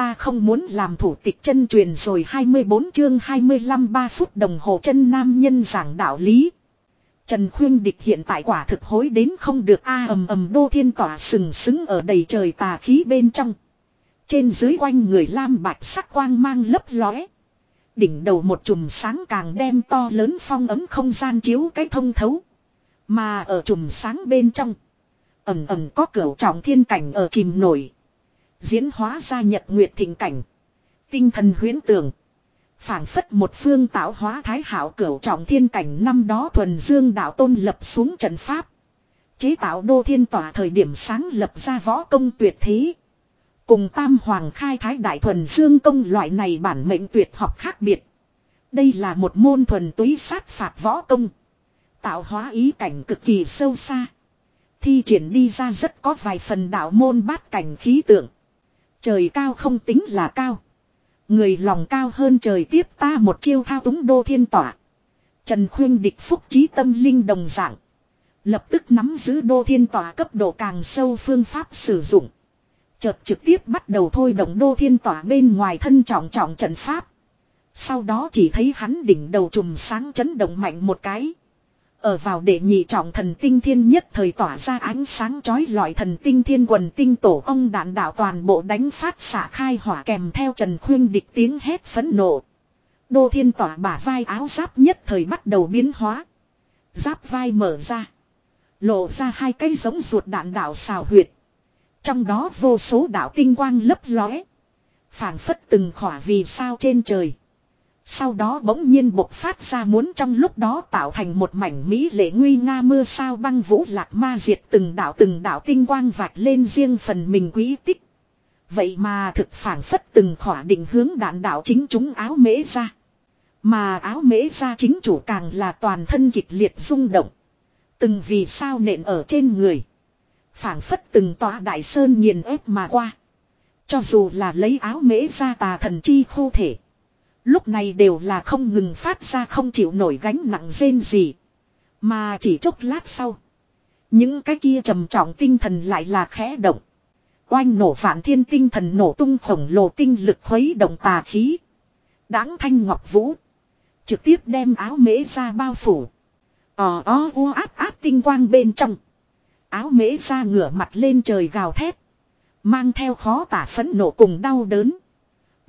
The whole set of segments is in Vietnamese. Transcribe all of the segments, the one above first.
ta không muốn làm thủ tịch chân truyền rồi 24 chương 25 3 phút đồng hồ chân nam nhân giảng đạo lý. Trần Khuyên Địch hiện tại quả thực hối đến không được a ầm ầm đô thiên tỏa sừng sững ở đầy trời tà khí bên trong. Trên dưới quanh người lam bạch sắc quang mang lấp lóe. Đỉnh đầu một chùm sáng càng đem to lớn phong ấm không gian chiếu cái thông thấu. Mà ở chùm sáng bên trong. Ẩm ẩm có cửa trọng thiên cảnh ở chìm nổi. Diễn hóa ra nhật nguyệt thịnh cảnh. Tinh thần huyến tưởng. phảng phất một phương tạo hóa thái hảo cửu trọng thiên cảnh năm đó thuần dương đạo tôn lập xuống trận pháp. Chế tạo đô thiên tỏa thời điểm sáng lập ra võ công tuyệt thế. Cùng tam hoàng khai thái đại thuần dương công loại này bản mệnh tuyệt học khác biệt. Đây là một môn thuần túy sát phạt võ công. Tạo hóa ý cảnh cực kỳ sâu xa. Thi triển đi ra rất có vài phần đạo môn bát cảnh khí tượng. Trời cao không tính là cao. Người lòng cao hơn trời tiếp ta một chiêu thao túng đô thiên tỏa. Trần khuyên địch phúc trí tâm linh đồng dạng. Lập tức nắm giữ đô thiên tỏa cấp độ càng sâu phương pháp sử dụng. Chợt trực tiếp bắt đầu thôi động đô thiên tỏa bên ngoài thân trọng trọng trận pháp. Sau đó chỉ thấy hắn đỉnh đầu trùm sáng chấn động mạnh một cái. Ở vào để nhị trọng thần tinh thiên nhất thời tỏa ra ánh sáng chói lọi thần tinh thiên quần tinh tổ ông đạn đạo toàn bộ đánh phát xạ khai hỏa kèm theo Trần Khuyên địch tiếng hét phẫn nộ. Đô thiên tỏa bả vai áo giáp nhất thời bắt đầu biến hóa. Giáp vai mở ra. Lộ ra hai cây giống ruột đạn đạo xào huyệt. Trong đó vô số đạo tinh quang lấp lóe. phảng phất từng khỏa vì sao trên trời. Sau đó bỗng nhiên bộc phát ra muốn trong lúc đó tạo thành một mảnh mỹ lệ nguy nga mưa sao băng vũ lạc ma diệt từng đạo từng đạo tinh quang vạch lên riêng phần mình quý tích. Vậy mà thực phản phất từng khỏa định hướng đạn đạo chính chúng áo mễ ra. Mà áo mễ ra chính chủ càng là toàn thân kịch liệt rung động. Từng vì sao nện ở trên người. phản phất từng tòa đại sơn nghiền ép mà qua. Cho dù là lấy áo mễ ra tà thần chi khô thể. Lúc này đều là không ngừng phát ra không chịu nổi gánh nặng rên gì. Mà chỉ chốc lát sau. Những cái kia trầm trọng tinh thần lại là khẽ động. Oanh nổ phản thiên tinh thần nổ tung khổng lồ tinh lực khuấy động tà khí. Đáng thanh ngọc vũ. Trực tiếp đem áo mễ ra bao phủ. Ồ ó u áp áp tinh quang bên trong. Áo mễ ra ngửa mặt lên trời gào thét. Mang theo khó tả phẫn nộ cùng đau đớn.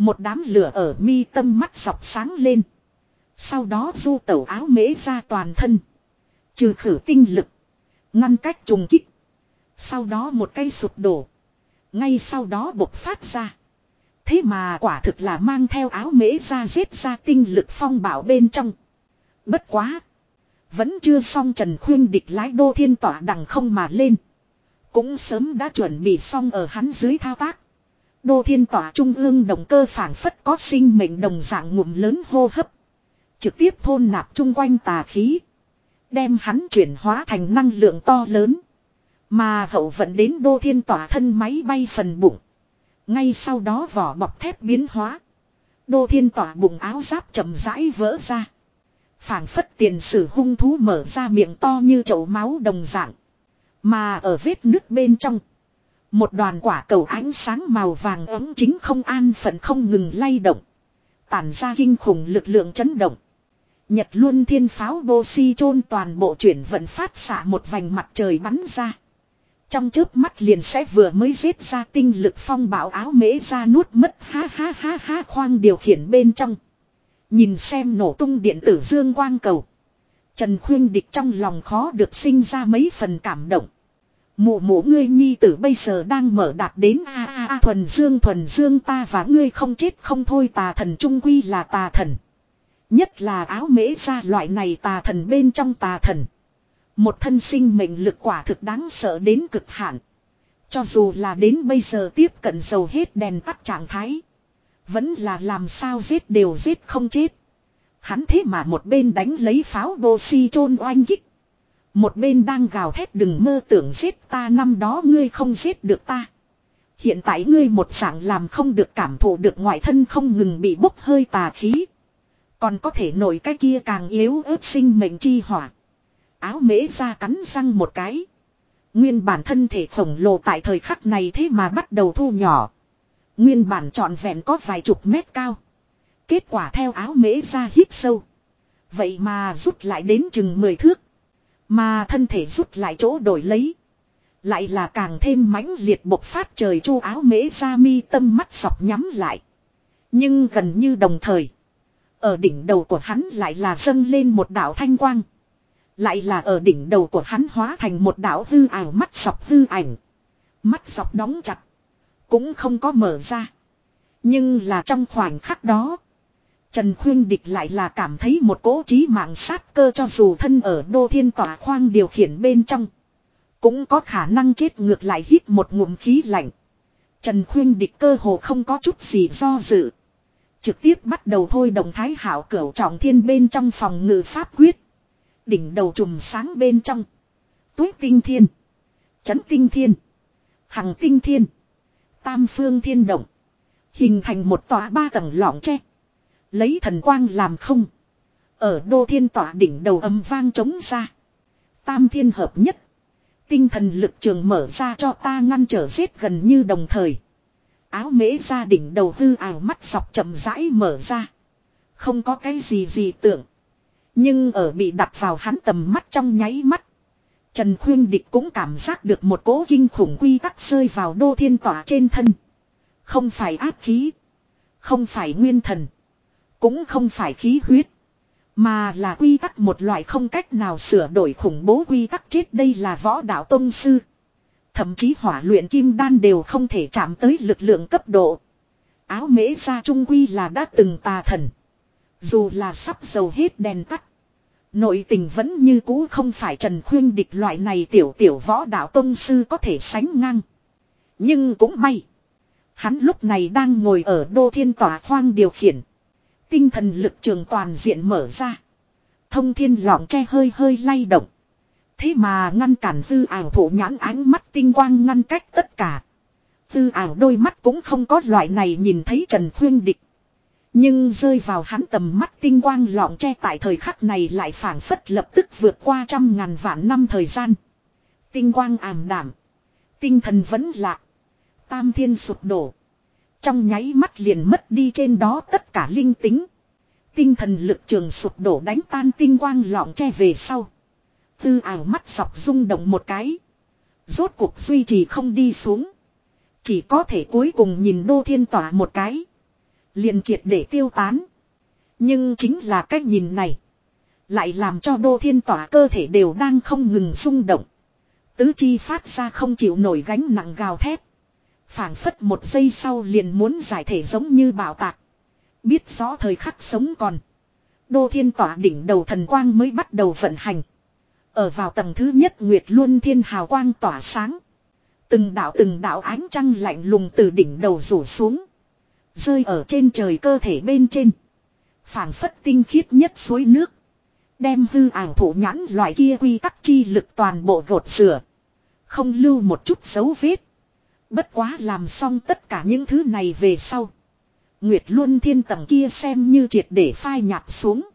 Một đám lửa ở mi tâm mắt dọc sáng lên. Sau đó du tẩu áo mễ ra toàn thân. Trừ khử tinh lực. Ngăn cách trùng kích. Sau đó một cây sụp đổ. Ngay sau đó bộc phát ra. Thế mà quả thực là mang theo áo mễ ra giết ra tinh lực phong bảo bên trong. Bất quá. Vẫn chưa xong Trần Khuyên địch lái đô thiên tỏa đằng không mà lên. Cũng sớm đã chuẩn bị xong ở hắn dưới thao tác. Đô thiên tỏa trung ương động cơ phản phất có sinh mệnh đồng dạng ngụm lớn hô hấp. Trực tiếp thôn nạp chung quanh tà khí. Đem hắn chuyển hóa thành năng lượng to lớn. Mà hậu vận đến đô thiên tỏa thân máy bay phần bụng. Ngay sau đó vỏ bọc thép biến hóa. Đô thiên tỏa bụng áo giáp chậm rãi vỡ ra. phản phất tiền sử hung thú mở ra miệng to như chậu máu đồng dạng. Mà ở vết nước bên trong. Một đoàn quả cầu ánh sáng màu vàng ấm chính không an phận không ngừng lay động. Tản ra kinh khủng lực lượng chấn động. Nhật luôn thiên pháo bô si chôn toàn bộ chuyển vận phát xạ một vành mặt trời bắn ra. Trong chớp mắt liền sẽ vừa mới giết ra tinh lực phong bảo áo mễ ra nuốt mất, ha ha ha ha, khoang điều khiển bên trong. Nhìn xem nổ tung điện tử dương quang cầu. Trần Khuyên Địch trong lòng khó được sinh ra mấy phần cảm động. Mụ mụ ngươi nhi tử bây giờ đang mở đạt đến a a a thuần dương thuần dương ta và ngươi không chết không thôi tà thần trung quy là tà thần. Nhất là áo mễ ra loại này tà thần bên trong tà thần. Một thân sinh mệnh lực quả thực đáng sợ đến cực hạn. Cho dù là đến bây giờ tiếp cận dầu hết đèn tắt trạng thái. Vẫn là làm sao giết đều giết không chết. Hắn thế mà một bên đánh lấy pháo bô si chôn oanh kích. Một bên đang gào thét đừng mơ tưởng giết ta năm đó ngươi không giết được ta. Hiện tại ngươi một dạng làm không được cảm thụ được ngoại thân không ngừng bị bốc hơi tà khí. Còn có thể nổi cái kia càng yếu ớt sinh mệnh chi hỏa. Áo mễ ra cắn răng một cái. Nguyên bản thân thể khổng lồ tại thời khắc này thế mà bắt đầu thu nhỏ. Nguyên bản trọn vẹn có vài chục mét cao. Kết quả theo áo mễ ra hít sâu. Vậy mà rút lại đến chừng 10 thước. Mà thân thể rút lại chỗ đổi lấy. Lại là càng thêm mãnh liệt bộc phát trời chu áo mễ ra mi tâm mắt sọc nhắm lại. Nhưng gần như đồng thời. Ở đỉnh đầu của hắn lại là dâng lên một đạo thanh quang. Lại là ở đỉnh đầu của hắn hóa thành một đạo hư ảo mắt sọc hư ảnh. Mắt sọc đóng chặt. Cũng không có mở ra. Nhưng là trong khoảnh khắc đó. Trần Khuyên Địch lại là cảm thấy một cố trí mạng sát cơ cho dù thân ở đô thiên tỏa khoang điều khiển bên trong. Cũng có khả năng chết ngược lại hít một ngụm khí lạnh. Trần Khuyên Địch cơ hồ không có chút gì do dự. Trực tiếp bắt đầu thôi động thái hảo cửu trọng thiên bên trong phòng ngự pháp quyết. Đỉnh đầu trùm sáng bên trong. Túi tinh thiên. Chấn tinh thiên. Hằng tinh thiên. Tam phương thiên động. Hình thành một tòa ba tầng lỏng tre. Lấy thần quang làm không. Ở đô thiên tỏa đỉnh đầu âm vang trống ra. Tam thiên hợp nhất. Tinh thần lực trường mở ra cho ta ngăn trở giết gần như đồng thời. Áo mễ ra đỉnh đầu hư ảo mắt dọc chậm rãi mở ra. Không có cái gì gì tưởng. Nhưng ở bị đặt vào hắn tầm mắt trong nháy mắt. Trần Khuyên Địch cũng cảm giác được một cố kinh khủng quy tắc rơi vào đô thiên tỏa trên thân. Không phải áp khí. Không phải nguyên thần. Cũng không phải khí huyết. Mà là quy tắc một loại không cách nào sửa đổi khủng bố quy tắc chết đây là võ đạo tông sư. Thậm chí hỏa luyện kim đan đều không thể chạm tới lực lượng cấp độ. Áo mễ ra trung quy là đã từng tà thần. Dù là sắp dầu hết đèn tắt. Nội tình vẫn như cũ không phải Trần Khuyên địch loại này tiểu tiểu võ đạo tông sư có thể sánh ngang. Nhưng cũng may. Hắn lúc này đang ngồi ở đô thiên tòa khoang điều khiển. Tinh thần lực trường toàn diện mở ra. Thông thiên lọng che hơi hơi lay động. Thế mà ngăn cản hư ảo thủ nhãn ánh mắt tinh quang ngăn cách tất cả. Hư ảo đôi mắt cũng không có loại này nhìn thấy Trần Khuyên địch. Nhưng rơi vào hắn tầm mắt tinh quang lọng che tại thời khắc này lại phản phất lập tức vượt qua trăm ngàn vạn năm thời gian. Tinh quang ảm đảm. Tinh thần vẫn lạc. Tam thiên sụp đổ. Trong nháy mắt liền mất đi trên đó tất cả linh tính. Tinh thần lực trường sụp đổ đánh tan tinh quang lọng che về sau. Tư ảo mắt dọc rung động một cái. Rốt cuộc duy trì không đi xuống. Chỉ có thể cuối cùng nhìn đô thiên tỏa một cái. liền triệt để tiêu tán. Nhưng chính là cách nhìn này. Lại làm cho đô thiên tỏa cơ thể đều đang không ngừng rung động. Tứ chi phát ra không chịu nổi gánh nặng gào thét phảng phất một giây sau liền muốn giải thể giống như bảo tạc. Biết rõ thời khắc sống còn. Đô thiên tỏa đỉnh đầu thần quang mới bắt đầu vận hành. Ở vào tầng thứ nhất Nguyệt Luân Thiên hào quang tỏa sáng. Từng đạo từng đạo ánh trăng lạnh lùng từ đỉnh đầu rủ xuống. Rơi ở trên trời cơ thể bên trên. phảng phất tinh khiết nhất suối nước. Đem hư ảo thủ nhãn loại kia quy tắc chi lực toàn bộ gột rửa. Không lưu một chút dấu vết. Bất quá làm xong tất cả những thứ này về sau. Nguyệt Luân Thiên tầng kia xem như triệt để phai nhạt xuống.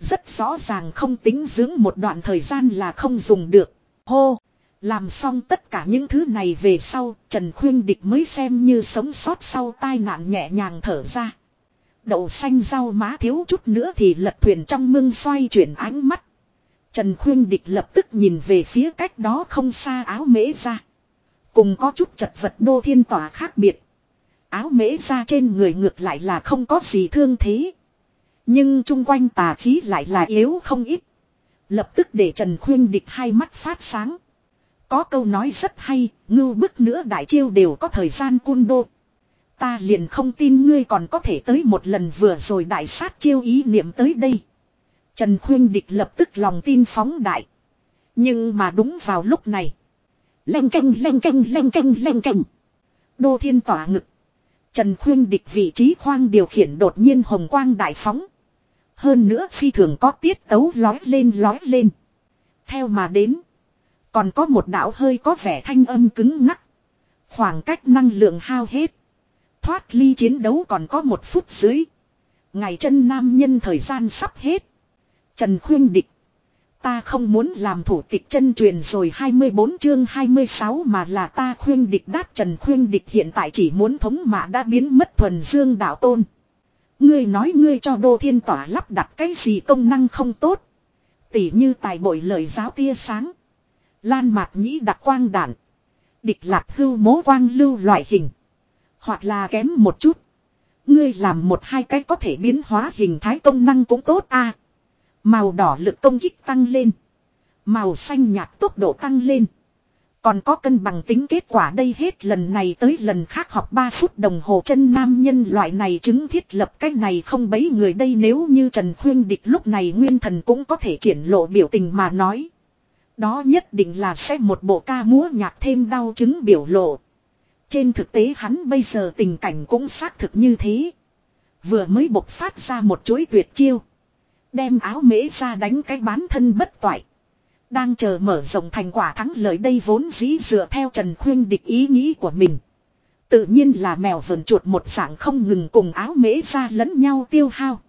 Rất rõ ràng không tính dưỡng một đoạn thời gian là không dùng được. Hô! Làm xong tất cả những thứ này về sau, Trần Khuyên Địch mới xem như sống sót sau tai nạn nhẹ nhàng thở ra. Đậu xanh rau má thiếu chút nữa thì lật thuyền trong mương xoay chuyển ánh mắt. Trần Khuyên Địch lập tức nhìn về phía cách đó không xa áo mễ ra. Cùng có chút chật vật đô thiên tỏa khác biệt. Áo mễ ra trên người ngược lại là không có gì thương thế. Nhưng chung quanh tà khí lại là yếu không ít. Lập tức để Trần Khuyên địch hai mắt phát sáng. Có câu nói rất hay, ngưu bức nữa đại chiêu đều có thời gian cun đô. Ta liền không tin ngươi còn có thể tới một lần vừa rồi đại sát chiêu ý niệm tới đây. Trần Khuyên địch lập tức lòng tin phóng đại. Nhưng mà đúng vào lúc này. Lanh canh lanh canh lanh canh lanh canh. Đô thiên tỏa ngực. Trần Khuyên địch vị trí khoang điều khiển đột nhiên hồng quang đại phóng. Hơn nữa phi thường có tiết tấu lói lên lói lên. Theo mà đến. Còn có một đạo hơi có vẻ thanh âm cứng ngắc. Khoảng cách năng lượng hao hết. Thoát ly chiến đấu còn có một phút dưới. Ngày chân nam nhân thời gian sắp hết. Trần Khuyên địch. Ta không muốn làm thủ tịch chân truyền rồi 24 chương 26 mà là ta khuyên địch đát trần khuyên địch hiện tại chỉ muốn thống mà đã biến mất thuần dương đạo tôn. Ngươi nói ngươi cho đô thiên tỏa lắp đặt cái gì công năng không tốt. Tỉ như tài bội lời giáo tia sáng. Lan mạc nhĩ đặc quang đạn. Địch lạc hưu mố quang lưu loại hình. Hoặc là kém một chút. Ngươi làm một hai cái có thể biến hóa hình thái công năng cũng tốt a. Màu đỏ lực công kích tăng lên. Màu xanh nhạt tốc độ tăng lên. Còn có cân bằng tính kết quả đây hết lần này tới lần khác học 3 phút đồng hồ chân nam nhân loại này chứng thiết lập cái này không bấy người đây nếu như Trần Khuyên Địch lúc này nguyên thần cũng có thể triển lộ biểu tình mà nói. Đó nhất định là sẽ một bộ ca múa nhạc thêm đau chứng biểu lộ. Trên thực tế hắn bây giờ tình cảnh cũng xác thực như thế. Vừa mới bộc phát ra một chuỗi tuyệt chiêu. Đem áo mễ ra đánh cái bán thân bất toại. Đang chờ mở rộng thành quả thắng lợi đây vốn dĩ dựa theo Trần Khuyên địch ý nghĩ của mình. Tự nhiên là mèo vườn chuột một dạng không ngừng cùng áo mễ ra lẫn nhau tiêu hao.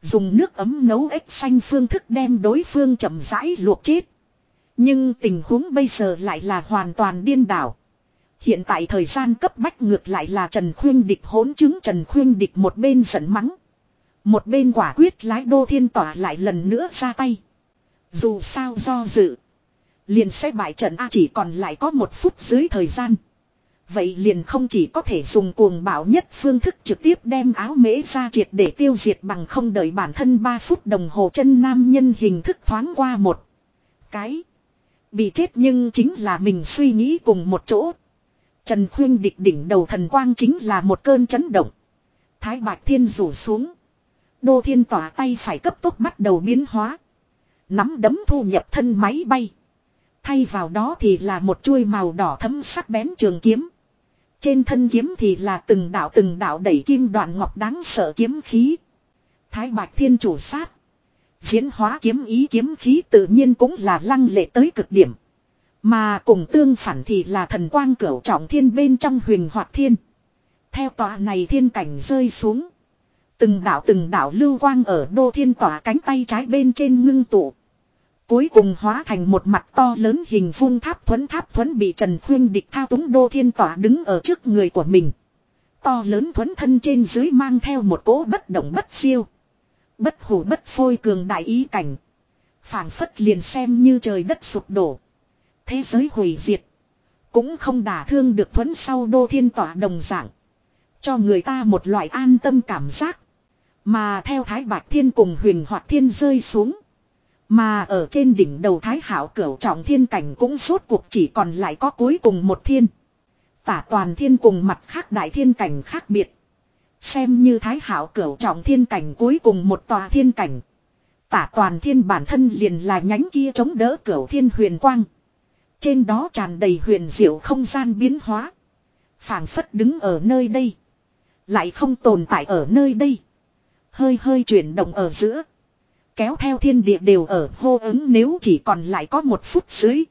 Dùng nước ấm nấu ếch xanh phương thức đem đối phương chậm rãi luộc chết. Nhưng tình huống bây giờ lại là hoàn toàn điên đảo. Hiện tại thời gian cấp bách ngược lại là Trần Khuyên Địch hỗn chứng Trần Khuyên Địch một bên giận mắng. Một bên quả quyết lái đô thiên tỏa lại lần nữa ra tay. Dù sao do dự. Liền sẽ bại trận A chỉ còn lại có một phút dưới thời gian. Vậy liền không chỉ có thể dùng cuồng bạo nhất phương thức trực tiếp đem áo mễ ra triệt để tiêu diệt bằng không đợi bản thân 3 phút đồng hồ chân nam nhân hình thức thoáng qua một cái. Bị chết nhưng chính là mình suy nghĩ cùng một chỗ. Trần Khuyên địch đỉnh đầu thần quang chính là một cơn chấn động. Thái Bạch Thiên rủ xuống. Đô Thiên tỏa tay phải cấp tốc bắt đầu biến hóa. Nắm đấm thu nhập thân máy bay. Thay vào đó thì là một chuôi màu đỏ thấm sắc bén trường kiếm. Trên thân kiếm thì là từng đạo từng đạo đẩy kim đoạn ngọc đáng sợ kiếm khí. Thái Bạch Thiên chủ sát. Diễn hóa kiếm ý kiếm khí tự nhiên cũng là lăng lệ tới cực điểm. Mà cùng tương phản thì là thần quang cửu trọng thiên bên trong huyền hoạt thiên. Theo tòa này thiên cảnh rơi xuống. Từng đạo từng đạo lưu quang ở đô thiên tỏa cánh tay trái bên trên ngưng tụ. Cuối cùng hóa thành một mặt to lớn hình vuông tháp thuẫn tháp thuẫn bị Trần Khuyên địch thao túng đô thiên tỏa đứng ở trước người của mình. To lớn thuẫn thân trên dưới mang theo một cỗ bất động bất siêu. Bất hủ bất phôi cường đại ý cảnh. phảng phất liền xem như trời đất sụp đổ. Thế giới hủy diệt. Cũng không đả thương được thuẫn sau đô thiên tỏa đồng dạng. Cho người ta một loại an tâm cảm giác. Mà theo Thái Bạch Thiên cùng huyền hoạt thiên rơi xuống. Mà ở trên đỉnh đầu Thái Hảo cửu trọng thiên cảnh cũng suốt cuộc chỉ còn lại có cuối cùng một thiên. Tả toàn thiên cùng mặt khác đại thiên cảnh khác biệt. Xem như Thái Hảo cửu trọng thiên cảnh cuối cùng một tòa thiên cảnh. Tả toàn thiên bản thân liền là nhánh kia chống đỡ cửu thiên huyền quang. Trên đó tràn đầy huyền diệu không gian biến hóa. phảng phất đứng ở nơi đây. Lại không tồn tại ở nơi đây. Hơi hơi chuyển động ở giữa. Kéo theo thiên địa đều ở hô ứng nếu chỉ còn lại có một phút dưới.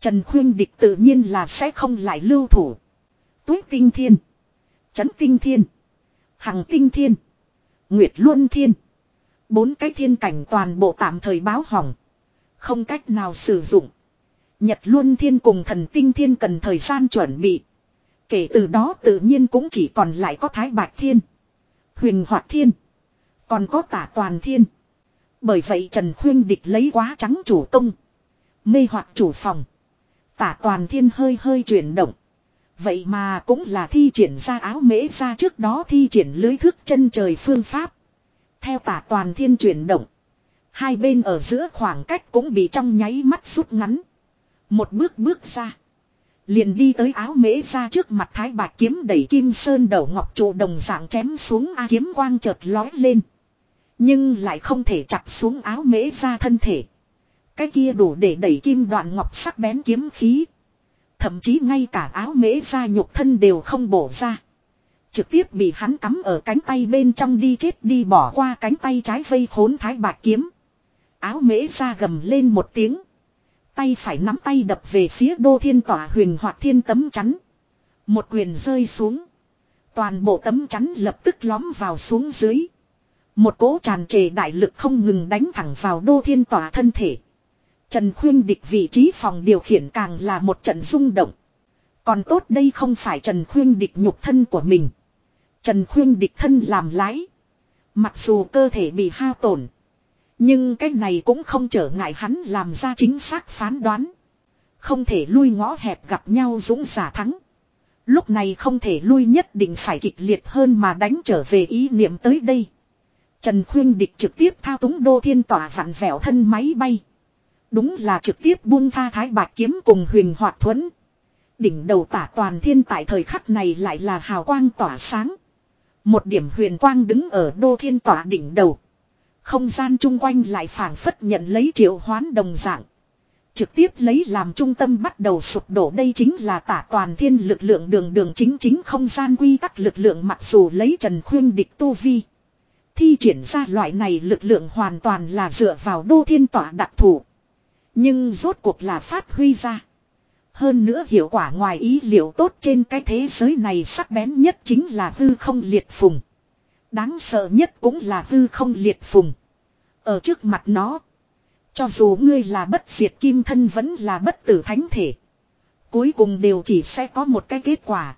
Trần Khuyên Địch tự nhiên là sẽ không lại lưu thủ. Tuyết tinh thiên. Chấn tinh thiên. Hằng tinh thiên. Nguyệt luân thiên. Bốn cái thiên cảnh toàn bộ tạm thời báo hỏng. Không cách nào sử dụng. Nhật luân thiên cùng thần tinh thiên cần thời gian chuẩn bị. Kể từ đó tự nhiên cũng chỉ còn lại có thái bạch thiên. huyền hoạt thiên. Còn có tả toàn thiên. Bởi vậy Trần Khuyên Địch lấy quá trắng chủ công. Mê hoặc chủ phòng. Tả toàn thiên hơi hơi chuyển động. Vậy mà cũng là thi triển ra áo mễ ra trước đó thi triển lưới thước chân trời phương pháp. Theo tả toàn thiên chuyển động. Hai bên ở giữa khoảng cách cũng bị trong nháy mắt rút ngắn. Một bước bước ra. Liền đi tới áo mễ ra trước mặt thái bạc kiếm đẩy kim sơn đầu ngọc trụ đồng dạng chém xuống A kiếm quang chợt lói lên. Nhưng lại không thể chặt xuống áo mễ ra thân thể. Cái kia đủ để đẩy kim đoạn ngọc sắc bén kiếm khí. Thậm chí ngay cả áo mễ ra nhục thân đều không bổ ra. Trực tiếp bị hắn cắm ở cánh tay bên trong đi chết đi bỏ qua cánh tay trái vây khốn thái bạc kiếm. Áo mễ ra gầm lên một tiếng. Tay phải nắm tay đập về phía đô thiên tỏa huyền hoạt thiên tấm chắn. Một quyền rơi xuống. Toàn bộ tấm chắn lập tức lóm vào xuống dưới. Một cỗ tràn trề đại lực không ngừng đánh thẳng vào đô thiên tỏa thân thể. Trần Khuyên địch vị trí phòng điều khiển càng là một trận rung động. Còn tốt đây không phải Trần Khuyên địch nhục thân của mình. Trần Khuyên địch thân làm lái. Mặc dù cơ thể bị hao tổn. Nhưng cái này cũng không trở ngại hắn làm ra chính xác phán đoán. Không thể lui ngõ hẹp gặp nhau dũng giả thắng. Lúc này không thể lui nhất định phải kịch liệt hơn mà đánh trở về ý niệm tới đây. Trần Khuyên Địch trực tiếp thao túng đô thiên tỏa vặn vẹo thân máy bay. Đúng là trực tiếp buông tha thái bạc kiếm cùng huyền hoạt thuẫn. Đỉnh đầu tả toàn thiên tại thời khắc này lại là hào quang tỏa sáng. Một điểm huyền quang đứng ở đô thiên tỏa đỉnh đầu. Không gian chung quanh lại phảng phất nhận lấy triệu hoán đồng dạng. Trực tiếp lấy làm trung tâm bắt đầu sụp đổ đây chính là tả toàn thiên lực lượng đường đường chính chính không gian quy tắc lực lượng mặc dù lấy trần khuyên địch tu vi. Thi triển ra loại này lực lượng hoàn toàn là dựa vào đô thiên tỏa đặc thủ. Nhưng rốt cuộc là phát huy ra. Hơn nữa hiệu quả ngoài ý liệu tốt trên cái thế giới này sắc bén nhất chính là hư không liệt phùng. Đáng sợ nhất cũng là hư không liệt phùng. Ở trước mặt nó. Cho dù ngươi là bất diệt kim thân vẫn là bất tử thánh thể. Cuối cùng đều chỉ sẽ có một cái kết quả.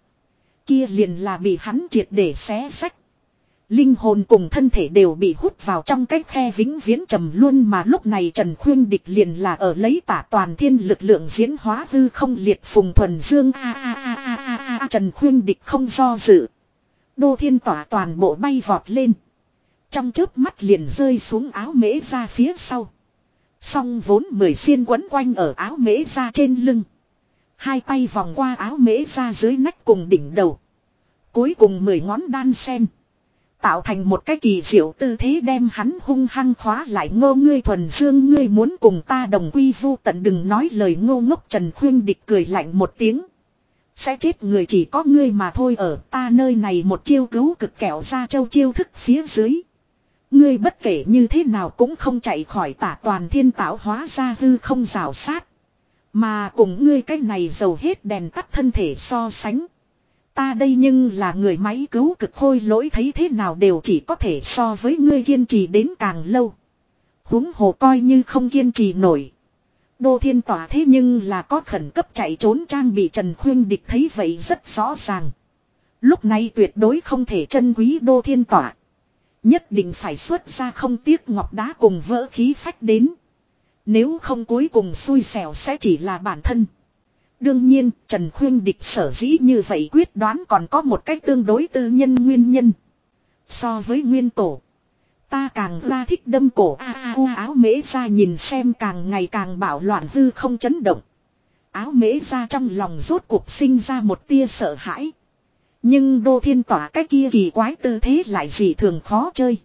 Kia liền là bị hắn triệt để xé sách. Linh hồn cùng thân thể đều bị hút vào trong cái khe vĩnh viễn trầm luôn mà lúc này Trần Khuyên Địch liền là ở lấy tả toàn thiên lực lượng diễn hóa hư không liệt phùng thuần dương a a a a a a Trần Khuyên Địch không do dự. Đô thiên tỏa toàn bộ bay vọt lên. Trong chớp mắt liền rơi xuống áo mễ ra phía sau. Song vốn mười xiên quấn quanh ở áo mễ ra trên lưng. Hai tay vòng qua áo mễ ra dưới nách cùng đỉnh đầu. Cuối cùng mười ngón đan sen. Tạo thành một cái kỳ diệu tư thế đem hắn hung hăng khóa lại ngô ngươi thuần dương ngươi muốn cùng ta đồng quy vu tận đừng nói lời ngô ngốc Trần Khuyên Địch cười lạnh một tiếng. Sẽ chết người chỉ có ngươi mà thôi ở ta nơi này một chiêu cứu cực kẹo ra châu chiêu thức phía dưới. Ngươi bất kể như thế nào cũng không chạy khỏi tả toàn thiên tạo hóa ra hư không rào sát. Mà cùng ngươi cái này dầu hết đèn tắt thân thể so sánh. Ta đây nhưng là người máy cứu cực khôi lỗi thấy thế nào đều chỉ có thể so với ngươi kiên trì đến càng lâu. huống hồ coi như không kiên trì nổi. Đô thiên tỏa thế nhưng là có khẩn cấp chạy trốn trang bị Trần Khuyên địch thấy vậy rất rõ ràng. Lúc này tuyệt đối không thể chân quý đô thiên tỏa. Nhất định phải xuất ra không tiếc ngọc đá cùng vỡ khí phách đến. Nếu không cuối cùng xui xẻo sẽ chỉ là bản thân. Đương nhiên, Trần Khuyên Địch sở dĩ như vậy quyết đoán còn có một cách tương đối tư nhân nguyên nhân. So với nguyên tổ, ta càng ra thích đâm cổ a a u áo mễ ra nhìn xem càng ngày càng bảo loạn hư không chấn động. Áo mễ ra trong lòng rốt cuộc sinh ra một tia sợ hãi. Nhưng đô thiên tỏa cái kia kỳ quái tư thế lại gì thường khó chơi.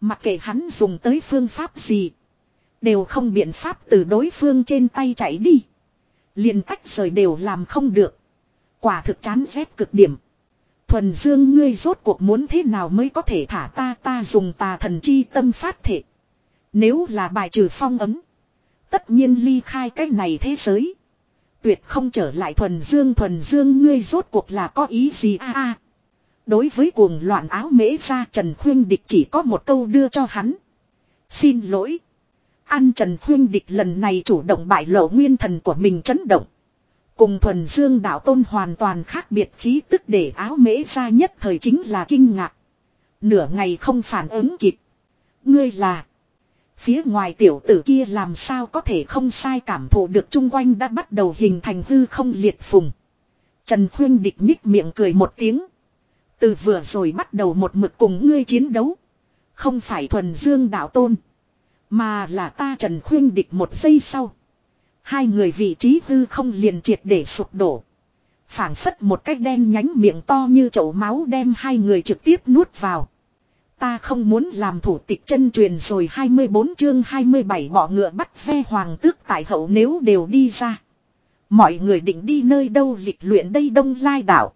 Mặc kệ hắn dùng tới phương pháp gì. Đều không biện pháp từ đối phương trên tay chạy đi liền tách rời đều làm không được. Quả thực chán rét cực điểm. Thuần dương, ngươi rốt cuộc muốn thế nào mới có thể thả ta ta dùng tà thần chi tâm phát thể. Nếu là bài trừ phong ấm. Tất nhiên ly khai cái này thế giới. Tuyệt không trở lại thuần dương thuần dương, ngươi rốt cuộc là có ý gì a a. Đối với cuồng loạn áo mễ ra Trần Khuyên Địch chỉ có một câu đưa cho hắn. Xin lỗi. An Trần Khuyên Địch lần này chủ động bại lộ nguyên thần của mình chấn động. Cùng thuần dương đạo tôn hoàn toàn khác biệt khí tức để áo mễ ra nhất thời chính là kinh ngạc. Nửa ngày không phản ứng kịp. Ngươi là. Phía ngoài tiểu tử kia làm sao có thể không sai cảm thụ được chung quanh đã bắt đầu hình thành hư không liệt phùng. Trần Khuyên địch nhích miệng cười một tiếng. Từ vừa rồi bắt đầu một mực cùng ngươi chiến đấu. Không phải thuần dương đạo tôn. Mà là ta Trần Khuyên địch một giây sau. Hai người vị trí hư không liền triệt để sụp đổ. phảng phất một cái đen nhánh miệng to như chậu máu đem hai người trực tiếp nuốt vào. Ta không muốn làm thủ tịch chân truyền rồi 24 chương 27 bỏ ngựa bắt ve hoàng tước tại hậu nếu đều đi ra. Mọi người định đi nơi đâu lịch luyện đây đông lai đảo.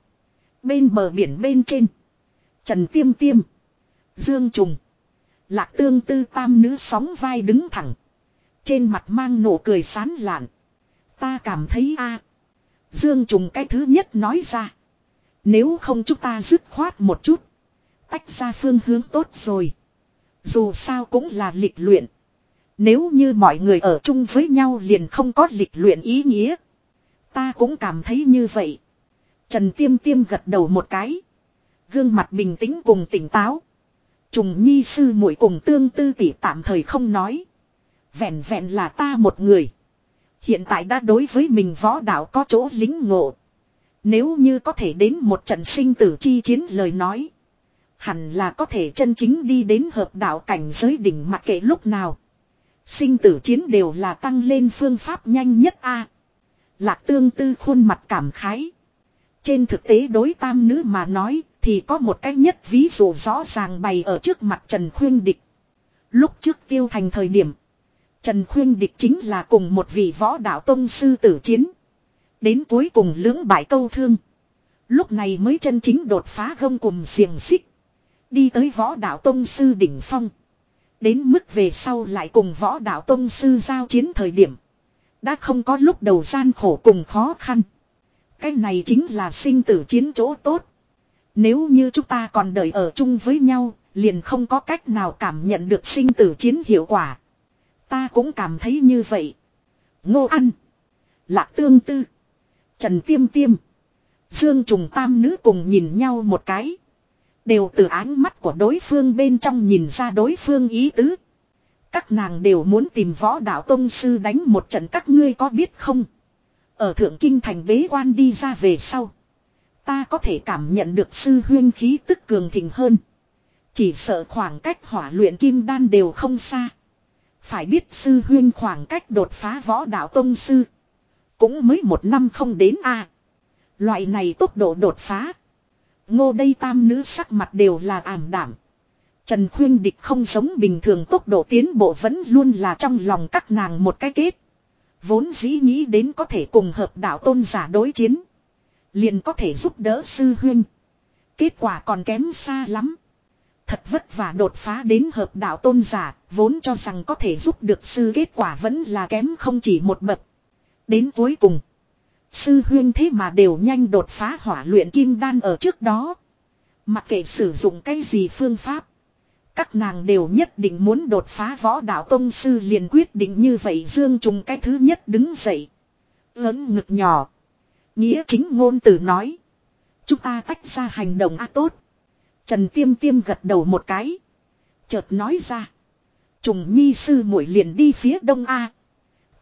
Bên bờ biển bên trên. Trần Tiêm Tiêm. Dương Trùng. Lạc tương tư tam nữ sóng vai đứng thẳng. Trên mặt mang nụ cười sán lạn. Ta cảm thấy a Dương Trùng cái thứ nhất nói ra. Nếu không chúng ta dứt khoát một chút tách ra phương hướng tốt rồi. Dù sao cũng là lịch luyện. Nếu như mọi người ở chung với nhau liền không có lịch luyện ý nghĩa. Ta cũng cảm thấy như vậy. Trần Tiêm Tiêm gật đầu một cái. Gương mặt bình tĩnh cùng tỉnh táo. Trùng nhi sư muội cùng tương tư tỷ tạm thời không nói. Vẹn vẹn là ta một người. Hiện tại đã đối với mình võ đạo có chỗ lính ngộ. Nếu như có thể đến một trận sinh tử chi chiến lời nói. Hẳn là có thể chân chính đi đến hợp đạo cảnh giới đỉnh mặc kệ lúc nào. Sinh tử chiến đều là tăng lên phương pháp nhanh nhất a. Lạc tương tư khuôn mặt cảm khái. Trên thực tế đối tam nữ mà nói thì có một cách nhất ví dụ rõ ràng bày ở trước mặt Trần Khuyên Địch. Lúc trước tiêu thành thời điểm. Trần Khuyên Địch chính là cùng một vị võ đạo tông sư tử chiến. Đến cuối cùng lưỡng bại câu thương. Lúc này mới chân chính đột phá gông cùng xiềng xích. Đi tới võ đạo tông sư đỉnh phong. Đến mức về sau lại cùng võ đạo tông sư giao chiến thời điểm. Đã không có lúc đầu gian khổ cùng khó khăn. Cái này chính là sinh tử chiến chỗ tốt. Nếu như chúng ta còn đợi ở chung với nhau, liền không có cách nào cảm nhận được sinh tử chiến hiệu quả. Ta cũng cảm thấy như vậy. Ngô Ăn. Lạc Tương Tư. Trần Tiêm Tiêm. Dương Trùng Tam Nữ cùng nhìn nhau một cái. Đều từ ánh mắt của đối phương bên trong nhìn ra đối phương ý tứ. Các nàng đều muốn tìm võ đạo tông sư đánh một trận các ngươi có biết không? Ở thượng kinh thành bế quan đi ra về sau. Ta có thể cảm nhận được sư huyên khí tức cường thịnh hơn. Chỉ sợ khoảng cách hỏa luyện kim đan đều không xa. Phải biết sư huyên khoảng cách đột phá võ đạo tông sư. Cũng mới một năm không đến a Loại này tốc độ đột phá. Ngô đây tam nữ sắc mặt đều là ảm đảm. Trần Khuyên Địch không giống bình thường tốc độ tiến bộ vẫn luôn là trong lòng các nàng một cái kết. Vốn dĩ nghĩ đến có thể cùng hợp đạo tôn giả đối chiến. Liền có thể giúp đỡ sư huyên. Kết quả còn kém xa lắm. Thật vất vả đột phá đến hợp đạo tôn giả, vốn cho rằng có thể giúp được sư kết quả vẫn là kém không chỉ một bậc. Đến cuối cùng, sư huyên thế mà đều nhanh đột phá hỏa luyện kim đan ở trước đó. Mặc kệ sử dụng cái gì phương pháp. Các nàng đều nhất định muốn đột phá võ đạo tông sư liền quyết định như vậy Dương Trùng cái thứ nhất đứng dậy. Lớn ngực nhỏ. Nghĩa chính ngôn từ nói. Chúng ta tách ra hành động a tốt. Trần Tiêm Tiêm gật đầu một cái. Chợt nói ra. Trùng nhi sư muội liền đi phía đông A.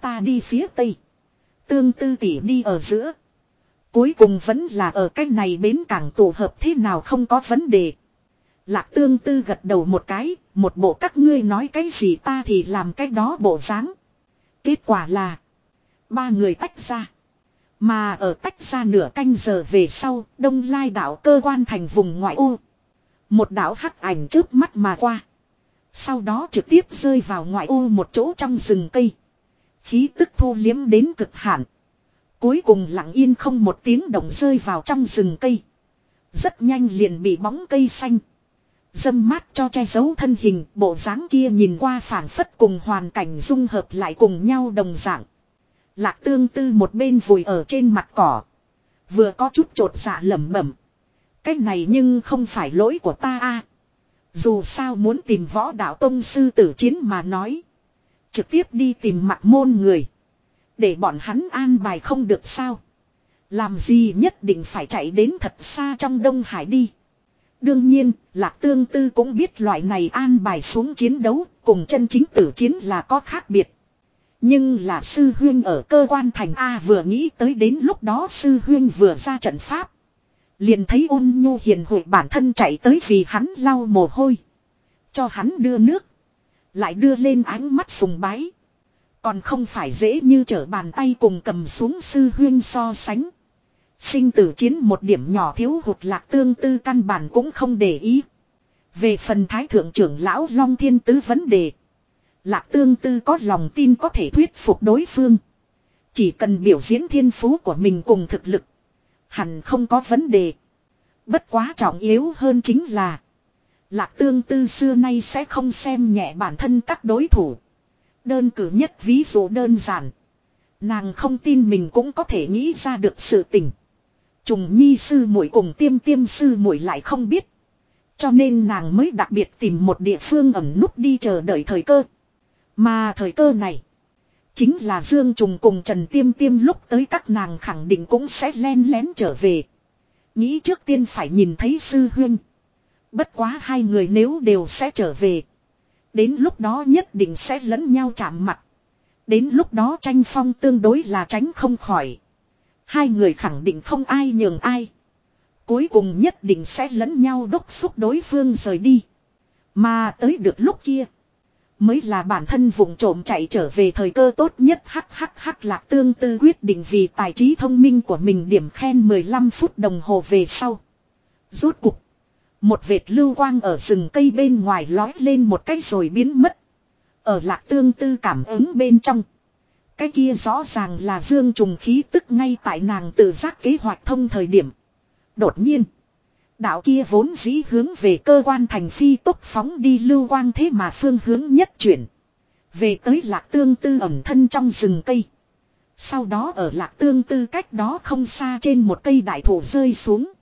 Ta đi phía tây. Tương tư tỷ đi ở giữa. Cuối cùng vẫn là ở cái này bến cảng tổ hợp thế nào không có vấn đề. Lạc tương tư gật đầu một cái, một bộ các ngươi nói cái gì ta thì làm cái đó bộ dáng. Kết quả là, ba người tách ra. Mà ở tách ra nửa canh giờ về sau, đông lai đảo cơ quan thành vùng ngoại ô. Một đảo hắc ảnh trước mắt mà qua. Sau đó trực tiếp rơi vào ngoại ô một chỗ trong rừng cây. Khí tức thu liếm đến cực hạn. Cuối cùng lặng yên không một tiếng động rơi vào trong rừng cây. Rất nhanh liền bị bóng cây xanh. Dâm mát cho che giấu thân hình, bộ dáng kia nhìn qua phản phất cùng hoàn cảnh dung hợp lại cùng nhau đồng dạng. Lạc tương tư một bên vùi ở trên mặt cỏ. Vừa có chút trột dạ lẩm bẩm. Cái này nhưng không phải lỗi của ta a. Dù sao muốn tìm võ đạo tông sư tử chiến mà nói. Trực tiếp đi tìm mặt môn người. Để bọn hắn an bài không được sao. Làm gì nhất định phải chạy đến thật xa trong Đông Hải đi. Đương nhiên, Lạc Tương Tư cũng biết loại này an bài xuống chiến đấu, cùng chân chính tử chiến là có khác biệt. Nhưng là sư huyên ở cơ quan thành A vừa nghĩ tới đến lúc đó sư huyên vừa ra trận pháp. Liền thấy ôn nhu hiền hội bản thân chạy tới vì hắn lau mồ hôi. Cho hắn đưa nước. Lại đưa lên ánh mắt sùng bái. Còn không phải dễ như trở bàn tay cùng cầm xuống sư huyên so sánh. Sinh tử chiến một điểm nhỏ thiếu hụt lạc tương tư căn bản cũng không để ý. Về phần thái thượng trưởng lão Long Thiên Tứ vấn đề. Lạc tương tư có lòng tin có thể thuyết phục đối phương. Chỉ cần biểu diễn thiên phú của mình cùng thực lực. Hẳn không có vấn đề. Bất quá trọng yếu hơn chính là. Lạc tương tư xưa nay sẽ không xem nhẹ bản thân các đối thủ. Đơn cử nhất ví dụ đơn giản. Nàng không tin mình cũng có thể nghĩ ra được sự tình. Trùng nhi sư muội cùng tiêm tiêm sư muội lại không biết. Cho nên nàng mới đặc biệt tìm một địa phương ẩn núp đi chờ đợi thời cơ. Mà thời cơ này. Chính là Dương Trùng cùng Trần Tiêm Tiêm lúc tới các nàng khẳng định cũng sẽ len lén trở về. Nghĩ trước tiên phải nhìn thấy sư huynh. Bất quá hai người nếu đều sẽ trở về. Đến lúc đó nhất định sẽ lẫn nhau chạm mặt. Đến lúc đó tranh phong tương đối là tránh không khỏi. Hai người khẳng định không ai nhường ai. Cuối cùng nhất định sẽ lẫn nhau đốc xúc đối phương rời đi. Mà tới được lúc kia. Mới là bản thân vùng trộm chạy trở về thời cơ tốt nhất hắc hắc hắc lạc tương tư quyết định vì tài trí thông minh của mình điểm khen 15 phút đồng hồ về sau. Rốt cục. Một vệt lưu quang ở rừng cây bên ngoài lói lên một cái rồi biến mất. Ở lạc tương tư cảm ứng bên trong. Cái kia rõ ràng là dương trùng khí tức ngay tại nàng tự giác kế hoạch thông thời điểm. Đột nhiên. Đạo kia vốn dĩ hướng về cơ quan thành phi tốc phóng đi lưu quang thế mà phương hướng nhất chuyển. Về tới lạc tương tư ẩm thân trong rừng cây. Sau đó ở lạc tương tư cách đó không xa trên một cây đại thụ rơi xuống.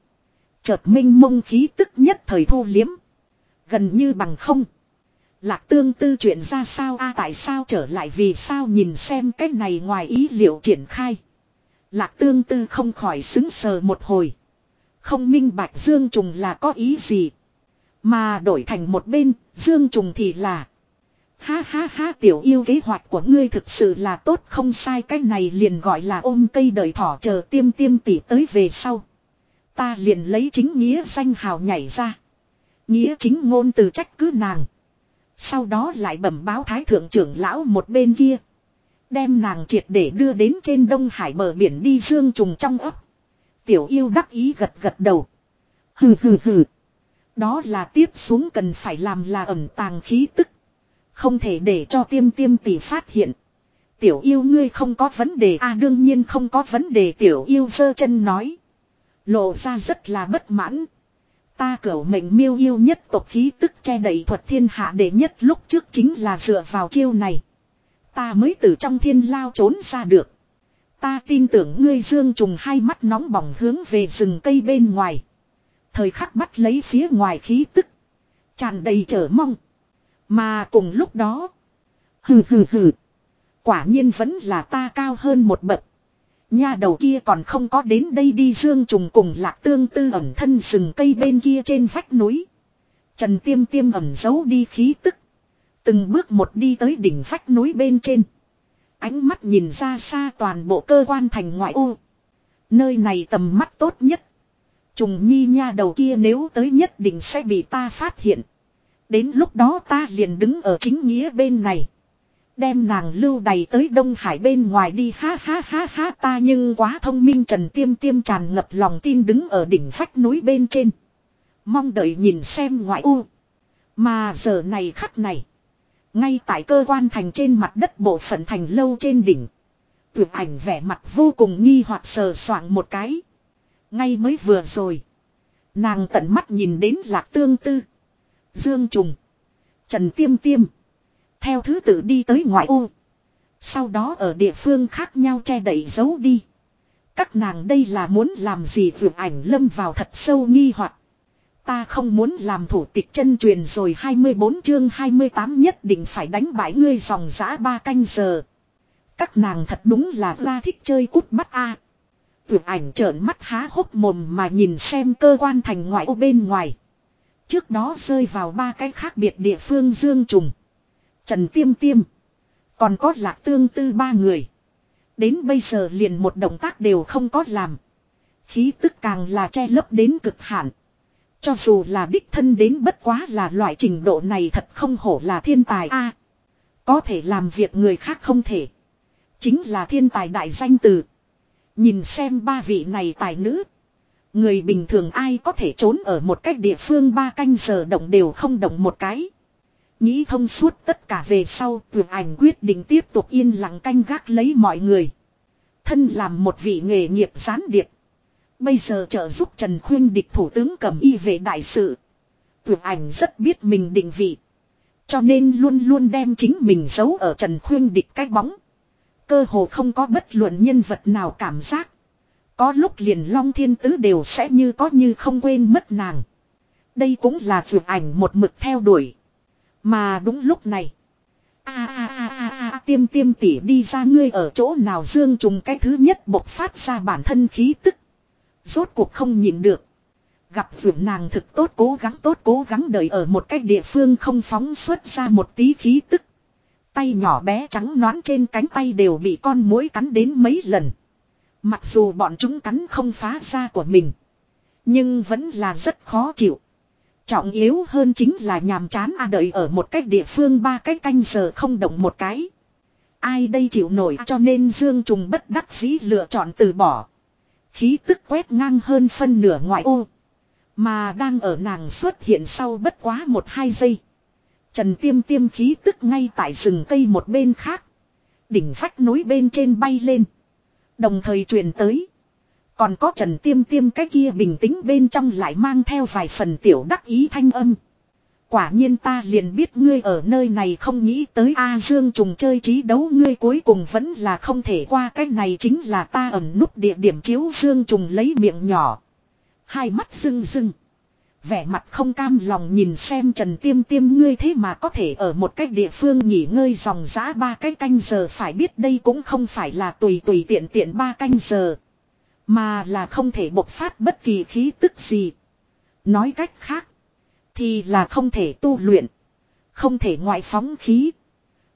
Chợt minh mông khí tức nhất thời thu liếm. Gần như bằng không. Lạc tương tư chuyện ra sao a, tại sao trở lại vì sao nhìn xem cái này ngoài ý liệu triển khai. Lạc tương tư không khỏi xứng sờ một hồi. Không minh bạch Dương Trùng là có ý gì. Mà đổi thành một bên, Dương Trùng thì là. Ha ha ha tiểu yêu kế hoạch của ngươi thực sự là tốt không sai cái này liền gọi là ôm cây đời thỏ chờ tiêm tiêm tỉ tới về sau. Ta liền lấy chính nghĩa danh hào nhảy ra. Nghĩa chính ngôn từ trách cứ nàng. Sau đó lại bẩm báo thái thượng trưởng lão một bên kia. Đem nàng triệt để đưa đến trên đông hải bờ biển đi dương trùng trong ấp. Tiểu yêu đắc ý gật gật đầu. Hừ hừ hừ. Đó là tiếp xuống cần phải làm là ẩn tàng khí tức. Không thể để cho tiêm tiêm tỷ phát hiện. Tiểu yêu ngươi không có vấn đề à đương nhiên không có vấn đề, tiểu yêu sơ chân nói. Lộ ra rất là bất mãn. Ta cửu mệnh miêu yêu nhất tộc khí tức che đẩy thuật thiên hạ đệ nhất lúc trước chính là dựa vào chiêu này. Ta mới từ trong thiên lao trốn ra được. Ta tin tưởng ngươi dương trùng hai mắt nóng bỏng hướng về rừng cây bên ngoài. Thời khắc bắt lấy phía ngoài khí tức. tràn đầy chờ mong. Mà cùng lúc đó. Hừ hừ hừ. Quả nhiên vẫn là ta cao hơn một bậc. Nha đầu kia còn không có đến đây đi dương trùng cùng lạc tương tư ẩm thân rừng cây bên kia trên vách núi. Trần tiêm tiêm ẩm giấu đi khí tức. Từng bước một đi tới đỉnh vách núi bên trên. Ánh mắt nhìn ra xa toàn bộ cơ quan thành ngoại ô. Nơi này tầm mắt tốt nhất. Trùng nhi nha đầu kia nếu tới nhất định sẽ bị ta phát hiện. Đến lúc đó ta liền đứng ở chính nghĩa bên này. Đem nàng lưu đầy tới Đông Hải bên ngoài đi ha ha ha ha, ta nhưng quá thông minh Trần Tiêm Tiêm tràn ngập lòng tin đứng ở đỉnh phách núi bên trên. Mong đợi nhìn xem ngoại u. Mà giờ này khắc này. Ngay tại cơ quan thành trên mặt đất bộ phận thành lâu trên đỉnh. Vượt ảnh vẻ mặt vô cùng nghi hoặc sờ soạng một cái. Ngay mới vừa rồi. Nàng tận mắt nhìn đến lạc tương tư. Dương trùng. Trần tiêm tiêm. Theo thứ tự đi tới ngoại ô. Sau đó ở địa phương khác nhau che đậy giấu đi. Các nàng đây là muốn làm gì vượt ảnh lâm vào thật sâu nghi hoặc Ta không muốn làm thủ tịch chân truyền rồi 24 chương 28 nhất định phải đánh bại ngươi dòng giã ba canh giờ. Các nàng thật đúng là ra thích chơi cút bắt a. À. ảnh trợn mắt há hốc mồm mà nhìn xem cơ quan thành ngoại ô bên ngoài. Trước đó rơi vào ba cái khác biệt địa phương dương trùng. Trần Tiêm Tiêm. Còn có lạc tương tư ba người. Đến bây giờ liền một động tác đều không có làm. Khí tức càng là che lấp đến cực hạn. Cho dù là đích thân đến bất quá là loại trình độ này thật không hổ là thiên tài a Có thể làm việc người khác không thể. Chính là thiên tài đại danh từ. Nhìn xem ba vị này tài nữ. Người bình thường ai có thể trốn ở một cách địa phương ba canh giờ động đều không động một cái. Nghĩ thông suốt tất cả về sau, tuyệt ảnh quyết định tiếp tục yên lặng canh gác lấy mọi người. Thân làm một vị nghề nghiệp gián điệp. Bây giờ trợ giúp Trần Khuyên địch thủ tướng cầm y về đại sự. Vượt ảnh rất biết mình định vị. Cho nên luôn luôn đem chính mình giấu ở Trần Khuyên địch cái bóng. Cơ hồ không có bất luận nhân vật nào cảm giác. Có lúc liền long thiên tứ đều sẽ như có như không quên mất nàng. Đây cũng là vượt ảnh một mực theo đuổi. Mà đúng lúc này. a a a a a, tiêm tiêm tỉ đi ra ngươi ở chỗ nào dương trùng cái thứ nhất bộc phát ra bản thân khí tức. Rốt cuộc không nhịn được. Gặp vượt nàng thực tốt cố gắng tốt cố gắng đợi ở một cách địa phương không phóng xuất ra một tí khí tức. Tay nhỏ bé trắng nón trên cánh tay đều bị con muỗi cắn đến mấy lần. Mặc dù bọn chúng cắn không phá ra của mình. Nhưng vẫn là rất khó chịu. Trọng yếu hơn chính là nhàm chán a đợi ở một cách địa phương ba cái canh giờ không động một cái. Ai đây chịu nổi cho nên Dương Trùng bất đắc dĩ lựa chọn từ bỏ. Khí tức quét ngang hơn phân nửa ngoại ô. Mà đang ở nàng xuất hiện sau bất quá một hai giây. Trần tiêm tiêm khí tức ngay tại rừng cây một bên khác. Đỉnh vách núi bên trên bay lên. Đồng thời truyền tới. Còn có trần tiêm tiêm cái kia bình tĩnh bên trong lại mang theo vài phần tiểu đắc ý thanh âm. Quả nhiên ta liền biết ngươi ở nơi này không nghĩ tới A Dương trùng chơi trí đấu ngươi cuối cùng vẫn là không thể qua cái này chính là ta ẩn nút địa điểm chiếu Dương trùng lấy miệng nhỏ. Hai mắt rưng rưng. Vẻ mặt không cam lòng nhìn xem Trần Tiêm Tiêm ngươi thế mà có thể ở một cách địa phương nghỉ ngơi dòng giã ba cái canh giờ phải biết đây cũng không phải là tùy tùy tiện tiện ba canh giờ. Mà là không thể bộc phát bất kỳ khí tức gì. Nói cách khác. Thì là không thể tu luyện. Không thể ngoại phóng khí.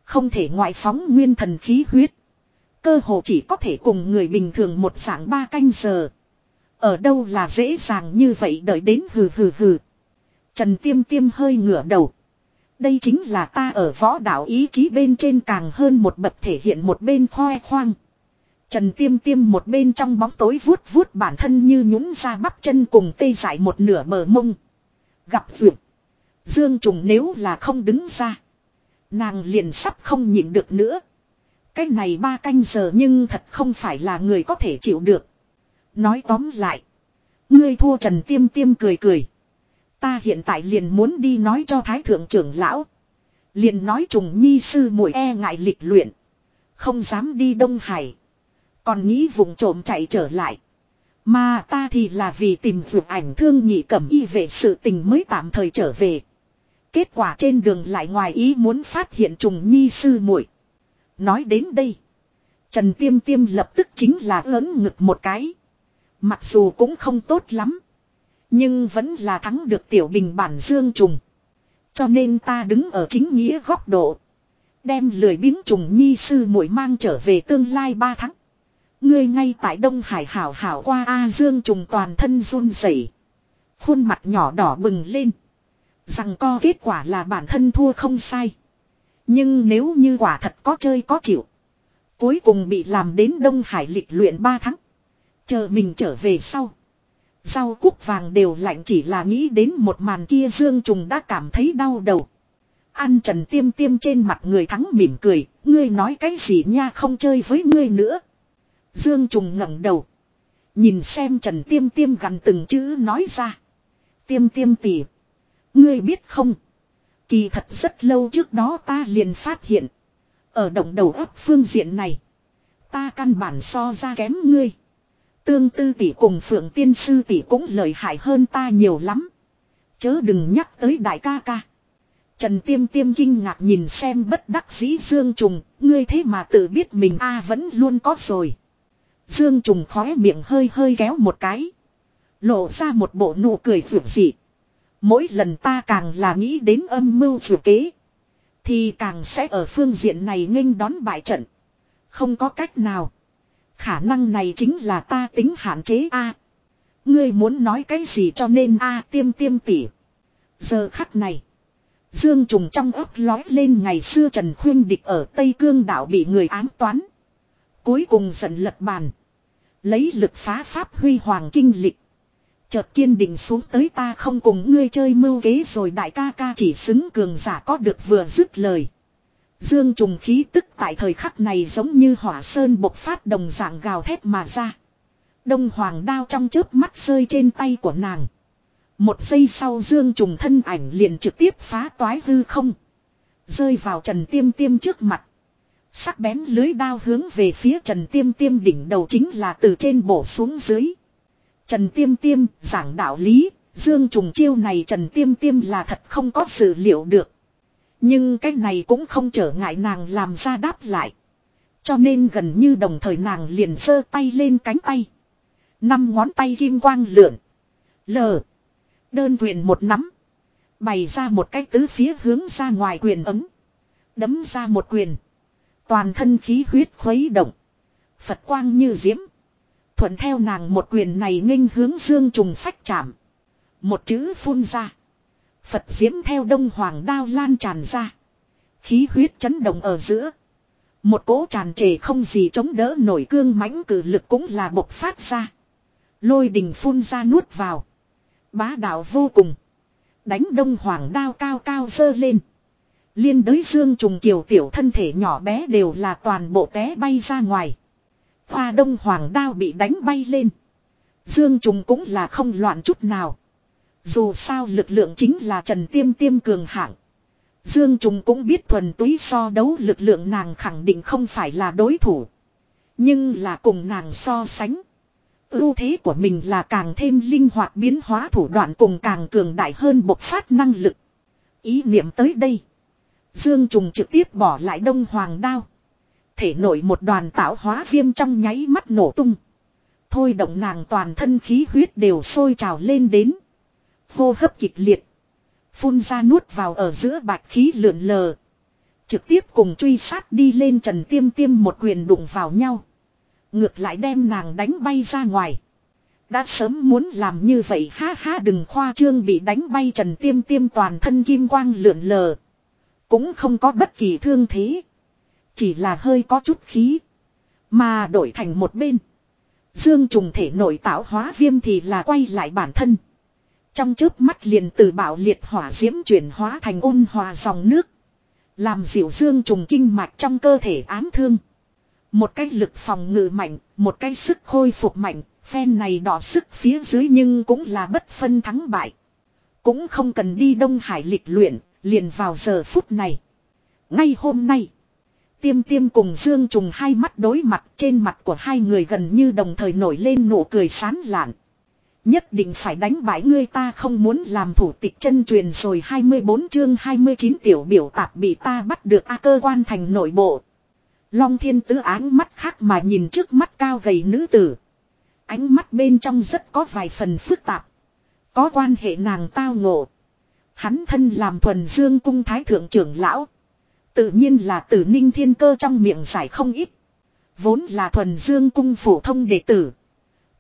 Không thể ngoại phóng nguyên thần khí huyết. Cơ hồ chỉ có thể cùng người bình thường một dạng ba canh giờ. Ở đâu là dễ dàng như vậy đợi đến hừ hừ hừ. Trần Tiêm Tiêm hơi ngửa đầu. Đây chính là ta ở võ đạo ý chí bên trên càng hơn một bậc thể hiện một bên khoe khoang. Trần Tiêm Tiêm một bên trong bóng tối vuốt vuốt bản thân như nhún ra bắp chân cùng tê dại một nửa bờ mông. Gặp vượt. Dương Trùng nếu là không đứng ra. Nàng liền sắp không nhịn được nữa. Cái này ba canh giờ nhưng thật không phải là người có thể chịu được. Nói tóm lại. Ngươi thua Trần Tiêm Tiêm cười cười. Ta hiện tại liền muốn đi nói cho Thái Thượng trưởng lão. Liền nói trùng nhi sư muội e ngại lịch luyện. Không dám đi Đông Hải. Còn nghĩ vùng trộm chạy trở lại. Mà ta thì là vì tìm vượt ảnh thương nhị cẩm y về sự tình mới tạm thời trở về. Kết quả trên đường lại ngoài ý muốn phát hiện trùng nhi sư muội. Nói đến đây. Trần Tiêm Tiêm lập tức chính là lớn ngực một cái. Mặc dù cũng không tốt lắm. Nhưng vẫn là thắng được tiểu bình bản dương trùng. Cho nên ta đứng ở chính nghĩa góc độ. Đem lười biếng trùng nhi sư muội mang trở về tương lai ba tháng. Ngươi ngay tại Đông Hải hảo hảo qua A Dương trùng toàn thân run rẩy, Khuôn mặt nhỏ đỏ bừng lên. Rằng co kết quả là bản thân thua không sai. Nhưng nếu như quả thật có chơi có chịu. Cuối cùng bị làm đến Đông Hải lịch luyện 3 tháng. Chờ mình trở về sau. Rau cúc vàng đều lạnh chỉ là nghĩ đến một màn kia Dương Trùng đã cảm thấy đau đầu. Ăn trần tiêm tiêm trên mặt người thắng mỉm cười. Ngươi nói cái gì nha không chơi với ngươi nữa. Dương Trùng ngẩng đầu. Nhìn xem Trần Tiêm Tiêm gần từng chữ nói ra. Tiêm Tiêm tỉ. Ngươi biết không? Kỳ thật rất lâu trước đó ta liền phát hiện. Ở động đầu ấp phương diện này. Ta căn bản so ra kém ngươi. Tương tư tỷ cùng phượng tiên sư tỷ cũng lợi hại hơn ta nhiều lắm. Chớ đừng nhắc tới đại ca ca. Trần Tiêm Tiêm kinh ngạc nhìn xem bất đắc dĩ Dương Trùng, ngươi thế mà tự biết mình a vẫn luôn có rồi. Dương Trùng khóe miệng hơi hơi kéo một cái. Lộ ra một bộ nụ cười phượng dị. Mỗi lần ta càng là nghĩ đến âm mưu phượng kế. Thì càng sẽ ở phương diện này nghênh đón bại trận. Không có cách nào. Khả năng này chính là ta tính hạn chế a. ngươi muốn nói cái gì cho nên a tiêm tiêm tỉ. Giờ khắc này. Dương trùng trong ấp lói lên ngày xưa Trần Khuyên Địch ở Tây Cương đảo bị người ám toán. Cuối cùng giận lật bàn. Lấy lực phá pháp huy hoàng kinh lịch. Chợt kiên định xuống tới ta không cùng ngươi chơi mưu kế rồi đại ca ca chỉ xứng cường giả có được vừa dứt lời. Dương trùng khí tức tại thời khắc này giống như hỏa sơn bộc phát đồng dạng gào thét mà ra. Đông hoàng đao trong chớp mắt rơi trên tay của nàng. Một giây sau dương trùng thân ảnh liền trực tiếp phá toái hư không. Rơi vào trần tiêm tiêm trước mặt. Sắc bén lưới đao hướng về phía Trần Tiêm Tiêm đỉnh đầu chính là từ trên bổ xuống dưới. Trần Tiêm Tiêm giảng đạo lý, Dương trùng chiêu này Trần Tiêm Tiêm là thật không có sự liệu được. Nhưng cái này cũng không trở ngại nàng làm ra đáp lại. Cho nên gần như đồng thời nàng liền sơ tay lên cánh tay. Năm ngón tay kim quang lượn. Lờ. Đơn quyền một nắm. Bày ra một cái tứ phía hướng ra ngoài quyền ấm. Đấm ra một quyền. Toàn thân khí huyết khuấy động. Phật quang như diễm. Thuận theo nàng một quyền này nghênh hướng dương trùng phách chạm. Một chữ phun ra. Phật diễm theo đông hoàng đao lan tràn ra. Khí huyết chấn động ở giữa. Một cỗ tràn trề không gì chống đỡ nổi cương mãnh cử lực cũng là bộc phát ra. Lôi đình phun ra nuốt vào. Bá đạo vô cùng. Đánh đông hoàng đao cao cao dơ lên. Liên đới dương trùng kiều tiểu thân thể nhỏ bé đều là toàn bộ té bay ra ngoài. Hoa đông hoàng đao bị đánh bay lên. Dương trùng cũng là không loạn chút nào. Dù sao lực lượng chính là Trần Tiêm Tiêm cường hạng. Dương Trùng cũng biết thuần túy so đấu lực lượng nàng khẳng định không phải là đối thủ. Nhưng là cùng nàng so sánh. ưu thế của mình là càng thêm linh hoạt biến hóa thủ đoạn cùng càng cường đại hơn bộc phát năng lực. Ý niệm tới đây. Dương Trùng trực tiếp bỏ lại đông hoàng đao. Thể nổi một đoàn tạo hóa viêm trong nháy mắt nổ tung. Thôi động nàng toàn thân khí huyết đều sôi trào lên đến. Hô hấp kịch liệt. Phun ra nuốt vào ở giữa bạch khí lượn lờ. Trực tiếp cùng truy sát đi lên trần tiêm tiêm một quyền đụng vào nhau. Ngược lại đem nàng đánh bay ra ngoài. Đã sớm muốn làm như vậy, ha ha, đừng khoa trương bị đánh bay trần tiêm tiêm toàn thân kim quang lượn lờ. Cũng không có bất kỳ thương thế. Chỉ là hơi có chút khí. Mà đổi thành một bên. Dương trùng thể nội tạo hóa viêm thì là quay lại bản thân. Trong chớp mắt liền từ bạo liệt hỏa diễm chuyển hóa thành ôn hòa dòng nước. Làm dịu dương trùng kinh mạch trong cơ thể ám thương. Một cái lực phòng ngự mạnh, một cái sức khôi phục mạnh, phen này đỏ sức phía dưới nhưng cũng là bất phân thắng bại. Cũng không cần đi Đông Hải lịch luyện, liền vào giờ phút này. Ngay hôm nay, tiêm tiêm cùng Dương Trùng hai mắt đối mặt trên mặt của hai người gần như đồng thời nổi lên nụ cười sán lạn. Nhất định phải đánh bại ngươi ta không muốn làm thủ tịch chân truyền rồi 24 chương 29 tiểu biểu tạp bị ta bắt được a cơ quan thành nội bộ. Long thiên tứ áng mắt khác mà nhìn trước mắt cao gầy nữ tử. Ánh mắt bên trong rất có vài phần phức tạp. Có quan hệ nàng tao ngộ. Hắn thân làm thuần dương cung thái thượng trưởng lão. Tự nhiên là tử ninh thiên cơ trong miệng giải không ít. Vốn là thuần dương cung phổ thông đệ tử.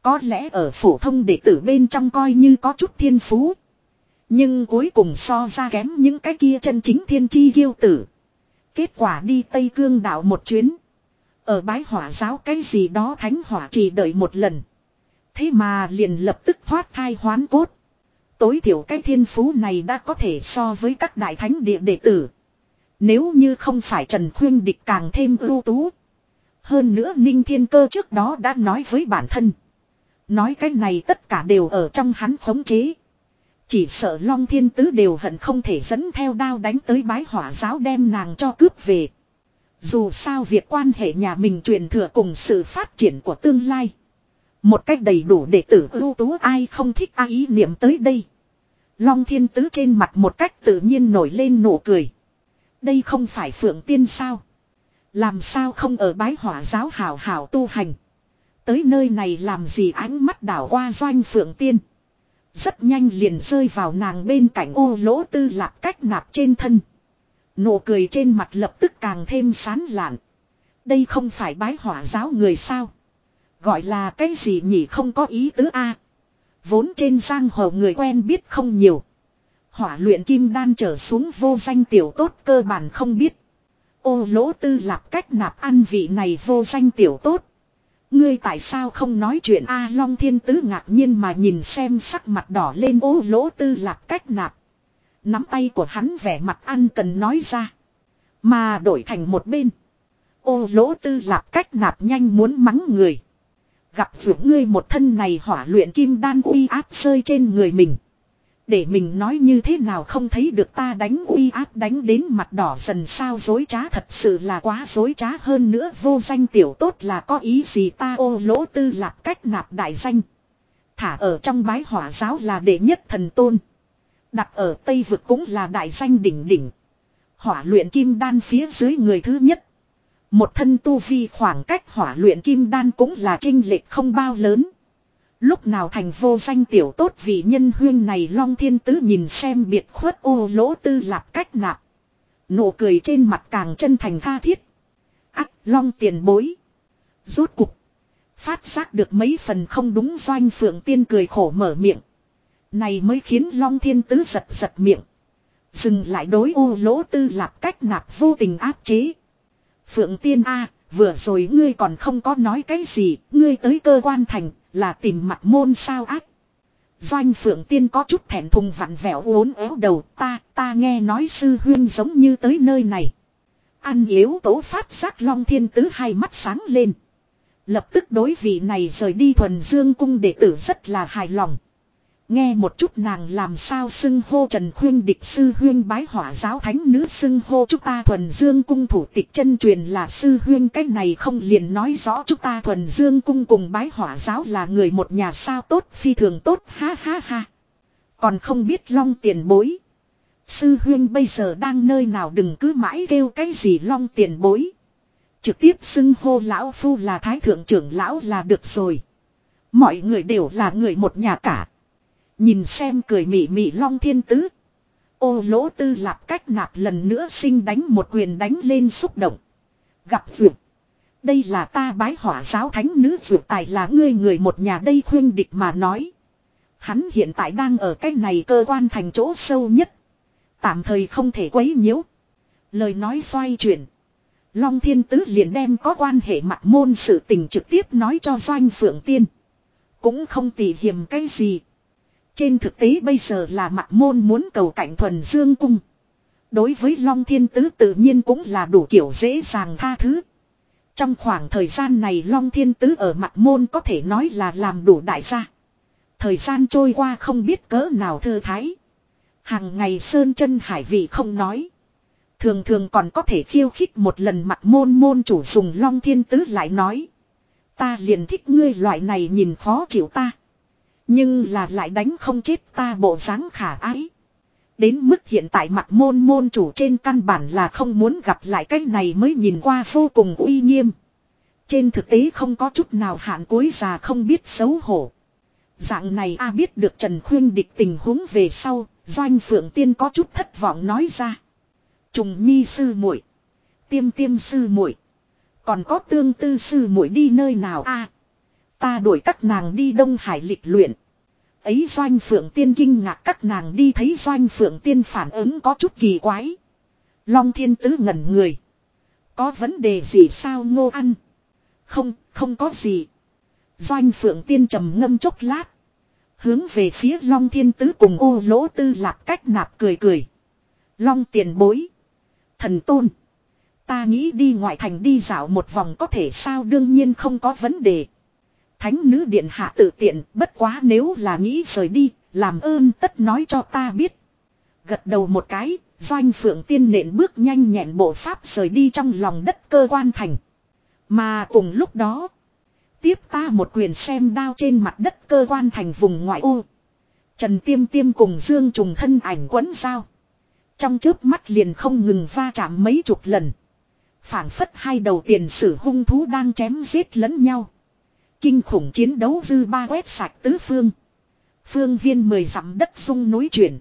Có lẽ ở phổ thông đệ tử bên trong coi như có chút thiên phú. Nhưng cuối cùng so ra kém những cái kia chân chính thiên chi ghiêu tử. Kết quả đi Tây Cương đảo một chuyến. Ở bái hỏa giáo cái gì đó thánh hỏa chỉ đợi một lần. Thế mà liền lập tức thoát thai hoán cốt. Tối thiểu cái thiên phú này đã có thể so với các đại thánh địa đệ tử. Nếu như không phải Trần Khuyên Địch càng thêm ưu tú. Hơn nữa Ninh Thiên Cơ trước đó đã nói với bản thân. Nói cái này tất cả đều ở trong hắn khống chế. Chỉ sợ Long Thiên Tứ đều hận không thể dẫn theo đao đánh tới bái hỏa giáo đem nàng cho cướp về. Dù sao việc quan hệ nhà mình truyền thừa cùng sự phát triển của tương lai. Một cách đầy đủ để tử ưu tú ai không thích ai ý niệm tới đây. Long Thiên Tứ trên mặt một cách tự nhiên nổi lên nụ cười. Đây không phải phượng tiên sao. Làm sao không ở bái hỏa giáo hảo hảo tu hành. Tới nơi này làm gì ánh mắt đảo qua doanh phượng tiên. Rất nhanh liền rơi vào nàng bên cạnh ô lỗ tư lạc cách nạp trên thân. Nụ cười trên mặt lập tức càng thêm sán lạn. Đây không phải bái hỏa giáo người sao. Gọi là cái gì nhỉ không có ý tứ a Vốn trên giang hồ người quen biết không nhiều. Hỏa luyện kim đan trở xuống vô danh tiểu tốt cơ bản không biết. Ô lỗ tư lạp cách nạp ăn vị này vô danh tiểu tốt. Ngươi tại sao không nói chuyện A Long Thiên Tứ ngạc nhiên mà nhìn xem sắc mặt đỏ lên ô lỗ tư lạp cách nạp. Nắm tay của hắn vẻ mặt ăn cần nói ra. Mà đổi thành một bên. Ô lỗ tư lạp cách nạp nhanh muốn mắng người. Gặp vượt ngươi một thân này hỏa luyện kim đan uy áp rơi trên người mình. Để mình nói như thế nào không thấy được ta đánh uy áp đánh đến mặt đỏ dần sao dối trá thật sự là quá dối trá hơn nữa vô danh tiểu tốt là có ý gì ta ô lỗ tư lạc cách nạp đại danh. Thả ở trong bái hỏa giáo là đệ nhất thần tôn. Đặt ở Tây vực cũng là đại danh đỉnh đỉnh. Hỏa luyện kim đan phía dưới người thứ nhất. Một thân tu vi khoảng cách hỏa luyện kim đan cũng là trinh lệch không bao lớn. Lúc nào thành vô danh tiểu tốt vị nhân huyên này long thiên tứ nhìn xem biệt khuất ô lỗ tư lạp cách nạp. Nụ cười trên mặt càng chân thành tha thiết. Ác, long tiền bối. Rốt cục. Phát giác được mấy phần không đúng doanh phượng tiên cười khổ mở miệng. Này mới khiến long thiên tứ giật giật miệng. Dừng lại đối ô lỗ tư lạp cách nạp vô tình áp chế. Phượng tiên A, vừa rồi ngươi còn không có nói cái gì, ngươi tới cơ quan thành, là tìm mặt môn sao ác. Doanh phượng tiên có chút thẹn thùng vặn vẹo uốn éo đầu ta, ta nghe nói sư huyên giống như tới nơi này. Ăn yếu tố phát giác long thiên tứ hai mắt sáng lên. Lập tức đối vị này rời đi thuần dương cung đệ tử rất là hài lòng. Nghe một chút nàng làm sao xưng hô Trần Khuyên địch sư huyên bái hỏa giáo thánh nữ xưng hô chúng ta thuần dương cung thủ tịch chân truyền là sư huyên cách này không liền nói rõ chúng ta thuần dương cung cùng bái hỏa giáo là người một nhà sao tốt, phi thường tốt, ha ha ha. Còn không biết long tiền bối. Sư huyên bây giờ đang nơi nào đừng cứ mãi kêu cái gì long tiền bối. Trực tiếp xưng hô lão phu là thái thượng trưởng lão là được rồi. Mọi người đều là người một nhà cả. Nhìn xem cười mị mị long thiên tứ. Ô lỗ tư lạp cách nạp lần nữa sinh đánh một quyền đánh lên xúc động. Gặp vượt. Đây là ta bái hỏa giáo thánh nữ vượt tài là ngươi người một nhà đây khuyên địch mà nói. Hắn hiện tại đang ở cái này cơ quan thành chỗ sâu nhất. Tạm thời không thể quấy nhiễu. Lời nói xoay chuyển. Long thiên tứ liền đem có quan hệ mặt môn sự tình trực tiếp nói cho doanh phượng tiên. Cũng không tỉ hiểm cái gì. Trên thực tế bây giờ là mặt môn muốn cầu cảnh thuần dương cung. Đối với Long Thiên Tứ tự nhiên cũng là đủ kiểu dễ dàng tha thứ. Trong khoảng thời gian này Long Thiên Tứ ở mặt môn có thể nói là làm đủ đại gia. Thời gian trôi qua không biết cỡ nào thư thái. Hàng ngày sơn chân hải vị không nói. Thường thường còn có thể khiêu khích một lần mặt môn môn chủ dùng Long Thiên Tứ lại nói. Ta liền thích ngươi loại này nhìn khó chịu ta. Nhưng là lại đánh không chết ta bộ dáng khả ái. Đến mức hiện tại mặt môn môn chủ trên căn bản là không muốn gặp lại cái này mới nhìn qua vô cùng uy nghiêm. Trên thực tế không có chút nào hạn cuối già không biết xấu hổ. Dạng này a biết được Trần Khuyên địch tình huống về sau, Doanh Phượng Tiên có chút thất vọng nói ra. Trùng Nhi sư muội, Tiêm Tiêm sư muội, còn có Tương Tư sư muội đi nơi nào a? Ta đuổi các nàng đi Đông Hải lịch luyện. Ấy Doanh Phượng Tiên kinh ngạc các nàng đi thấy Doanh Phượng Tiên phản ứng có chút kỳ quái. Long Thiên Tứ ngẩn người. Có vấn đề gì sao ngô ăn? Không, không có gì. Doanh Phượng Tiên trầm ngâm chốc lát. Hướng về phía Long Thiên Tứ cùng ô lỗ tư lạp cách nạp cười cười. Long tiền bối. Thần tôn. Ta nghĩ đi ngoại thành đi dạo một vòng có thể sao đương nhiên không có vấn đề. Thánh nữ điện hạ tự tiện, bất quá nếu là nghĩ rời đi, làm ơn tất nói cho ta biết. Gật đầu một cái, doanh phượng tiên nện bước nhanh nhẹn bộ pháp rời đi trong lòng đất cơ quan thành. Mà cùng lúc đó, tiếp ta một quyền xem đao trên mặt đất cơ quan thành vùng ngoại ô. Trần Tiêm Tiêm cùng Dương Trùng thân ảnh quấn sao Trong chớp mắt liền không ngừng va chạm mấy chục lần. phảng phất hai đầu tiền sử hung thú đang chém giết lẫn nhau. Kinh khủng chiến đấu dư ba quét sạch tứ phương. Phương viên mười dặm đất sung núi chuyển.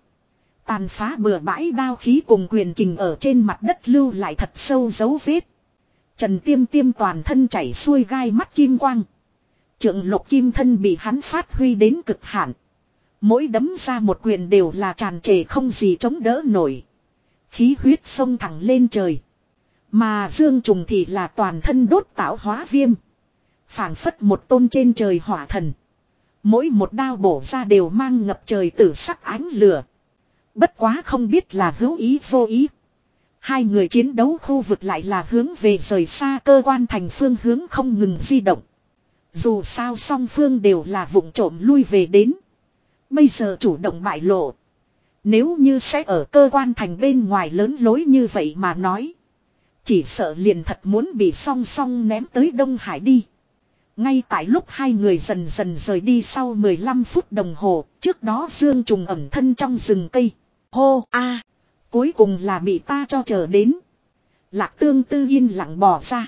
Tàn phá bừa bãi đao khí cùng quyền kình ở trên mặt đất lưu lại thật sâu dấu vết. Trần tiêm tiêm toàn thân chảy xuôi gai mắt kim quang. Trượng lục kim thân bị hắn phát huy đến cực hạn. Mỗi đấm ra một quyền đều là tràn trề không gì chống đỡ nổi. Khí huyết sông thẳng lên trời. Mà Dương Trùng thì là toàn thân đốt tạo hóa viêm phảng phất một tôn trên trời hỏa thần. Mỗi một đao bổ ra đều mang ngập trời tử sắc ánh lửa. Bất quá không biết là hữu ý vô ý. Hai người chiến đấu khu vực lại là hướng về rời xa cơ quan thành phương hướng không ngừng di động. Dù sao song phương đều là vụng trộm lui về đến. Bây giờ chủ động bại lộ. Nếu như sẽ ở cơ quan thành bên ngoài lớn lối như vậy mà nói. Chỉ sợ liền thật muốn bị song song ném tới Đông Hải đi. Ngay tại lúc hai người dần dần rời đi sau 15 phút đồng hồ, trước đó Dương Trùng ẩm thân trong rừng cây. Hô a Cuối cùng là bị ta cho chờ đến. Lạc tương tư yên lặng bỏ ra.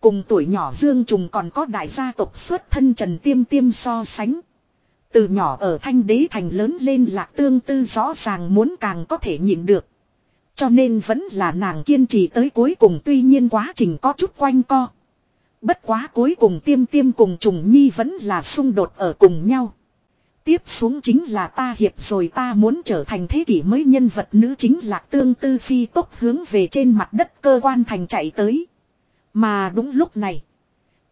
Cùng tuổi nhỏ Dương Trùng còn có đại gia tộc xuất thân Trần Tiêm Tiêm so sánh. Từ nhỏ ở thanh đế thành lớn lên lạc tương tư rõ ràng muốn càng có thể nhịn được. Cho nên vẫn là nàng kiên trì tới cuối cùng tuy nhiên quá trình có chút quanh co. Bất quá cuối cùng tiêm tiêm cùng trùng nhi vẫn là xung đột ở cùng nhau. Tiếp xuống chính là ta hiệp rồi ta muốn trở thành thế kỷ mới nhân vật nữ chính là tương tư phi tốc hướng về trên mặt đất cơ quan thành chạy tới. Mà đúng lúc này.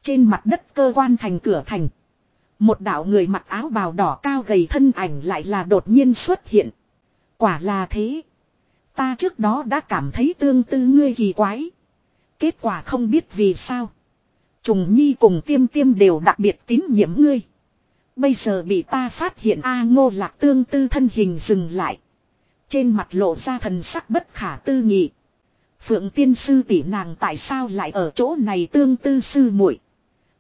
Trên mặt đất cơ quan thành cửa thành. Một đạo người mặc áo bào đỏ cao gầy thân ảnh lại là đột nhiên xuất hiện. Quả là thế. Ta trước đó đã cảm thấy tương tư ngươi kỳ quái. Kết quả không biết vì sao. Trùng Nhi cùng Tiêm Tiêm đều đặc biệt tín nhiệm ngươi. Bây giờ bị ta phát hiện A ngô lạc tương tư thân hình dừng lại. Trên mặt lộ ra thần sắc bất khả tư nghị. Phượng tiên sư tỷ nàng tại sao lại ở chỗ này tương tư sư muội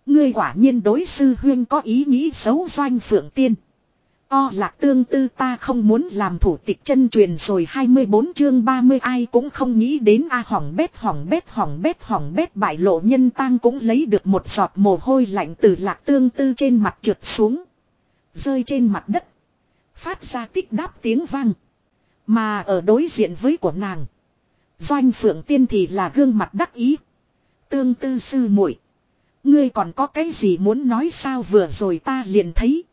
Ngươi quả nhiên đối sư huyên có ý nghĩ xấu doanh Phượng tiên. O lạc tương tư ta không muốn làm thủ tịch chân truyền rồi 24 chương 30 ai cũng không nghĩ đến A hỏng bét hỏng bét hỏng bét hỏng bét bại lộ nhân tang cũng lấy được một giọt mồ hôi lạnh từ lạc tương tư trên mặt trượt xuống. Rơi trên mặt đất. Phát ra tích đáp tiếng vang. Mà ở đối diện với của nàng. Doanh phượng tiên thì là gương mặt đắc ý. Tương tư sư muội, Ngươi còn có cái gì muốn nói sao vừa rồi ta liền thấy.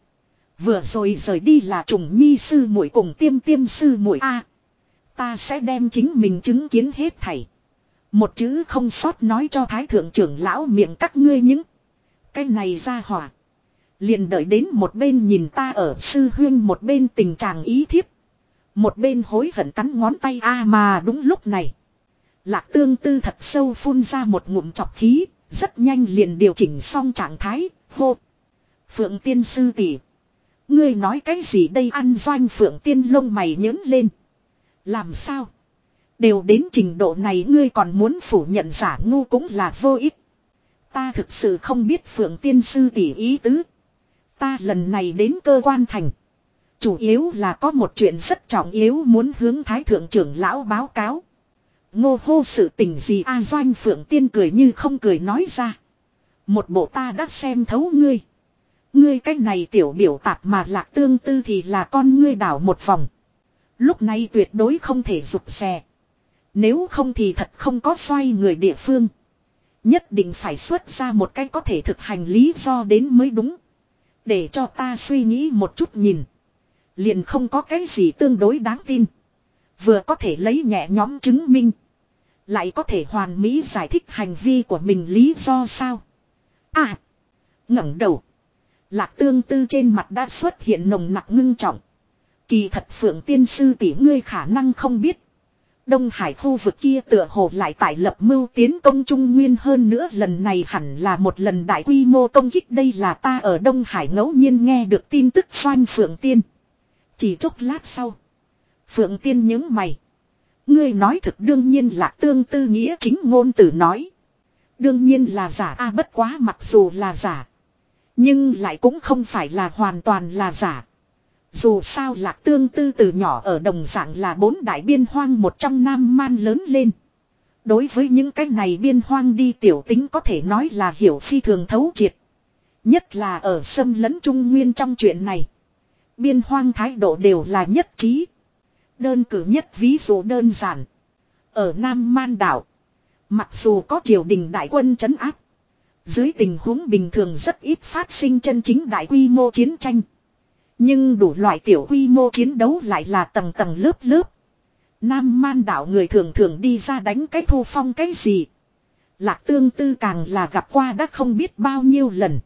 Vừa rồi rời đi là trùng nhi sư muội cùng tiêm tiêm sư muội a Ta sẽ đem chính mình chứng kiến hết thảy. Một chữ không sót nói cho thái thượng trưởng lão miệng các ngươi những. Cái này ra hỏa. Liền đợi đến một bên nhìn ta ở sư huyên một bên tình trạng ý thiếp. Một bên hối hận cắn ngón tay a mà đúng lúc này. Lạc tương tư thật sâu phun ra một ngụm chọc khí. Rất nhanh liền điều chỉnh xong trạng thái. Hô. Phượng tiên sư tỷ Ngươi nói cái gì đây ăn doanh phượng tiên lông mày nhớn lên. Làm sao? Đều đến trình độ này ngươi còn muốn phủ nhận giả ngu cũng là vô ích. Ta thực sự không biết phượng tiên sư tỷ ý tứ. Ta lần này đến cơ quan thành. Chủ yếu là có một chuyện rất trọng yếu muốn hướng thái thượng trưởng lão báo cáo. Ngô hô sự tình gì a doanh phượng tiên cười như không cười nói ra. Một bộ ta đã xem thấu ngươi. Ngươi cách này tiểu biểu tạp mà lạc tương tư thì là con ngươi đảo một vòng. Lúc này tuyệt đối không thể rụt xe. Nếu không thì thật không có xoay người địa phương. Nhất định phải xuất ra một cái có thể thực hành lý do đến mới đúng. Để cho ta suy nghĩ một chút nhìn. Liền không có cái gì tương đối đáng tin. Vừa có thể lấy nhẹ nhóm chứng minh. Lại có thể hoàn mỹ giải thích hành vi của mình lý do sao. À. ngẩng đầu. Lạc tương tư trên mặt đã xuất hiện nồng nặc ngưng trọng. Kỳ thật phượng tiên sư tỷ ngươi khả năng không biết. Đông Hải khu vực kia tựa hồ lại tại lập mưu tiến công Trung Nguyên hơn nữa lần này hẳn là một lần đại quy mô công kích đây là ta ở Đông Hải ngẫu nhiên nghe được tin tức xoanh Phượng Tiên. Chỉ chốc lát sau. Phượng Tiên nhớ mày. Ngươi nói thực đương nhiên là tương tư nghĩa chính ngôn từ nói. Đương nhiên là giả a, bất quá mặc dù là giả. Nhưng lại cũng không phải là hoàn toàn là giả. Dù sao lạc tương tư từ nhỏ ở đồng dạng là bốn đại biên hoang một trong nam man lớn lên. Đối với những cái này biên hoang đi tiểu tính có thể nói là hiểu phi thường thấu triệt. Nhất là ở xâm lấn trung nguyên trong chuyện này. Biên hoang thái độ đều là nhất trí. Đơn cử nhất ví dụ đơn giản. Ở Nam Man đảo. Mặc dù có triều đình đại quân chấn áp. Dưới tình huống bình thường rất ít phát sinh chân chính đại quy mô chiến tranh. Nhưng đủ loại tiểu quy mô chiến đấu lại là tầng tầng lớp lớp. Nam man đảo người thường thường đi ra đánh cái thu phong cái gì. Lạc tương tư càng là gặp qua đã không biết bao nhiêu lần.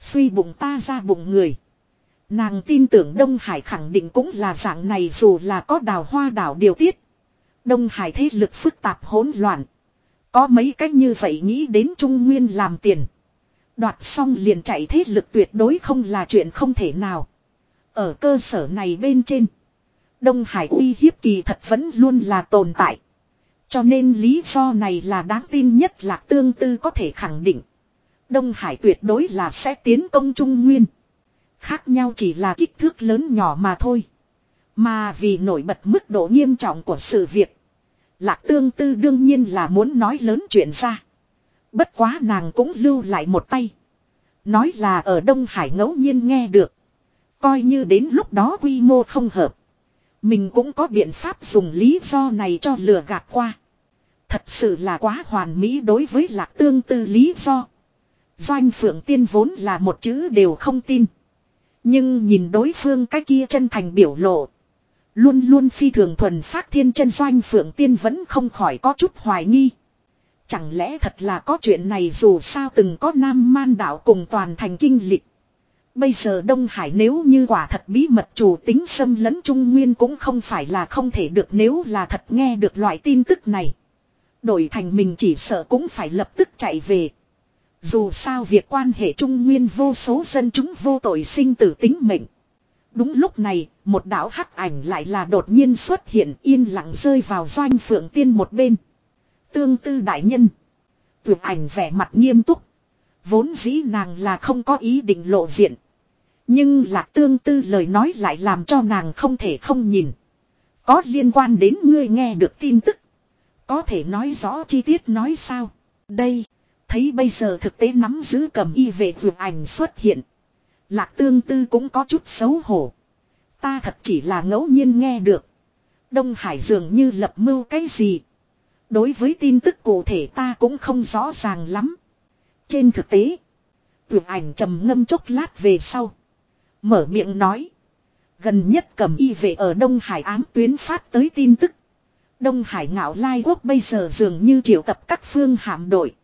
Suy bụng ta ra bụng người. Nàng tin tưởng Đông Hải khẳng định cũng là dạng này dù là có đào hoa đảo điều tiết. Đông Hải thế lực phức tạp hỗn loạn. Có mấy cách như vậy nghĩ đến Trung Nguyên làm tiền. Đoạt xong liền chạy thế lực tuyệt đối không là chuyện không thể nào. Ở cơ sở này bên trên. Đông Hải uy hiếp kỳ thật vẫn luôn là tồn tại. Cho nên lý do này là đáng tin nhất là tương tư có thể khẳng định. Đông Hải tuyệt đối là sẽ tiến công Trung Nguyên. Khác nhau chỉ là kích thước lớn nhỏ mà thôi. Mà vì nổi bật mức độ nghiêm trọng của sự việc. Lạc tương tư đương nhiên là muốn nói lớn chuyện ra. Bất quá nàng cũng lưu lại một tay. Nói là ở Đông Hải ngẫu nhiên nghe được. Coi như đến lúc đó quy mô không hợp. Mình cũng có biện pháp dùng lý do này cho lừa gạt qua. Thật sự là quá hoàn mỹ đối với lạc tương tư lý do. Doanh phượng tiên vốn là một chữ đều không tin. Nhưng nhìn đối phương cái kia chân thành biểu lộ. Luôn luôn phi thường thuần phát thiên chân doanh phượng tiên vẫn không khỏi có chút hoài nghi. Chẳng lẽ thật là có chuyện này dù sao từng có nam man đạo cùng toàn thành kinh lịch. Bây giờ Đông Hải nếu như quả thật bí mật chủ tính xâm lấn Trung Nguyên cũng không phải là không thể được nếu là thật nghe được loại tin tức này. Đổi thành mình chỉ sợ cũng phải lập tức chạy về. Dù sao việc quan hệ Trung Nguyên vô số dân chúng vô tội sinh tử tính mệnh. Đúng lúc này, một đạo hắc ảnh lại là đột nhiên xuất hiện yên lặng rơi vào doanh phượng tiên một bên. Tương tư đại nhân. Tuyệt ảnh vẻ mặt nghiêm túc. Vốn dĩ nàng là không có ý định lộ diện. Nhưng lạc tương tư lời nói lại làm cho nàng không thể không nhìn. Có liên quan đến ngươi nghe được tin tức. Có thể nói rõ chi tiết nói sao. Đây, thấy bây giờ thực tế nắm giữ cầm y về vượt ảnh xuất hiện. Lạc tương tư cũng có chút xấu hổ. Ta thật chỉ là ngẫu nhiên nghe được. Đông Hải dường như lập mưu cái gì. Đối với tin tức cụ thể ta cũng không rõ ràng lắm. Trên thực tế, Tưởng ảnh trầm ngâm chốc lát về sau. Mở miệng nói. Gần nhất cầm y về ở Đông Hải ám tuyến phát tới tin tức. Đông Hải ngạo lai quốc bây giờ dường như triệu tập các phương hạm đội.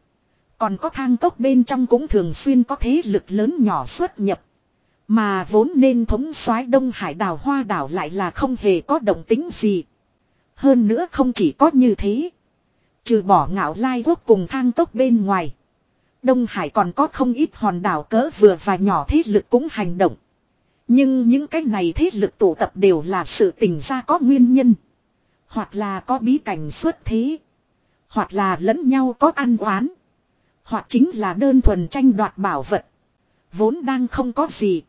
Còn có thang cốc bên trong cũng thường xuyên có thế lực lớn nhỏ xuất nhập. Mà vốn nên thống soái Đông Hải đào hoa đảo lại là không hề có động tính gì. Hơn nữa không chỉ có như thế. Trừ bỏ ngạo lai quốc cùng thang tốc bên ngoài. Đông Hải còn có không ít hòn đảo cỡ vừa và nhỏ thế lực cũng hành động. Nhưng những cái này thế lực tụ tập đều là sự tình ra có nguyên nhân. Hoặc là có bí cảnh xuất thế. Hoặc là lẫn nhau có ăn oán. Hoặc chính là đơn thuần tranh đoạt bảo vật. Vốn đang không có gì.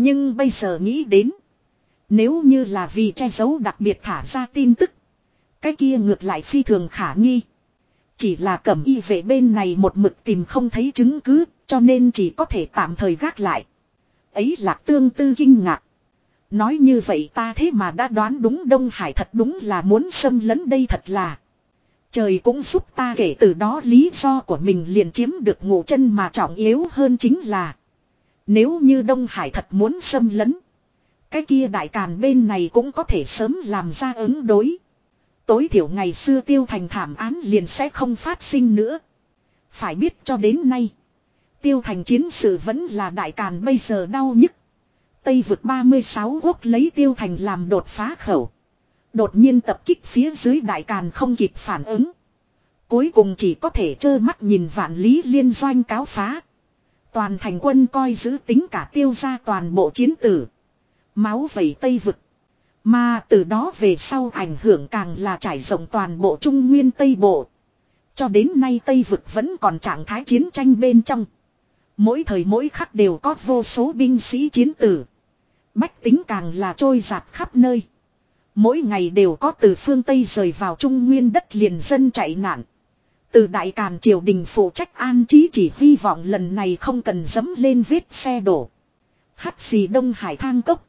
Nhưng bây giờ nghĩ đến. Nếu như là vì che giấu đặc biệt thả ra tin tức. Cái kia ngược lại phi thường khả nghi. Chỉ là cẩm y vệ bên này một mực tìm không thấy chứng cứ, cho nên chỉ có thể tạm thời gác lại. Ấy là tương tư kinh ngạc. Nói như vậy ta thế mà đã đoán đúng Đông Hải thật đúng là muốn xâm lấn đây thật là. Trời cũng giúp ta kể từ đó lý do của mình liền chiếm được ngủ chân mà trọng yếu hơn chính là. Nếu như Đông Hải thật muốn xâm lấn. Cái kia đại càn bên này cũng có thể sớm làm ra ứng đối. Tối thiểu ngày xưa tiêu thành thảm án liền sẽ không phát sinh nữa. Phải biết cho đến nay. Tiêu thành chiến sự vẫn là đại càn bây giờ đau nhức. Tây vực 36 quốc lấy tiêu thành làm đột phá khẩu. Đột nhiên tập kích phía dưới đại càn không kịp phản ứng. Cuối cùng chỉ có thể trơ mắt nhìn vạn lý liên doanh cáo phá. Toàn thành quân coi giữ tính cả tiêu ra toàn bộ chiến tử. Máu vẩy Tây vực. Mà từ đó về sau ảnh hưởng càng là trải rộng toàn bộ Trung Nguyên Tây Bộ. Cho đến nay Tây vực vẫn còn trạng thái chiến tranh bên trong. Mỗi thời mỗi khắc đều có vô số binh sĩ chiến tử. Bách tính càng là trôi giạt khắp nơi. Mỗi ngày đều có từ phương Tây rời vào Trung Nguyên đất liền dân chạy nạn. Từ Đại Càn triều đình phụ trách an trí chỉ hy vọng lần này không cần dấm lên vết xe đổ. Hắt xì Đông Hải thang cốc.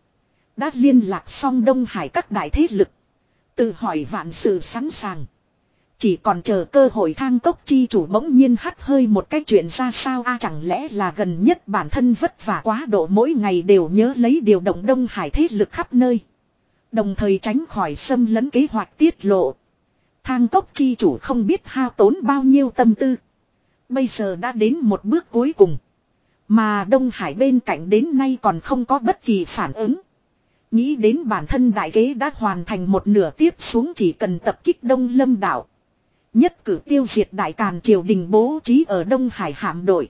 Đã liên lạc xong Đông Hải các đại thế lực. Tự hỏi vạn sự sẵn sàng. Chỉ còn chờ cơ hội thang cốc chi chủ bỗng nhiên hắt hơi một cái chuyện ra sao a à, chẳng lẽ là gần nhất bản thân vất vả quá độ mỗi ngày đều nhớ lấy điều động Đông Hải thế lực khắp nơi. Đồng thời tránh khỏi xâm lấn kế hoạch tiết lộ. Thang cốc chi chủ không biết hao tốn bao nhiêu tâm tư. Bây giờ đã đến một bước cuối cùng. Mà Đông Hải bên cạnh đến nay còn không có bất kỳ phản ứng. Nghĩ đến bản thân đại kế đã hoàn thành một nửa tiếp xuống chỉ cần tập kích Đông Lâm đảo. Nhất cử tiêu diệt đại càn triều đình bố trí ở Đông Hải hạm đội.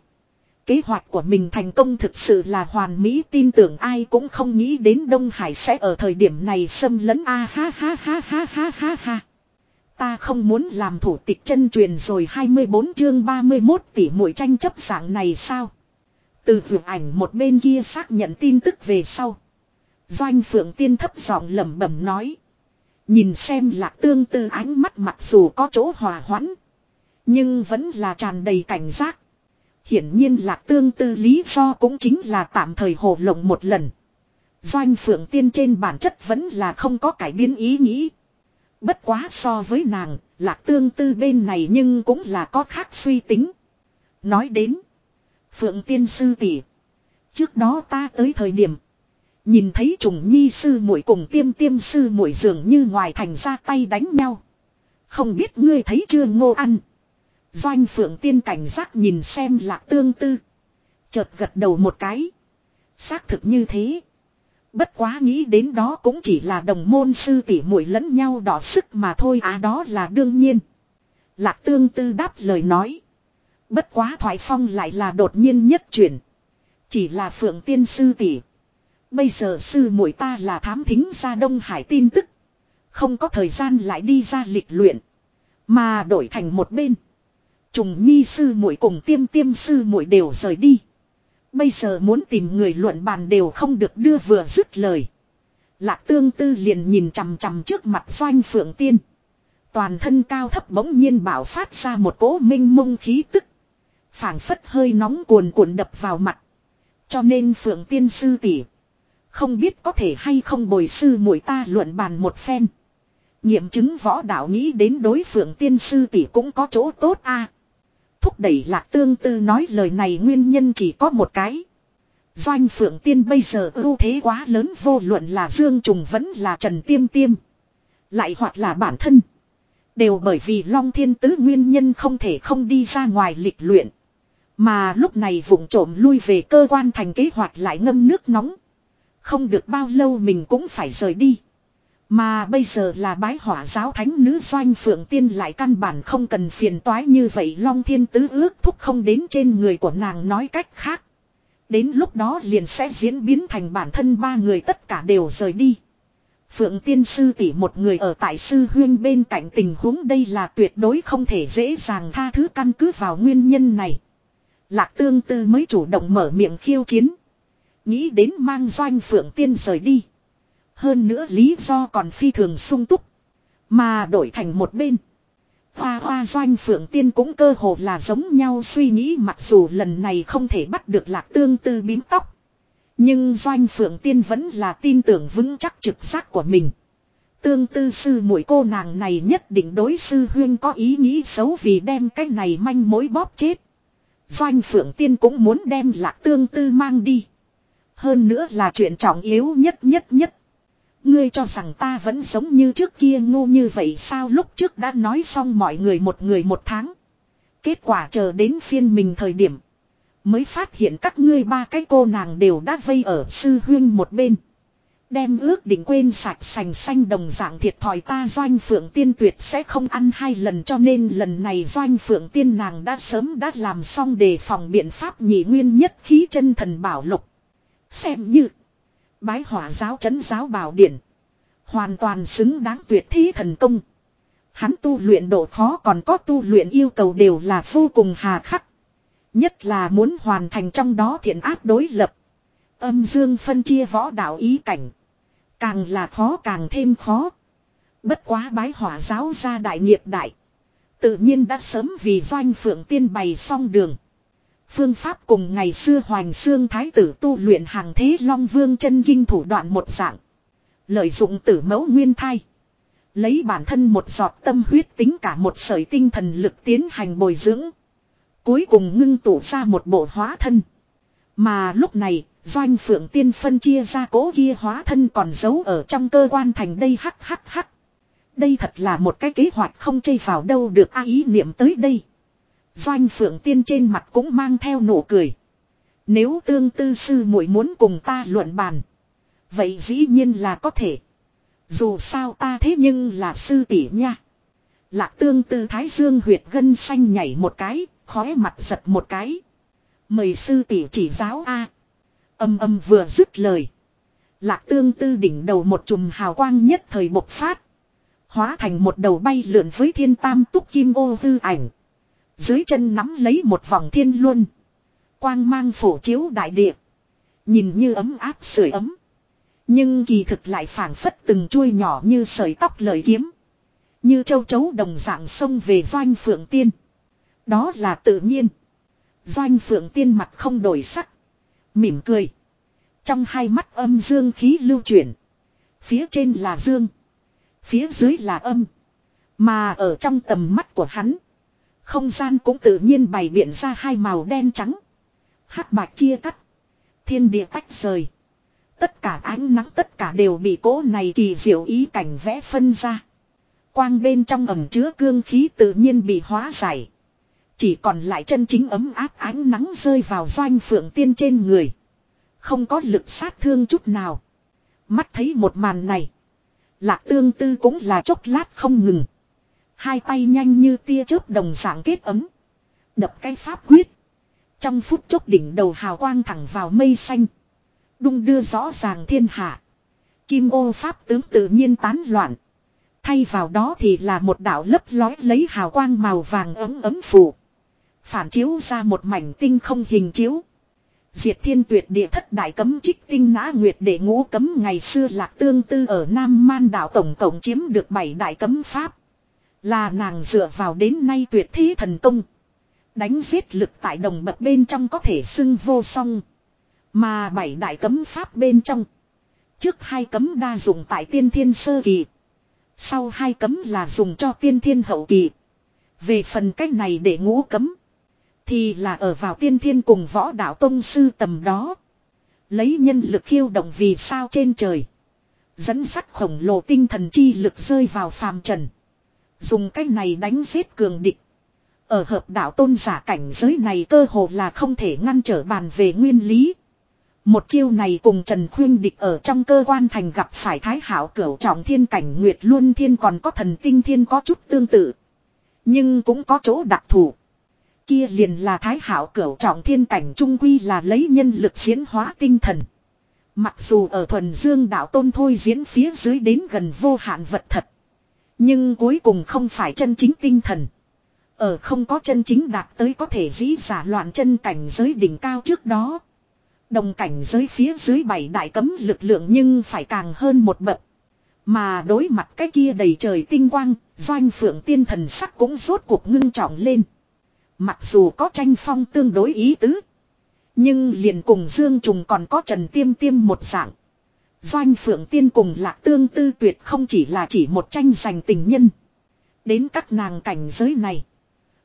Kế hoạch của mình thành công thực sự là hoàn mỹ, tin tưởng ai cũng không nghĩ đến Đông Hải sẽ ở thời điểm này xâm lấn a ha ha ha ha ha ha ha. Ta không muốn làm thủ tịch chân truyền rồi 24 chương 31 tỷ mũi tranh chấp dạng này sao? Từ vượt ảnh một bên kia xác nhận tin tức về sau. Doanh phượng tiên thấp giọng lẩm bẩm nói. Nhìn xem lạc tương tư ánh mắt mặc dù có chỗ hòa hoãn. Nhưng vẫn là tràn đầy cảnh giác. Hiển nhiên lạc tương tư lý do cũng chính là tạm thời hồ lộng một lần. Doanh phượng tiên trên bản chất vẫn là không có cải biến ý nghĩ. Bất quá so với nàng, lạc tương tư bên này nhưng cũng là có khác suy tính. Nói đến. Phượng tiên sư tỷ Trước đó ta tới thời điểm. Nhìn thấy trùng nhi sư muội cùng tiêm tiêm sư muội dường như ngoài thành ra tay đánh nhau. Không biết ngươi thấy chưa ngô ăn. Doanh phượng tiên cảnh giác nhìn xem lạc tương tư. Chợt gật đầu một cái. Xác thực như thế. Bất quá nghĩ đến đó cũng chỉ là đồng môn sư tỷ muội lẫn nhau đỏ sức mà thôi à đó là đương nhiên. Lạc tương tư đáp lời nói. Bất quá thoại phong lại là đột nhiên nhất chuyển. Chỉ là phượng tiên sư tỷ. Bây giờ sư muội ta là thám thính ra Đông Hải tin tức. Không có thời gian lại đi ra lịch luyện. Mà đổi thành một bên. Trùng nhi sư muội cùng tiêm tiêm sư muội đều rời đi. Bây giờ muốn tìm người luận bàn đều không được đưa vừa dứt lời. Lạc tương tư liền nhìn chằm chằm trước mặt doanh phượng tiên. Toàn thân cao thấp bỗng nhiên bảo phát ra một cỗ minh mông khí tức. phảng phất hơi nóng cuồn cuộn đập vào mặt. Cho nên phượng tiên sư tỷ, Không biết có thể hay không bồi sư muội ta luận bàn một phen. Nghiệm chứng võ đạo nghĩ đến đối phượng tiên sư tỷ cũng có chỗ tốt a Thúc đẩy lạc tương tư nói lời này nguyên nhân chỉ có một cái. Doanh phượng tiên bây giờ ưu thế quá lớn vô luận là Dương Trùng vẫn là Trần Tiêm Tiêm. Lại hoặc là bản thân. Đều bởi vì Long Thiên Tứ nguyên nhân không thể không đi ra ngoài lịch luyện. Mà lúc này vụng trộm lui về cơ quan thành kế hoạch lại ngâm nước nóng. Không được bao lâu mình cũng phải rời đi. Mà bây giờ là bái hỏa giáo thánh nữ doanh phượng tiên lại căn bản không cần phiền toái như vậy long thiên tứ ước thúc không đến trên người của nàng nói cách khác. Đến lúc đó liền sẽ diễn biến thành bản thân ba người tất cả đều rời đi. Phượng tiên sư tỷ một người ở tại sư huyên bên cạnh tình huống đây là tuyệt đối không thể dễ dàng tha thứ căn cứ vào nguyên nhân này. Lạc tương tư mới chủ động mở miệng khiêu chiến. Nghĩ đến mang doanh phượng tiên rời đi. Hơn nữa lý do còn phi thường sung túc. Mà đổi thành một bên. Hoa hoa doanh phượng tiên cũng cơ hồ là giống nhau suy nghĩ mặc dù lần này không thể bắt được lạc tương tư bím tóc. Nhưng doanh phượng tiên vẫn là tin tưởng vững chắc trực giác của mình. Tương tư sư mũi cô nàng này nhất định đối sư huyên có ý nghĩ xấu vì đem cái này manh mối bóp chết. Doanh phượng tiên cũng muốn đem lạc tương tư mang đi. Hơn nữa là chuyện trọng yếu nhất nhất nhất. Ngươi cho rằng ta vẫn giống như trước kia ngu như vậy sao lúc trước đã nói xong mọi người một người một tháng. Kết quả chờ đến phiên mình thời điểm. Mới phát hiện các ngươi ba cái cô nàng đều đã vây ở sư huyên một bên. Đem ước định quên sạch sành xanh đồng dạng thiệt thòi ta doanh phượng tiên tuyệt sẽ không ăn hai lần cho nên lần này doanh phượng tiên nàng đã sớm đã làm xong đề phòng biện pháp nhị nguyên nhất khí chân thần bảo lục. Xem như Bái hỏa giáo chấn giáo bảo điển. Hoàn toàn xứng đáng tuyệt thí thần công. Hắn tu luyện độ khó còn có tu luyện yêu cầu đều là vô cùng hà khắc. Nhất là muốn hoàn thành trong đó thiện áp đối lập. Âm dương phân chia võ đạo ý cảnh. Càng là khó càng thêm khó. Bất quá bái hỏa giáo ra đại nghiệp đại. Tự nhiên đã sớm vì doanh phượng tiên bày xong đường. Phương pháp cùng ngày xưa hoành xương thái tử tu luyện hàng thế long vương chân kinh thủ đoạn một dạng. Lợi dụng tử mẫu nguyên thai. Lấy bản thân một giọt tâm huyết tính cả một sợi tinh thần lực tiến hành bồi dưỡng. Cuối cùng ngưng tụ ra một bộ hóa thân. Mà lúc này, doanh phượng tiên phân chia ra cố kia hóa thân còn giấu ở trong cơ quan thành đây hắc hắc hắc. Đây thật là một cái kế hoạch không chây vào đâu được a ý niệm tới đây. Doanh phượng tiên trên mặt cũng mang theo nụ cười. Nếu tương tư sư muội muốn cùng ta luận bàn. Vậy dĩ nhiên là có thể. Dù sao ta thế nhưng là sư tỷ nha. Lạc tương tư thái dương huyệt gân xanh nhảy một cái, khói mặt giật một cái. Mời sư tỷ chỉ giáo A. Âm âm vừa dứt lời. Lạc tương tư đỉnh đầu một chùm hào quang nhất thời bộc phát. Hóa thành một đầu bay lượn với thiên tam túc kim ô hư ảnh. Dưới chân nắm lấy một vòng thiên luân. Quang mang phổ chiếu đại địa. Nhìn như ấm áp sưởi ấm. Nhưng kỳ thực lại phảng phất từng chuôi nhỏ như sợi tóc lời kiếm. Như châu chấu đồng dạng sông về doanh phượng tiên. Đó là tự nhiên. Doanh phượng tiên mặt không đổi sắc. Mỉm cười. Trong hai mắt âm dương khí lưu chuyển. Phía trên là dương. Phía dưới là âm. Mà ở trong tầm mắt của hắn. Không gian cũng tự nhiên bày biện ra hai màu đen trắng. hắc bạc chia cắt. Thiên địa tách rời. Tất cả ánh nắng tất cả đều bị cố này kỳ diệu ý cảnh vẽ phân ra. Quang bên trong ẩm chứa cương khí tự nhiên bị hóa giải. Chỉ còn lại chân chính ấm áp ánh nắng rơi vào doanh phượng tiên trên người. Không có lực sát thương chút nào. Mắt thấy một màn này. Lạc tương tư cũng là chốc lát không ngừng. Hai tay nhanh như tia chớp đồng dạng kết ấm. Đập cái pháp quyết. Trong phút chốc đỉnh đầu hào quang thẳng vào mây xanh. Đung đưa rõ ràng thiên hạ. Kim ô pháp tướng tự nhiên tán loạn. Thay vào đó thì là một đạo lấp lói lấy hào quang màu vàng ấm ấm phủ. Phản chiếu ra một mảnh tinh không hình chiếu. Diệt thiên tuyệt địa thất đại cấm trích tinh nã nguyệt để ngũ cấm ngày xưa lạc tương tư ở Nam Man đảo tổng tổng chiếm được bảy đại cấm pháp. Là nàng dựa vào đến nay tuyệt thế thần công. Đánh giết lực tại đồng bậc bên trong có thể xưng vô song. Mà bảy đại cấm pháp bên trong. Trước hai cấm đa dùng tại tiên thiên sơ kỳ. Sau hai cấm là dùng cho tiên thiên hậu kỳ. Về phần cách này để ngũ cấm. Thì là ở vào tiên thiên cùng võ đạo tông sư tầm đó. Lấy nhân lực khiêu động vì sao trên trời. Dẫn sắt khổng lồ tinh thần chi lực rơi vào phàm trần. Dùng cái này đánh giết cường địch. Ở hợp đạo tôn giả cảnh giới này cơ hồ là không thể ngăn trở bàn về nguyên lý. Một chiêu này cùng Trần Khuyên Địch ở trong cơ quan thành gặp phải Thái Hảo cửu trọng thiên cảnh Nguyệt Luân Thiên còn có thần tinh thiên có chút tương tự. Nhưng cũng có chỗ đặc thù. Kia liền là Thái Hảo cửu trọng thiên cảnh trung quy là lấy nhân lực diễn hóa tinh thần. Mặc dù ở thuần dương đạo tôn thôi diễn phía dưới đến gần vô hạn vật thật. Nhưng cuối cùng không phải chân chính tinh thần. Ở không có chân chính đạt tới có thể dĩ giả loạn chân cảnh giới đỉnh cao trước đó. Đồng cảnh giới phía dưới bảy đại cấm lực lượng nhưng phải càng hơn một bậc. Mà đối mặt cái kia đầy trời tinh quang, doanh phượng tiên thần sắc cũng rốt cuộc ngưng trọng lên. Mặc dù có tranh phong tương đối ý tứ. Nhưng liền cùng Dương Trùng còn có Trần Tiêm Tiêm một dạng. Doanh Phượng Tiên cùng Lạc Tương Tư tuyệt không chỉ là chỉ một tranh giành tình nhân. Đến các nàng cảnh giới này.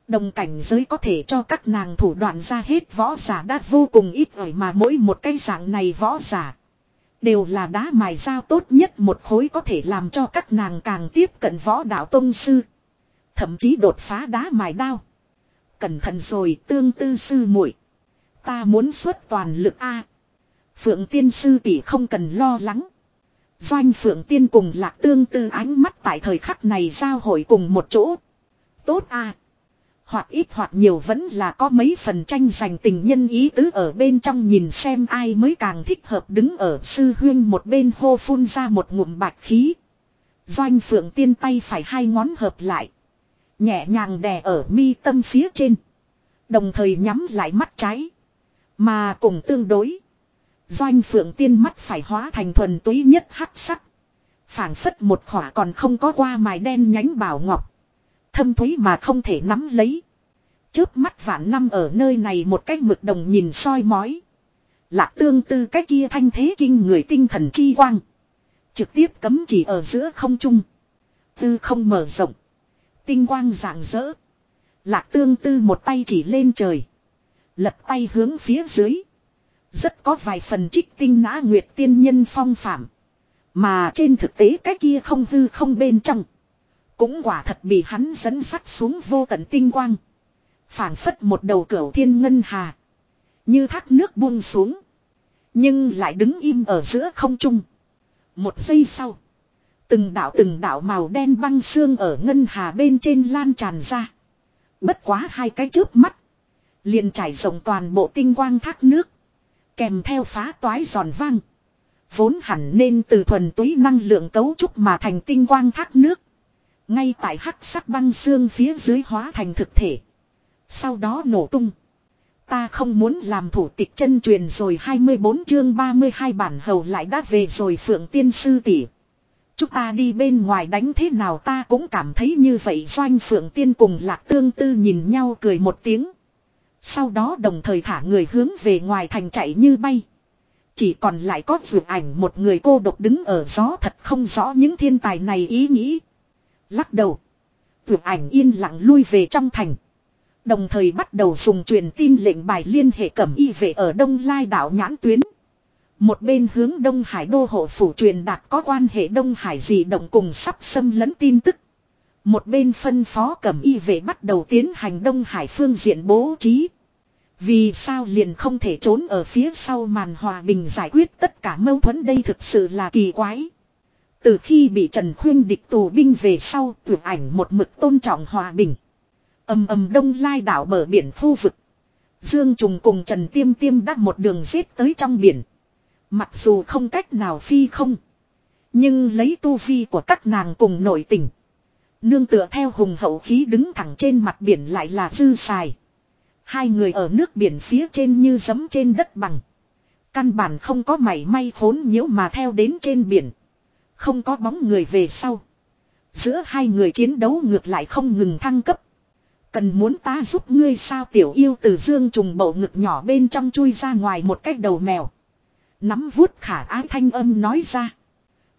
Đồng cảnh giới có thể cho các nàng thủ đoạn ra hết võ giả đã vô cùng ít ỏi mà mỗi một cái dạng này võ giả. Đều là đá mài dao tốt nhất một khối có thể làm cho các nàng càng tiếp cận võ đạo tông sư. Thậm chí đột phá đá mài đao. Cẩn thận rồi, tương tư sư muội, Ta muốn xuất toàn lực A. Phượng tiên sư tỷ không cần lo lắng. Doanh phượng tiên cùng lạc tương tư ánh mắt tại thời khắc này giao hội cùng một chỗ. Tốt A. Hoặc ít hoặc nhiều vẫn là có mấy phần tranh giành tình nhân ý tứ ở bên trong nhìn xem ai mới càng thích hợp đứng ở sư huyên một bên hô phun ra một ngụm bạch khí. Doanh phượng tiên tay phải hai ngón hợp lại. Nhẹ nhàng đè ở mi tâm phía trên. Đồng thời nhắm lại mắt trái. Mà cùng tương đối. Doanh phượng tiên mắt phải hóa thành thuần túy nhất hắc sắc. phảng phất một khỏa còn không có qua mài đen nhánh bảo ngọc. Thâm thúy mà không thể nắm lấy. trước mắt vạn năm ở nơi này một cách mực đồng nhìn soi mói. Lạc tương tư cái kia thanh thế kinh người tinh thần chi quang. Trực tiếp cấm chỉ ở giữa không trung. Tư không mở rộng. Tinh quang rạng rỡ. Lạc tương tư một tay chỉ lên trời. Lật tay hướng phía dưới. Rất có vài phần trích tinh nã nguyệt tiên nhân phong phạm. Mà trên thực tế cái kia không hư không bên trong. Cũng quả thật bị hắn dẫn sắt xuống vô tận tinh quang. phảng phất một đầu cửa thiên ngân hà. Như thác nước buông xuống. Nhưng lại đứng im ở giữa không trung. Một giây sau. Từng đạo từng đạo màu đen băng xương ở ngân hà bên trên lan tràn ra. Bất quá hai cái trước mắt. Liền trải rộng toàn bộ tinh quang thác nước. Kèm theo phá toái giòn vang. Vốn hẳn nên từ thuần túy năng lượng cấu trúc mà thành tinh quang thác nước. Ngay tại hắc sắc băng xương phía dưới hóa thành thực thể. Sau đó nổ tung. Ta không muốn làm thủ tịch chân truyền rồi 24 chương 32 bản hầu lại đã về rồi Phượng Tiên Sư tỷ. Chúng ta đi bên ngoài đánh thế nào ta cũng cảm thấy như vậy doanh Phượng Tiên cùng Lạc Tương Tư nhìn nhau cười một tiếng. Sau đó đồng thời thả người hướng về ngoài thành chạy như bay. Chỉ còn lại có vượt ảnh một người cô độc đứng ở gió thật không rõ những thiên tài này ý nghĩ. Lắc đầu. Vượt ảnh yên lặng lui về trong thành. Đồng thời bắt đầu dùng truyền tin lệnh bài liên hệ cẩm y về ở Đông Lai đảo nhãn tuyến. Một bên hướng Đông Hải đô hộ phủ truyền đạt có quan hệ Đông Hải gì động cùng sắp xâm lấn tin tức. Một bên phân phó cẩm y về bắt đầu tiến hành Đông Hải phương diện bố trí. Vì sao liền không thể trốn ở phía sau màn hòa bình giải quyết tất cả mâu thuẫn đây thực sự là kỳ quái. Từ khi bị Trần Khuyên địch tù binh về sau tuyệt ảnh một mực tôn trọng hòa bình. ầm ầm đông lai đảo bờ biển khu vực. Dương Trùng cùng Trần Tiêm Tiêm đã một đường giết tới trong biển. Mặc dù không cách nào phi không. Nhưng lấy tu vi của các nàng cùng nội tình. Nương tựa theo hùng hậu khí đứng thẳng trên mặt biển lại là dư xài. Hai người ở nước biển phía trên như giấm trên đất bằng. Căn bản không có mảy may khốn nhiễu mà theo đến trên biển. Không có bóng người về sau. Giữa hai người chiến đấu ngược lại không ngừng thăng cấp. Cần muốn ta giúp ngươi sao tiểu yêu từ dương trùng bầu ngực nhỏ bên trong chui ra ngoài một cách đầu mèo. Nắm vuốt khả ái thanh âm nói ra.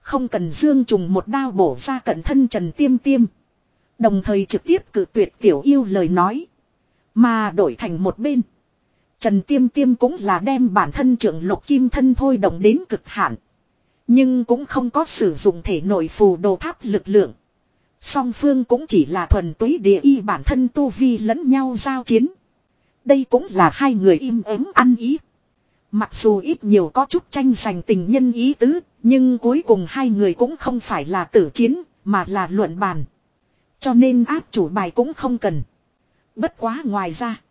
Không cần dương trùng một đao bổ ra cận thân trần tiêm tiêm. Đồng thời trực tiếp cử tuyệt tiểu yêu lời nói. Mà đổi thành một bên. Trần tiêm tiêm cũng là đem bản thân trưởng lục kim thân thôi động đến cực hạn. Nhưng cũng không có sử dụng thể nội phù đồ tháp lực lượng. Song phương cũng chỉ là thuần túy địa y bản thân tu vi lẫn nhau giao chiến. Đây cũng là hai người im ắng ăn ý. Mặc dù ít nhiều có chút tranh giành tình nhân ý tứ, nhưng cuối cùng hai người cũng không phải là tử chiến, mà là luận bàn. Cho nên áp chủ bài cũng không cần. Bất quá ngoài ra,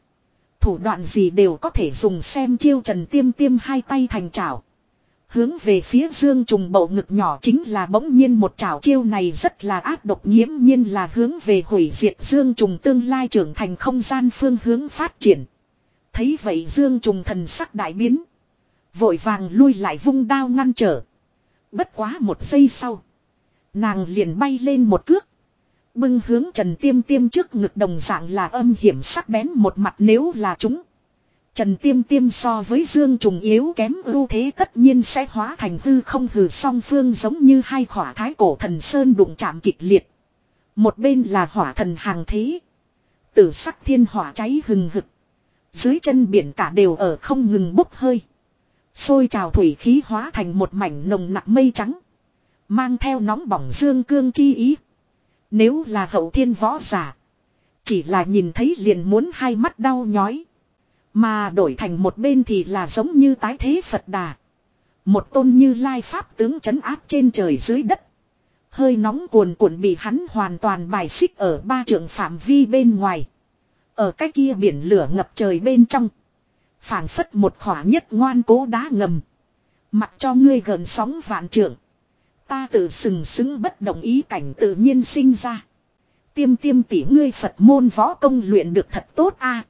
thủ đoạn gì đều có thể dùng xem chiêu trần tiêm tiêm hai tay thành chảo Hướng về phía dương trùng bậu ngực nhỏ chính là bỗng nhiên một chảo chiêu này rất là ác độc nghiễm nhiên là hướng về hủy diệt dương trùng tương lai trưởng thành không gian phương hướng phát triển. Thấy vậy dương trùng thần sắc đại biến. Vội vàng lui lại vung đao ngăn trở. Bất quá một giây sau. Nàng liền bay lên một cước. Bưng hướng Trần Tiêm Tiêm trước ngực đồng dạng là âm hiểm sắc bén một mặt nếu là chúng. Trần Tiêm Tiêm so với Dương Trùng yếu kém ưu thế tất nhiên sẽ hóa thành hư không hừ song phương giống như hai khỏa thái cổ thần sơn đụng chạm kịch liệt. Một bên là hỏa thần hàng thế. Tử sắc thiên hỏa cháy hừng hực. Dưới chân biển cả đều ở không ngừng bốc hơi. Xôi trào thủy khí hóa thành một mảnh nồng nặng mây trắng. Mang theo nóng bỏng dương cương chi ý. Nếu là hậu thiên võ giả. Chỉ là nhìn thấy liền muốn hai mắt đau nhói. Mà đổi thành một bên thì là giống như tái thế Phật Đà. Một tôn như lai pháp tướng chấn áp trên trời dưới đất. Hơi nóng cuồn cuộn bị hắn hoàn toàn bài xích ở ba trường phạm vi bên ngoài. Ở cái kia biển lửa ngập trời bên trong. phảng phất một khỏa nhất ngoan cố đá ngầm. Mặc cho ngươi gần sóng vạn trượng. Ta tự sừng sững bất đồng ý cảnh tự nhiên sinh ra. Tiêm tiêm tỷ ngươi Phật môn võ công luyện được thật tốt a.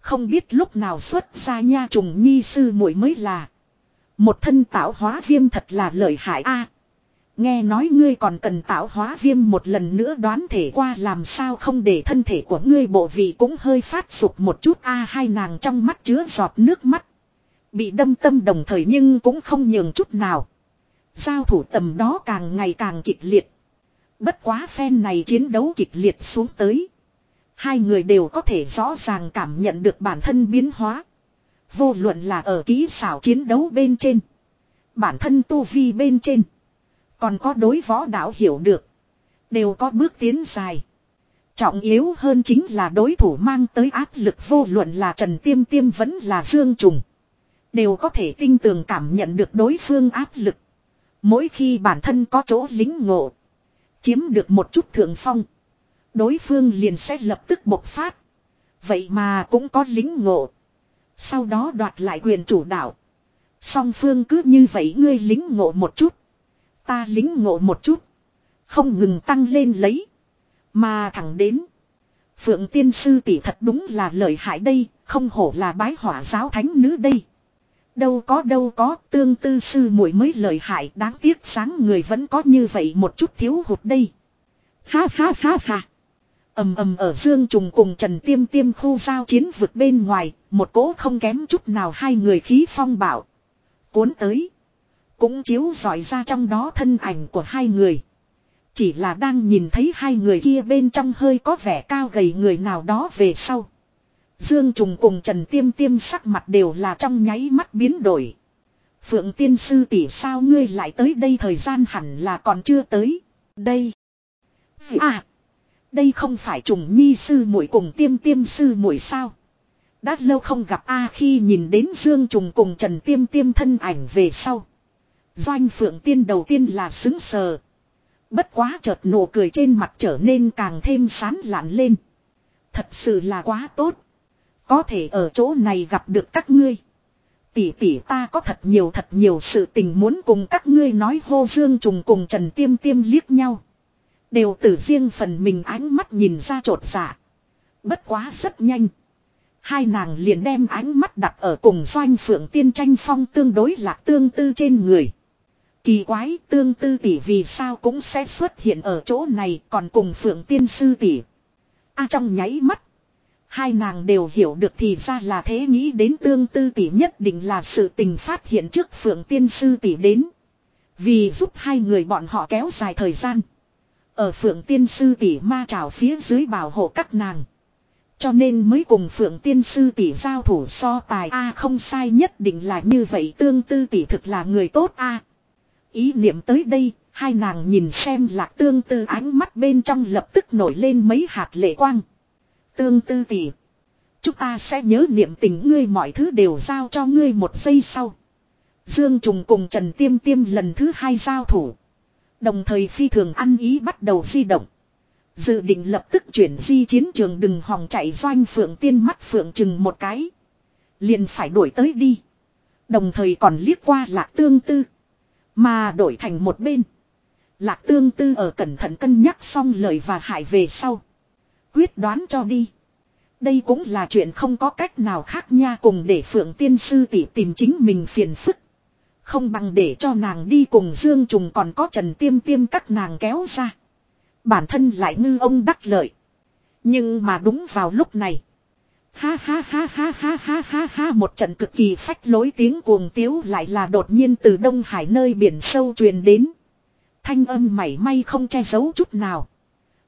Không biết lúc nào xuất ra nha trùng nhi sư muội mới là. Một thân tạo hóa viêm thật là lợi hại a. nghe nói ngươi còn cần tạo hóa viêm một lần nữa đoán thể qua làm sao không để thân thể của ngươi bộ vị cũng hơi phát sụp một chút a hai nàng trong mắt chứa giọt nước mắt. Bị đâm tâm đồng thời nhưng cũng không nhường chút nào. Giao thủ tầm đó càng ngày càng kịch liệt. Bất quá phen này chiến đấu kịch liệt xuống tới. Hai người đều có thể rõ ràng cảm nhận được bản thân biến hóa. Vô luận là ở kỹ xảo chiến đấu bên trên. Bản thân tu vi bên trên. Còn có đối võ đạo hiểu được. Đều có bước tiến dài. Trọng yếu hơn chính là đối thủ mang tới áp lực vô luận là Trần Tiêm Tiêm vẫn là Dương Trùng. Đều có thể tinh tường cảm nhận được đối phương áp lực. Mỗi khi bản thân có chỗ lính ngộ. Chiếm được một chút thượng phong. Đối phương liền sẽ lập tức bộc phát. Vậy mà cũng có lính ngộ. Sau đó đoạt lại quyền chủ đạo. Song phương cứ như vậy ngươi lính ngộ một chút. Ta lính ngộ một chút. Không ngừng tăng lên lấy. Mà thẳng đến. Phượng tiên sư tỷ thật đúng là lợi hại đây. không hổ là bái hỏa giáo thánh nữ đây. Đâu có đâu có, tương tư sư muội mới lợi hại, đáng tiếc sáng người vẫn có như vậy một chút thiếu hụt đây. Ha ha ha ha. ầm ầm ở Dương Trùng cùng Trần Tiêm Tiêm khu giao chiến vực bên ngoài, một cỗ không kém chút nào hai người khí phong bảo. Cuốn tới. Cũng chiếu giỏi ra trong đó thân ảnh của hai người. Chỉ là đang nhìn thấy hai người kia bên trong hơi có vẻ cao gầy người nào đó về sau. Dương Trùng cùng Trần Tiêm Tiêm sắc mặt đều là trong nháy mắt biến đổi. Phượng tiên sư tỷ sao ngươi lại tới đây thời gian hẳn là còn chưa tới. Đây. À. Đây không phải trùng nhi sư muội cùng tiêm tiêm sư muội sao. Đã lâu không gặp A khi nhìn đến Dương Trùng cùng Trần Tiêm Tiêm thân ảnh về sau. Doanh Phượng Tiên đầu tiên là xứng sờ. Bất quá chợt nụ cười trên mặt trở nên càng thêm sán lạn lên. Thật sự là quá tốt. Có thể ở chỗ này gặp được các ngươi. Tỷ tỷ ta có thật nhiều thật nhiều sự tình muốn cùng các ngươi nói hô dương trùng cùng Trần Tiêm Tiêm liếc nhau. Đều từ riêng phần mình ánh mắt nhìn ra trột dạ. Bất quá rất nhanh. Hai nàng liền đem ánh mắt đặt ở cùng doanh phượng tiên tranh phong tương đối lạc tương tư trên người. Kỳ quái tương tư tỷ vì sao cũng sẽ xuất hiện ở chỗ này còn cùng phượng tiên sư tỷ. A trong nháy mắt. Hai nàng đều hiểu được thì ra là thế nghĩ đến tương tư tỷ nhất định là sự tình phát hiện trước phượng tiên sư tỷ đến. Vì giúp hai người bọn họ kéo dài thời gian. Ở phượng tiên sư tỷ ma trào phía dưới bảo hộ các nàng. Cho nên mới cùng phượng tiên sư tỷ giao thủ so tài A không sai nhất định là như vậy tương tư tỷ thực là người tốt A. Ý niệm tới đây, hai nàng nhìn xem lạc tương tư ánh mắt bên trong lập tức nổi lên mấy hạt lệ quang. Tương tư tỷ. Chúng ta sẽ nhớ niệm tình ngươi mọi thứ đều giao cho ngươi một giây sau. Dương Trùng cùng Trần Tiêm Tiêm lần thứ hai giao thủ. Đồng thời phi thường ăn ý bắt đầu di động. Dự định lập tức chuyển di chiến trường đừng hòng chạy doanh phượng tiên mắt phượng chừng một cái. Liền phải đuổi tới đi. Đồng thời còn liếc qua lạc tương tư. Mà đổi thành một bên. Lạc tương tư ở cẩn thận cân nhắc xong lời và hại về sau. Quyết đoán cho đi. Đây cũng là chuyện không có cách nào khác nha cùng để phượng tiên sư tỷ tìm chính mình phiền phức. Không bằng để cho nàng đi cùng Dương Trùng còn có Trần Tiêm Tiêm các nàng kéo ra. Bản thân lại ngư ông đắc lợi. Nhưng mà đúng vào lúc này. Ha ha ha ha ha ha ha ha một trận cực kỳ phách lối tiếng cuồng tiếu lại là đột nhiên từ Đông Hải nơi biển sâu truyền đến. Thanh âm mảy may không che giấu chút nào.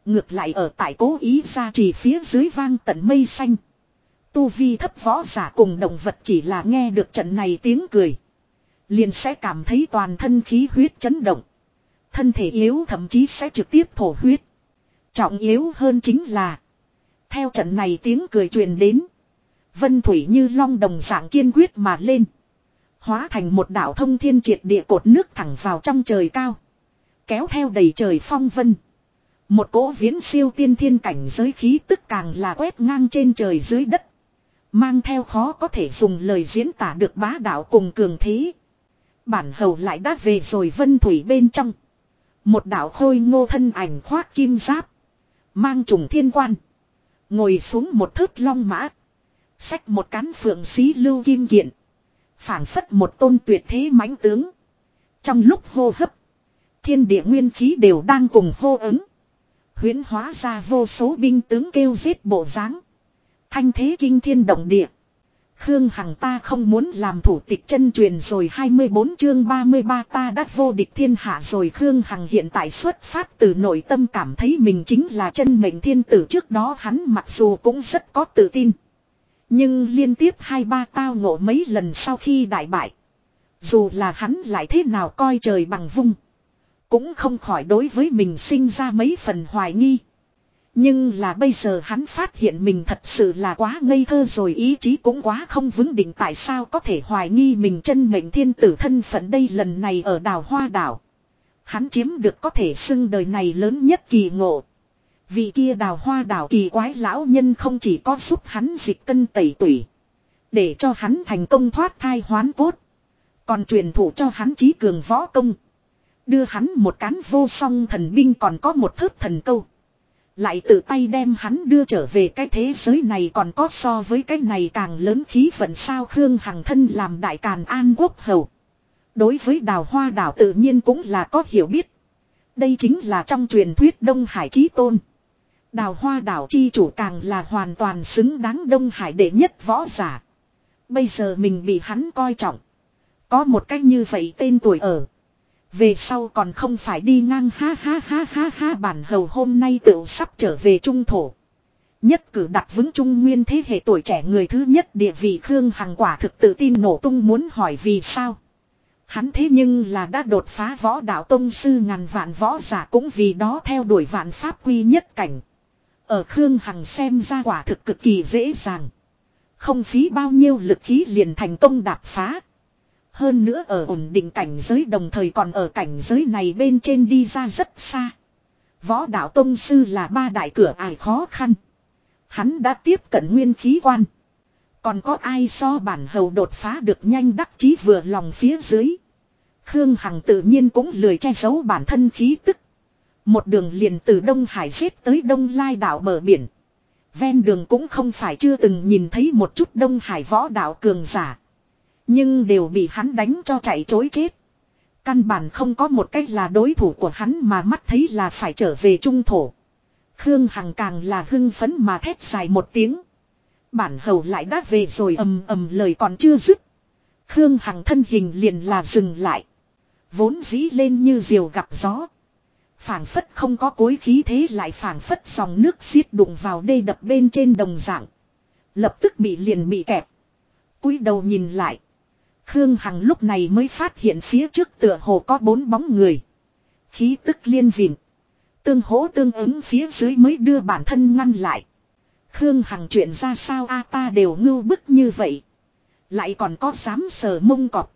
Ngược lại ở tại cố ý ra chỉ phía dưới vang tận mây xanh. Tu vi thấp võ giả cùng động vật chỉ là nghe được trận này tiếng cười. Liền sẽ cảm thấy toàn thân khí huyết chấn động. Thân thể yếu thậm chí sẽ trực tiếp thổ huyết. Trọng yếu hơn chính là. Theo trận này tiếng cười truyền đến. Vân Thủy như long đồng dạng kiên quyết mà lên. Hóa thành một đảo thông thiên triệt địa cột nước thẳng vào trong trời cao. Kéo theo đầy trời phong vân. Một cỗ viễn siêu tiên thiên cảnh giới khí tức càng là quét ngang trên trời dưới đất. Mang theo khó có thể dùng lời diễn tả được bá đạo cùng cường thế. Bản hầu lại đã về rồi vân thủy bên trong. Một đạo khôi ngô thân ảnh khoác kim giáp. Mang trùng thiên quan. Ngồi xuống một thớt long mã. Xách một cán phượng xí lưu kim kiện. phảng phất một tôn tuyệt thế mãnh tướng. Trong lúc hô hấp. Thiên địa nguyên khí đều đang cùng hô ứng. Huyến hóa ra vô số binh tướng kêu giết bộ dáng Thanh thế kinh thiên động địa. Khương Hằng ta không muốn làm thủ tịch chân truyền rồi 24 chương 33 ta đã vô địch thiên hạ rồi Khương Hằng hiện tại xuất phát từ nội tâm cảm thấy mình chính là chân mệnh thiên tử trước đó hắn mặc dù cũng rất có tự tin. Nhưng liên tiếp hai ba tao ngộ mấy lần sau khi đại bại. Dù là hắn lại thế nào coi trời bằng vung. Cũng không khỏi đối với mình sinh ra mấy phần hoài nghi. Nhưng là bây giờ hắn phát hiện mình thật sự là quá ngây thơ rồi ý chí cũng quá không vững định tại sao có thể hoài nghi mình chân mệnh thiên tử thân phận đây lần này ở đảo Hoa Đảo. Hắn chiếm được có thể xưng đời này lớn nhất kỳ ngộ. Vì kia đào hoa đảo kỳ quái lão nhân không chỉ có giúp hắn dịch cân tẩy tủy. Để cho hắn thành công thoát thai hoán cốt. Còn truyền thụ cho hắn trí cường võ công. Đưa hắn một cán vô song thần binh còn có một thớt thần câu. Lại tự tay đem hắn đưa trở về cái thế giới này còn có so với cái này càng lớn khí vận sao Khương Hằng thân làm đại càn an quốc hầu. Đối với đào hoa đảo tự nhiên cũng là có hiểu biết. Đây chính là trong truyền thuyết Đông Hải Chí Tôn. Đào hoa đảo chi chủ càng là hoàn toàn xứng đáng Đông Hải đệ nhất võ giả. Bây giờ mình bị hắn coi trọng. Có một cách như vậy tên tuổi ở. Về sau còn không phải đi ngang, ha ha ha ha ha, bản hầu hôm nay tự sắp trở về trung thổ. Nhất cử đặt vững trung nguyên thế hệ tuổi trẻ người thứ nhất, địa vị Khương Hằng quả thực tự tin nổ tung muốn hỏi vì sao. Hắn thế nhưng là đã đột phá võ đạo tông sư, ngàn vạn võ giả cũng vì đó theo đuổi vạn pháp quy nhất cảnh. Ở Khương Hằng xem ra quả thực cực kỳ dễ dàng. Không phí bao nhiêu lực khí liền thành công đạp phá. Hơn nữa ở ổn định cảnh giới đồng thời còn ở cảnh giới này bên trên đi ra rất xa. Võ đạo Tông Sư là ba đại cửa ải khó khăn. Hắn đã tiếp cận nguyên khí quan. Còn có ai so bản hầu đột phá được nhanh đắc chí vừa lòng phía dưới. Khương Hằng tự nhiên cũng lười che giấu bản thân khí tức. Một đường liền từ Đông Hải xếp tới Đông Lai đảo bờ biển. Ven đường cũng không phải chưa từng nhìn thấy một chút Đông Hải võ đạo cường giả. Nhưng đều bị hắn đánh cho chạy chối chết. Căn bản không có một cách là đối thủ của hắn mà mắt thấy là phải trở về trung thổ. Khương Hằng càng là hưng phấn mà thét dài một tiếng. Bản hầu lại đã về rồi ầm ầm lời còn chưa dứt. Khương Hằng thân hình liền là dừng lại. Vốn dĩ lên như diều gặp gió. phảng phất không có cối khí thế lại phảng phất dòng nước xiết đụng vào đê đập bên trên đồng dạng. Lập tức bị liền bị kẹp. cúi đầu nhìn lại. Khương Hằng lúc này mới phát hiện phía trước tựa hồ có bốn bóng người. Khí tức liên vịn. Tương hỗ tương ứng phía dưới mới đưa bản thân ngăn lại. Khương Hằng chuyện ra sao a ta đều ngưu bức như vậy. Lại còn có dám sờ mông cọp.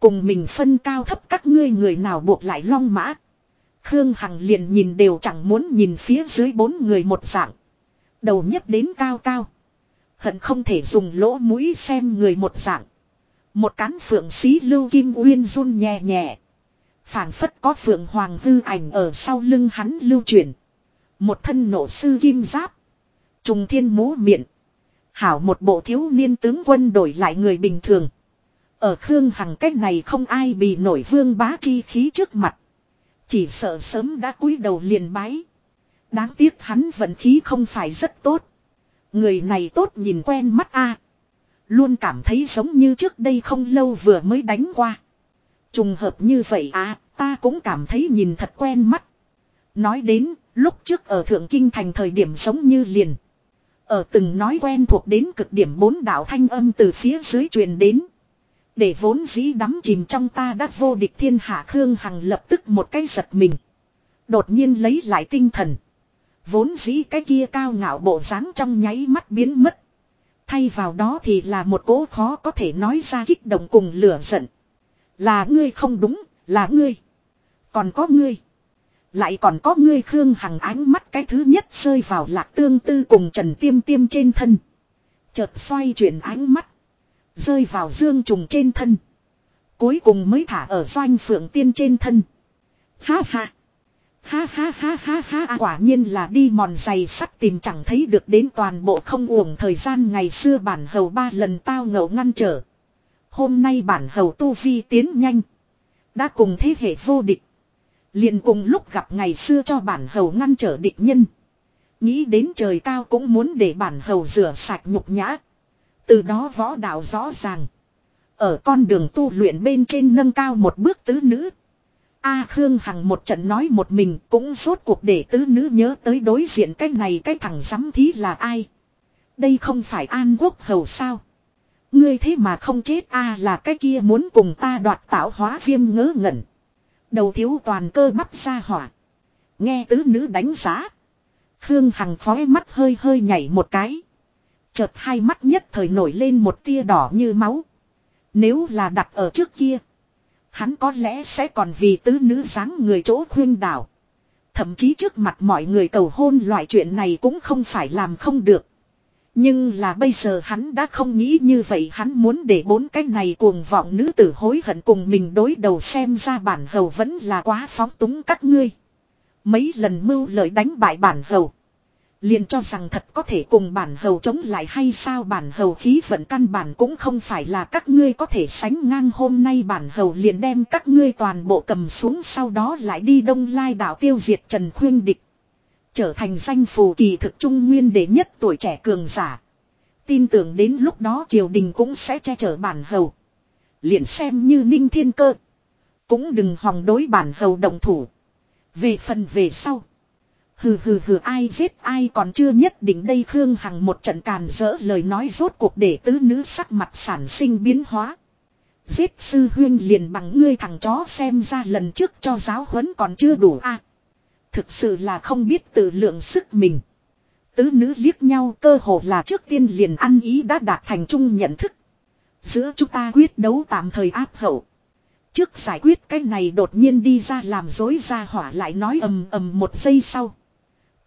Cùng mình phân cao thấp các ngươi người nào buộc lại long mã. Khương Hằng liền nhìn đều chẳng muốn nhìn phía dưới bốn người một dạng. Đầu nhất đến cao cao. Hận không thể dùng lỗ mũi xem người một dạng. Một cán phượng xí lưu kim uyên run nhẹ nhẹ. phảng phất có phượng hoàng hư ảnh ở sau lưng hắn lưu truyền. Một thân nổ sư kim giáp. Trùng thiên mũ miệng. Hảo một bộ thiếu niên tướng quân đổi lại người bình thường. Ở Khương Hằng cách này không ai bị nổi vương bá chi khí trước mặt. Chỉ sợ sớm đã cúi đầu liền bái. Đáng tiếc hắn vận khí không phải rất tốt. Người này tốt nhìn quen mắt a Luôn cảm thấy giống như trước đây không lâu vừa mới đánh qua. Trùng hợp như vậy à, ta cũng cảm thấy nhìn thật quen mắt. Nói đến, lúc trước ở Thượng Kinh Thành thời điểm giống như liền. Ở từng nói quen thuộc đến cực điểm bốn đạo thanh âm từ phía dưới truyền đến. Để vốn dĩ đắm chìm trong ta đã vô địch thiên hạ Khương Hằng lập tức một cái giật mình. Đột nhiên lấy lại tinh thần. Vốn dĩ cái kia cao ngạo bộ dáng trong nháy mắt biến mất. Thay vào đó thì là một cố khó có thể nói ra kích động cùng lửa giận. Là ngươi không đúng, là ngươi. Còn có ngươi. Lại còn có ngươi Khương Hằng ánh mắt cái thứ nhất rơi vào lạc tương tư cùng Trần Tiêm Tiêm trên thân. Chợt xoay chuyển ánh mắt. Rơi vào dương trùng trên thân. Cuối cùng mới thả ở doanh phượng tiên trên thân. Ha ha. Ha ha ha ha ha à, quả nhiên là đi mòn giày sắt tìm chẳng thấy được đến toàn bộ không uổng thời gian ngày xưa bản hầu ba lần tao ngậu ngăn trở. Hôm nay bản hầu tu vi tiến nhanh. Đã cùng thế hệ vô địch. liền cùng lúc gặp ngày xưa cho bản hầu ngăn trở địch nhân. Nghĩ đến trời cao cũng muốn để bản hầu rửa sạch nhục nhã. Từ đó võ đạo rõ ràng. Ở con đường tu luyện bên trên nâng cao một bước tứ nữ. A Khương Hằng một trận nói một mình cũng rốt cuộc để tứ nữ nhớ tới đối diện cái này cái thằng giám thí là ai. Đây không phải An Quốc Hầu sao. Ngươi thế mà không chết a là cái kia muốn cùng ta đoạt tạo hóa viêm ngớ ngẩn. Đầu thiếu toàn cơ bắp ra hỏa. Nghe tứ nữ đánh giá. Khương Hằng khói mắt hơi hơi nhảy một cái. Chợt hai mắt nhất thời nổi lên một tia đỏ như máu. Nếu là đặt ở trước kia. Hắn có lẽ sẽ còn vì tứ nữ dáng người chỗ khuyên đảo. Thậm chí trước mặt mọi người cầu hôn loại chuyện này cũng không phải làm không được. Nhưng là bây giờ hắn đã không nghĩ như vậy hắn muốn để bốn cái này cuồng vọng nữ tử hối hận cùng mình đối đầu xem ra bản hầu vẫn là quá phóng túng các ngươi. Mấy lần mưu lợi đánh bại bản hầu. Liền cho rằng thật có thể cùng bản hầu chống lại hay sao bản hầu khí vận căn bản cũng không phải là các ngươi có thể sánh ngang hôm nay bản hầu liền đem các ngươi toàn bộ cầm xuống sau đó lại đi đông lai đảo tiêu diệt Trần Khuyên Địch. Trở thành danh phù kỳ thực trung nguyên đệ nhất tuổi trẻ cường giả. Tin tưởng đến lúc đó triều đình cũng sẽ che chở bản hầu. Liền xem như ninh thiên cơ. Cũng đừng hòng đối bản hầu động thủ. Về phần về sau. Hừ hừ hừ, ai giết ai còn chưa nhất định đây Khương Hằng một trận càn rỡ lời nói rốt cuộc để tứ nữ sắc mặt sản sinh biến hóa. Giết sư huyên liền bằng ngươi thằng chó xem ra lần trước cho giáo huấn còn chưa đủ a Thực sự là không biết tự lượng sức mình. Tứ nữ liếc nhau cơ hồ là trước tiên liền ăn ý đã đạt thành chung nhận thức. Giữa chúng ta quyết đấu tạm thời áp hậu. Trước giải quyết cái này đột nhiên đi ra làm dối ra hỏa lại nói ầm ầm một giây sau.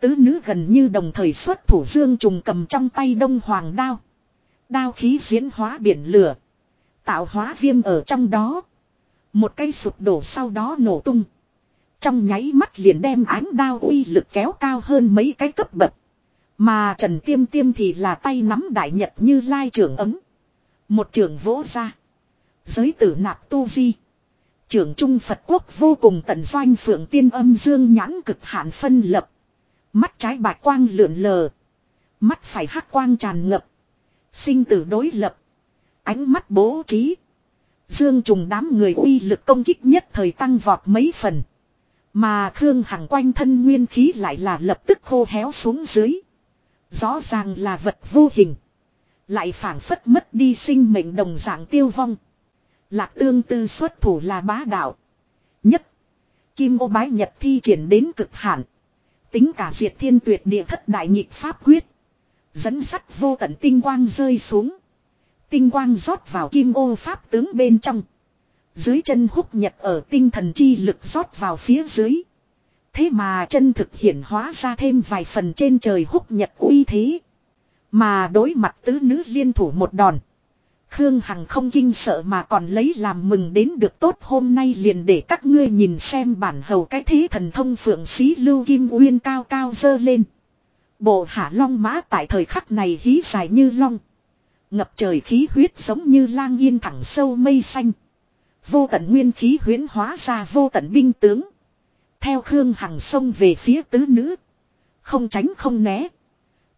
Tứ nữ gần như đồng thời xuất thủ dương trùng cầm trong tay đông hoàng đao. Đao khí diễn hóa biển lửa. Tạo hóa viêm ở trong đó. Một cây sụp đổ sau đó nổ tung. Trong nháy mắt liền đem ánh đao uy lực kéo cao hơn mấy cái cấp bậc. Mà Trần Tiêm Tiêm thì là tay nắm đại nhật như lai trưởng ấm. Một trưởng vỗ ra. Giới tử nạp tu di. Trưởng Trung Phật Quốc vô cùng tận doanh phượng tiên âm dương nhãn cực hạn phân lập. Mắt trái bạch quang lượn lờ. Mắt phải hắc quang tràn ngập. Sinh tử đối lập. Ánh mắt bố trí. Dương trùng đám người uy lực công kích nhất thời tăng vọt mấy phần. Mà Khương Hằng quanh thân nguyên khí lại là lập tức khô héo xuống dưới. Rõ ràng là vật vô hình. Lại phản phất mất đi sinh mệnh đồng dạng tiêu vong. Lạc tương tư xuất thủ là bá đạo. Nhất. Kim ô bái nhật thi triển đến cực hạn. Tính cả diệt thiên tuyệt địa thất đại nhịp pháp quyết. Dẫn sắt vô tận tinh quang rơi xuống. Tinh quang rót vào kim ô pháp tướng bên trong. Dưới chân húc nhật ở tinh thần chi lực rót vào phía dưới. Thế mà chân thực hiện hóa ra thêm vài phần trên trời húc nhật uy thế. Mà đối mặt tứ nữ liên thủ một đòn. Khương Hằng không kinh sợ mà còn lấy làm mừng đến được tốt hôm nay liền để các ngươi nhìn xem bản hầu cái thế thần thông phượng xí lưu kim uyên cao cao dơ lên. Bộ hạ long mã tại thời khắc này hí dài như long. Ngập trời khí huyết giống như lang yên thẳng sâu mây xanh. Vô tận nguyên khí huyến hóa ra vô tận binh tướng. Theo Khương Hằng sông về phía tứ nữ. Không tránh không né.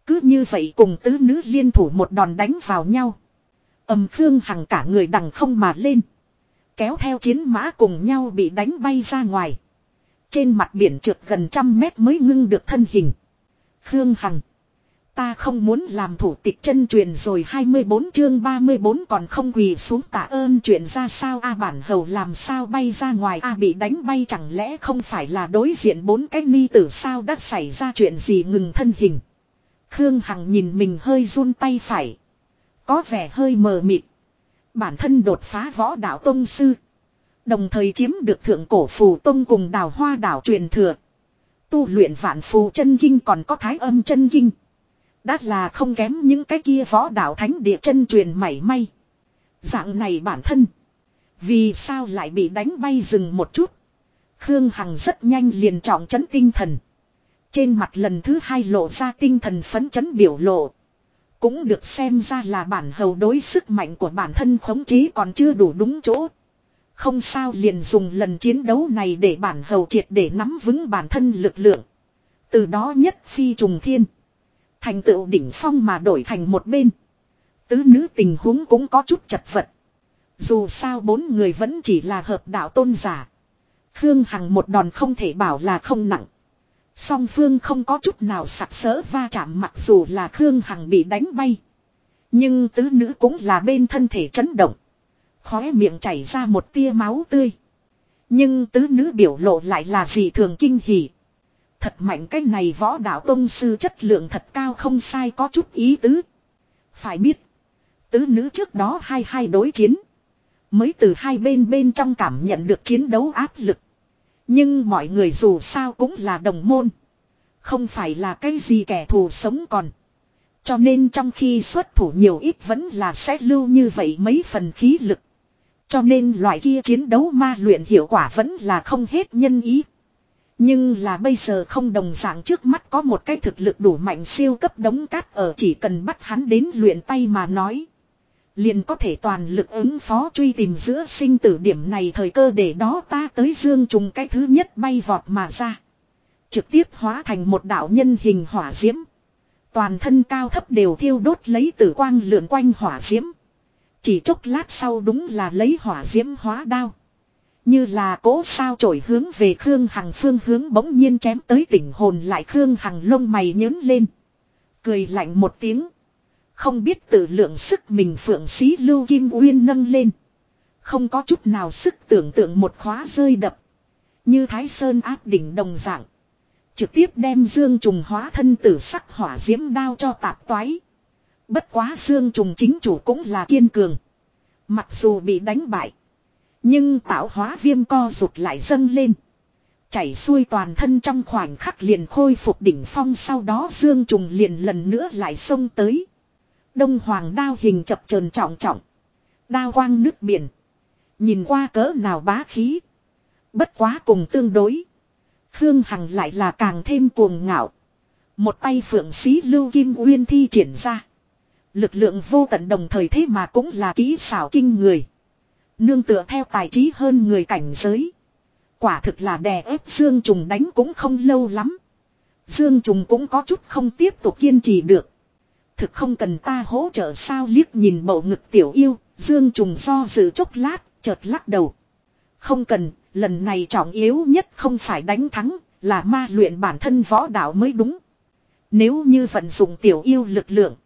Cứ như vậy cùng tứ nữ liên thủ một đòn đánh vào nhau. Âm Khương Hằng cả người đằng không mà lên. Kéo theo chiến mã cùng nhau bị đánh bay ra ngoài. Trên mặt biển trượt gần trăm mét mới ngưng được thân hình. Khương Hằng. Ta không muốn làm thủ tịch chân truyền rồi 24 chương 34 còn không quỳ xuống tạ ơn chuyện ra sao a bản hầu làm sao bay ra ngoài a bị đánh bay chẳng lẽ không phải là đối diện bốn cái ni tử sao đã xảy ra chuyện gì ngừng thân hình. Khương Hằng nhìn mình hơi run tay phải. Có vẻ hơi mờ mịt. Bản thân đột phá võ đạo tông sư. Đồng thời chiếm được thượng cổ phù tông cùng đào hoa đảo truyền thừa. Tu luyện vạn phù chân kinh còn có thái âm chân kinh. Đã là không kém những cái kia võ đạo thánh địa chân truyền mảy may. Dạng này bản thân. Vì sao lại bị đánh bay dừng một chút. Khương Hằng rất nhanh liền trọng chấn tinh thần. Trên mặt lần thứ hai lộ ra tinh thần phấn chấn biểu lộ. Cũng được xem ra là bản hầu đối sức mạnh của bản thân khống chế còn chưa đủ đúng chỗ. Không sao liền dùng lần chiến đấu này để bản hầu triệt để nắm vững bản thân lực lượng. Từ đó nhất phi trùng thiên. Thành tựu đỉnh phong mà đổi thành một bên. Tứ nữ tình huống cũng có chút chật vật. Dù sao bốn người vẫn chỉ là hợp đạo tôn giả. Khương Hằng một đòn không thể bảo là không nặng. Song phương không có chút nào sặc sỡ va chạm mặc dù là Khương Hằng bị đánh bay. Nhưng tứ nữ cũng là bên thân thể chấn động. Khóe miệng chảy ra một tia máu tươi. Nhưng tứ nữ biểu lộ lại là gì thường kinh hỉ. Thật mạnh cái này võ đạo tông sư chất lượng thật cao không sai có chút ý tứ. Phải biết. Tứ nữ trước đó hai hai đối chiến. Mới từ hai bên bên trong cảm nhận được chiến đấu áp lực. Nhưng mọi người dù sao cũng là đồng môn. Không phải là cái gì kẻ thù sống còn. Cho nên trong khi xuất thủ nhiều ít vẫn là sẽ lưu như vậy mấy phần khí lực. Cho nên loại kia chiến đấu ma luyện hiệu quả vẫn là không hết nhân ý. Nhưng là bây giờ không đồng dạng trước mắt có một cái thực lực đủ mạnh siêu cấp đống cát ở chỉ cần bắt hắn đến luyện tay mà nói. Liền có thể toàn lực ứng phó truy tìm giữa sinh tử điểm này thời cơ để đó ta tới dương trùng cái thứ nhất bay vọt mà ra. Trực tiếp hóa thành một đạo nhân hình hỏa diễm. Toàn thân cao thấp đều thiêu đốt lấy tử quang lượn quanh hỏa diễm. Chỉ chốc lát sau đúng là lấy hỏa diễm hóa đao. Như là cố sao trổi hướng về Khương Hằng phương hướng bỗng nhiên chém tới tỉnh hồn lại Khương Hằng lông mày nhớn lên. Cười lạnh một tiếng. Không biết tự lượng sức mình phượng xí lưu kim uyên nâng lên. Không có chút nào sức tưởng tượng một khóa rơi đập. Như thái sơn áp đỉnh đồng dạng. Trực tiếp đem dương trùng hóa thân tử sắc hỏa diễm đao cho tạp toái. Bất quá dương trùng chính chủ cũng là kiên cường. Mặc dù bị đánh bại. Nhưng tạo hóa viêm co rụt lại dâng lên. Chảy xuôi toàn thân trong khoảnh khắc liền khôi phục đỉnh phong, sau đó dương trùng liền lần nữa lại xông tới. Đông hoàng đao hình chập chờn trọng trọng. Đao quang nước biển. Nhìn qua cỡ nào bá khí. Bất quá cùng tương đối. Khương Hằng lại là càng thêm cuồng ngạo. Một tay phượng Sĩ lưu kim uyên thi triển ra. Lực lượng vô tận đồng thời thế mà cũng là kỹ xảo kinh người. Nương tựa theo tài trí hơn người cảnh giới. Quả thực là đè ép Dương Trùng đánh cũng không lâu lắm. Dương Trùng cũng có chút không tiếp tục kiên trì được. Thực không cần ta hỗ trợ sao liếc nhìn bầu ngực tiểu yêu, Dương Trùng do dự chốc lát, chợt lắc đầu. Không cần, lần này trọng yếu nhất không phải đánh thắng, là ma luyện bản thân võ đạo mới đúng. Nếu như vận dụng tiểu yêu lực lượng,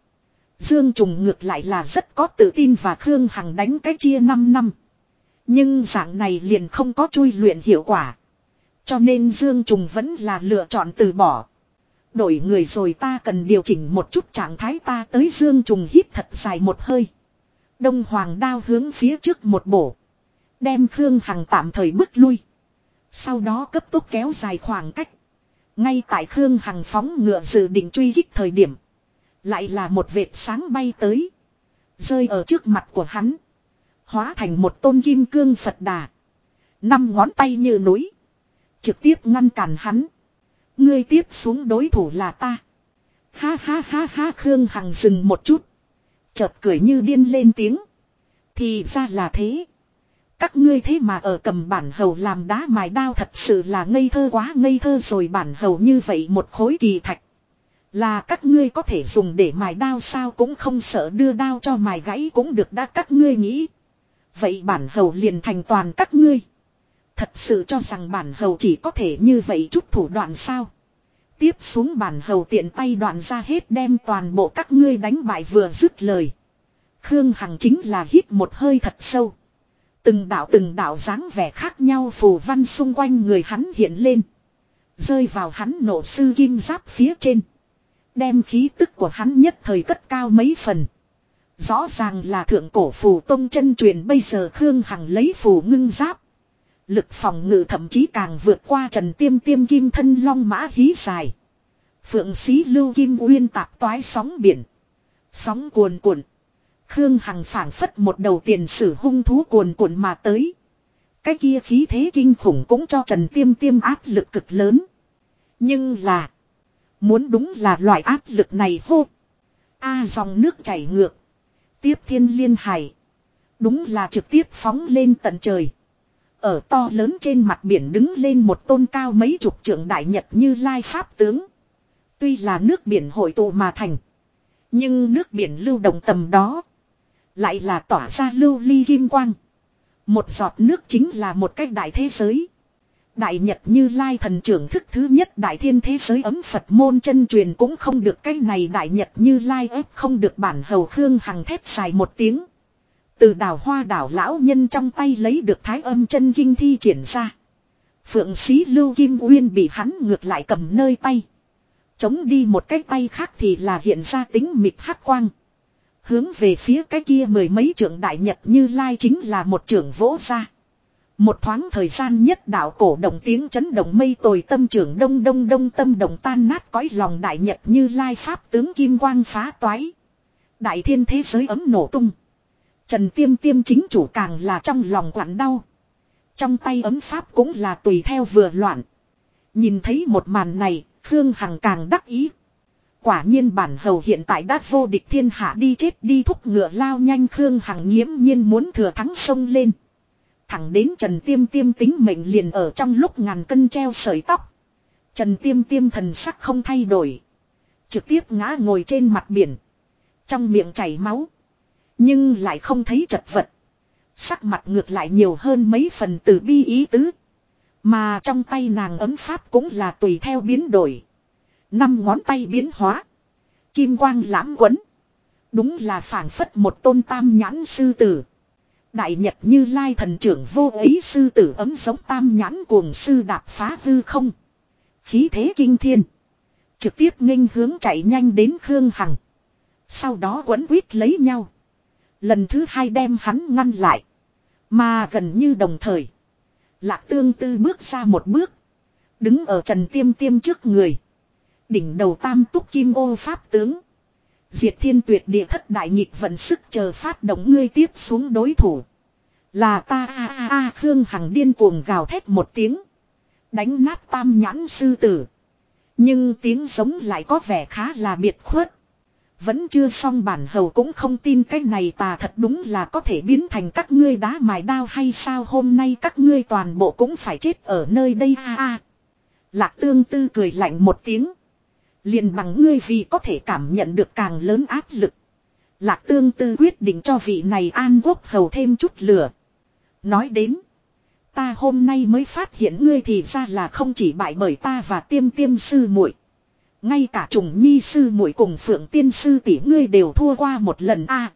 Dương Trùng ngược lại là rất có tự tin và Khương Hằng đánh cái chia 5 năm. Nhưng dạng này liền không có chui luyện hiệu quả. Cho nên Dương Trùng vẫn là lựa chọn từ bỏ. Đổi người rồi ta cần điều chỉnh một chút trạng thái ta tới Dương Trùng hít thật dài một hơi. Đông Hoàng đao hướng phía trước một bổ. Đem Khương Hằng tạm thời bước lui. Sau đó cấp tốc kéo dài khoảng cách. Ngay tại Khương Hằng phóng ngựa dự định truy kích thời điểm. Lại là một vệt sáng bay tới. Rơi ở trước mặt của hắn. Hóa thành một tôn kim cương Phật đà. Năm ngón tay như núi. Trực tiếp ngăn cản hắn. Ngươi tiếp xuống đối thủ là ta. Ha ha ha ha, Khương Hằng dừng một chút. Chợt cười như điên lên tiếng. Thì ra là thế. Các ngươi thế mà ở cầm bản hầu làm đá mài đao thật sự là ngây thơ quá, ngây thơ rồi bản hầu như vậy một khối kỳ thạch. Là các ngươi có thể dùng để mài đao sao cũng không sợ đưa đao cho mài gãy cũng được đã, các ngươi nghĩ. Vậy bản hầu liền thành toàn các ngươi. Thật sự cho rằng bản hầu chỉ có thể như vậy chút thủ đoạn sao. Tiếp xuống bản hầu tiện tay đoạn ra hết đem toàn bộ các ngươi đánh bại vừa dứt lời. Khương Hằng chính là hít một hơi thật sâu. Từng đạo từng đạo dáng vẻ khác nhau phù văn xung quanh người hắn hiện lên. Rơi vào hắn nổ sư kim giáp phía trên. Đem khí tức của hắn nhất thời cất cao mấy phần. Rõ ràng là thượng cổ phù tông chân truyền, bây giờ Khương Hằng lấy phù ngưng giáp. Lực phòng ngự thậm chí càng vượt qua trần tiêm tiêm kim thân long mã hí dài. Phượng sĩ lưu kim uyên tạp toái sóng biển. Sóng cuồn cuộn. Khương Hằng phảng phất một đầu tiền sử hung thú cuồn cuộn mà tới. Cái kia khí thế kinh khủng cũng cho Trần Tiêm Tiêm áp lực cực lớn. Nhưng là. Muốn đúng là loại áp lực này vô. A dòng nước chảy ngược. Tiếp thiên liên hải. Đúng là trực tiếp phóng lên tận trời. Ở to lớn trên mặt biển đứng lên một tôn cao mấy chục trượng đại nhật như lai pháp tướng. Tuy là nước biển hội tụ mà thành. Nhưng nước biển lưu động tầm đó. Lại là tỏa ra lưu ly kim quang. Một giọt nước chính là một cách đại thế giới. Đại Nhật như Lai thần trưởng thức thứ nhất đại thiên thế giới ấm Phật môn chân truyền cũng không được cái này Đại Nhật như Lai ép không được bản hầu Khương Hằng thép dài một tiếng. Từ đào hoa đảo lão nhân trong tay lấy được thái âm chân kinh thi triển ra. Phượng sĩ Lưu Kim Uyên bị hắn ngược lại cầm nơi tay. Chống đi một cái tay khác thì là hiện ra tính mịt hắc quang. Hướng về phía cái kia mười mấy trưởng đại nhật như lai chính là một trưởng vỗ ra. Một thoáng thời gian nhất đạo cổ động tiếng chấn động mây tồi tâm trưởng đông đông đông tâm động tan nát cõi lòng đại nhật như lai pháp tướng kim quang phá toái. Đại thiên thế giới ấm nổ tung. Trần tiêm tiêm chính chủ càng là trong lòng quặn đau. Trong tay ấm pháp cũng là tùy theo vừa loạn. Nhìn thấy một màn này, Khương Hằng càng đắc ý. Quả nhiên bản hầu hiện tại đã vô địch thiên hạ đi chết đi thúc ngựa lao nhanh Khương Hằng nghiễm nhiên muốn thừa thắng sông lên. Thẳng đến Trần Tiêm Tiêm tính mệnh liền ở trong lúc ngàn cân treo sợi tóc. Trần Tiêm Tiêm thần sắc không thay đổi. Trực tiếp ngã ngồi trên mặt biển. Trong miệng chảy máu. Nhưng lại không thấy chật vật. Sắc mặt ngược lại nhiều hơn mấy phần từ bi ý tứ. Mà trong tay nàng ấm pháp cũng là tùy theo biến đổi. Năm ngón tay biến hóa. Kim quang lãm quấn. Đúng là phảng phất một tôn tam nhãn sư tử. Đại Nhật như lai thần trưởng vô ấy sư tử ấm giống tam nhãn cuồng sư đạp phá hư không. Khí thế kinh thiên. Trực tiếp nghênh hướng chạy nhanh đến Khương Hằng. Sau đó quấn quýt lấy nhau. Lần thứ hai đem hắn ngăn lại. Mà gần như đồng thời. Lạc tương tư bước ra một bước. Đứng ở trần tiêm tiêm trước người. Đỉnh đầu tam túc kim ô pháp tướng. Diệt thiên tuyệt địa thất đại nhịp vận sức chờ phát động ngươi tiếp xuống đối thủ. Là ta a a a Khương Hằng điên cuồng gào thét một tiếng. Đánh nát tam nhãn sư tử. Nhưng tiếng giống lại có vẻ khá là biệt khuất. Vẫn chưa xong bản hầu cũng không tin cái này tà thật đúng là có thể biến thành các ngươi đá mài đao hay sao hôm nay các ngươi toàn bộ cũng phải chết ở nơi đây a a. Lạc tương tư cười lạnh một tiếng. liền bằng ngươi vì có thể cảm nhận được càng lớn áp lực. Lạc tương tư quyết định cho vị này an quốc hầu thêm chút lửa. Nói đến. Ta hôm nay mới phát hiện ngươi thì ra là không chỉ bại bởi ta và tiêm tiêm sư muội ngay cả trùng nhi sư muội cùng phượng tiên sư tỷ ngươi đều thua qua một lần a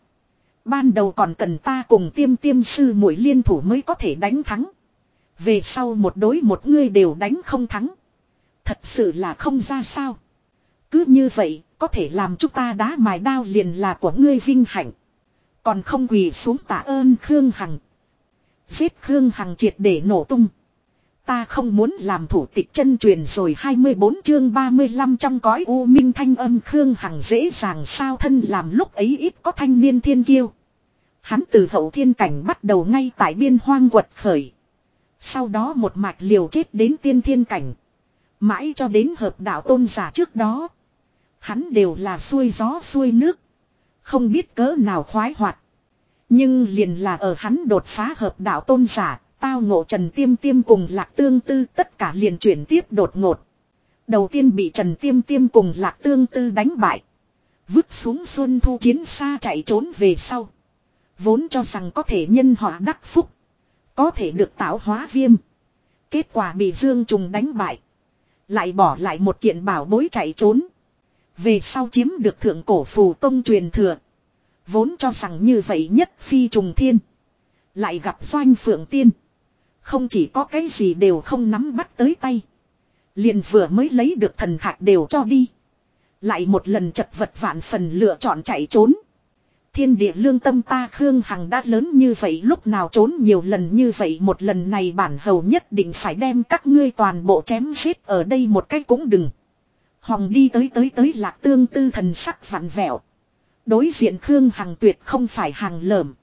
Ban đầu còn cần ta cùng tiêm tiêm sư muội liên thủ mới có thể đánh thắng. Về sau một đối một ngươi đều đánh không thắng. Thật sự là không ra sao. Cứ như vậy, có thể làm chúng ta đá mài đao liền là của ngươi vinh hạnh. Còn không quỳ xuống tạ ơn Khương Hằng. Giết Khương Hằng triệt để nổ tung. Ta không muốn làm thủ tịch chân truyền rồi 24 chương 35 trong cõi u minh thanh âm Khương Hằng dễ dàng sao thân làm lúc ấy ít có thanh niên thiên kiêu. Hắn từ hậu thiên cảnh bắt đầu ngay tại biên hoang quật khởi. Sau đó một mạch liều chết đến tiên thiên cảnh. Mãi cho đến hợp đạo tôn giả trước đó. Hắn đều là xuôi gió xuôi nước. Không biết cỡ nào khoái hoạt. Nhưng liền là ở hắn đột phá hợp đạo tôn giả Tao ngộ Trần Tiêm Tiêm cùng Lạc Tương Tư, tất cả liền chuyển tiếp đột ngột. Đầu tiên bị Trần Tiêm Tiêm cùng Lạc Tương Tư đánh bại. Vứt xuống xuân thu chiến xa chạy trốn về sau. Vốn cho rằng có thể nhân họa đắc phúc. Có thể được tạo hóa viêm. Kết quả bị Dương Trùng đánh bại. Lại bỏ lại một kiện bảo bối chạy trốn. Về sau chiếm được thượng cổ phù tông truyền thừa. Vốn cho rằng như vậy nhất phi trùng thiên. Lại gặp doanh phượng tiên. Không chỉ có cái gì đều không nắm bắt tới tay. Liền vừa mới lấy được thần thạch đều cho đi. Lại một lần chật vật vạn phần lựa chọn chạy trốn. Thiên địa lương tâm ta Khương Hằng đã lớn như vậy, lúc nào trốn nhiều lần như vậy, một lần này bản hầu nhất định phải đem các ngươi toàn bộ chém giết ở đây một cách cũng đừng. Hòng đi tới tới tới lạc tương tư thần sắc vặn vẹo. Đối diện Khương Hằng tuyệt không phải hàng lởm.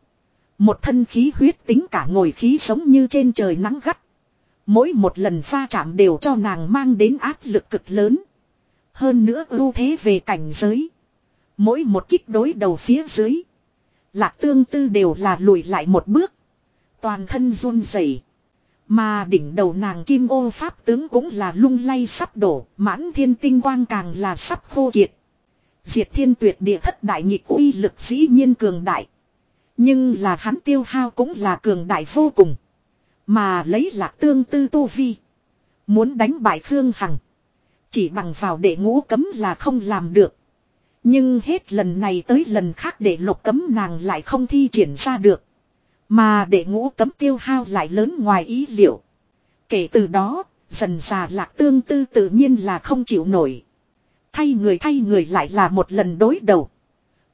Một thân khí huyết tính cả ngồi khí sống như trên trời nắng gắt. Mỗi một lần pha chạm đều cho nàng mang đến áp lực cực lớn. Hơn nữa ưu thế về cảnh giới. Mỗi một kích đối đầu phía dưới. Lạc tương tư đều là lùi lại một bước. Toàn thân run rẩy. Mà đỉnh đầu nàng kim ô pháp tướng cũng là lung lay sắp đổ. Mãn thiên tinh quang càng là sắp khô kiệt. Diệt thiên tuyệt địa thất đại nhịp uy lực dĩ nhiên cường đại. Nhưng là hắn tiêu hao cũng là cường đại vô cùng. Mà lấy lạc tương tư tu vi. Muốn đánh bại Khương Hằng. Chỉ bằng vào đệ ngũ cấm là không làm được. Nhưng hết lần này tới lần khác để lục cấm nàng lại không thi triển ra được. Mà đệ ngũ cấm tiêu hao lại lớn ngoài ý liệu. Kể từ đó, dần già lạc tương tư tự nhiên là không chịu nổi. Thay người thay người lại là một lần đối đầu.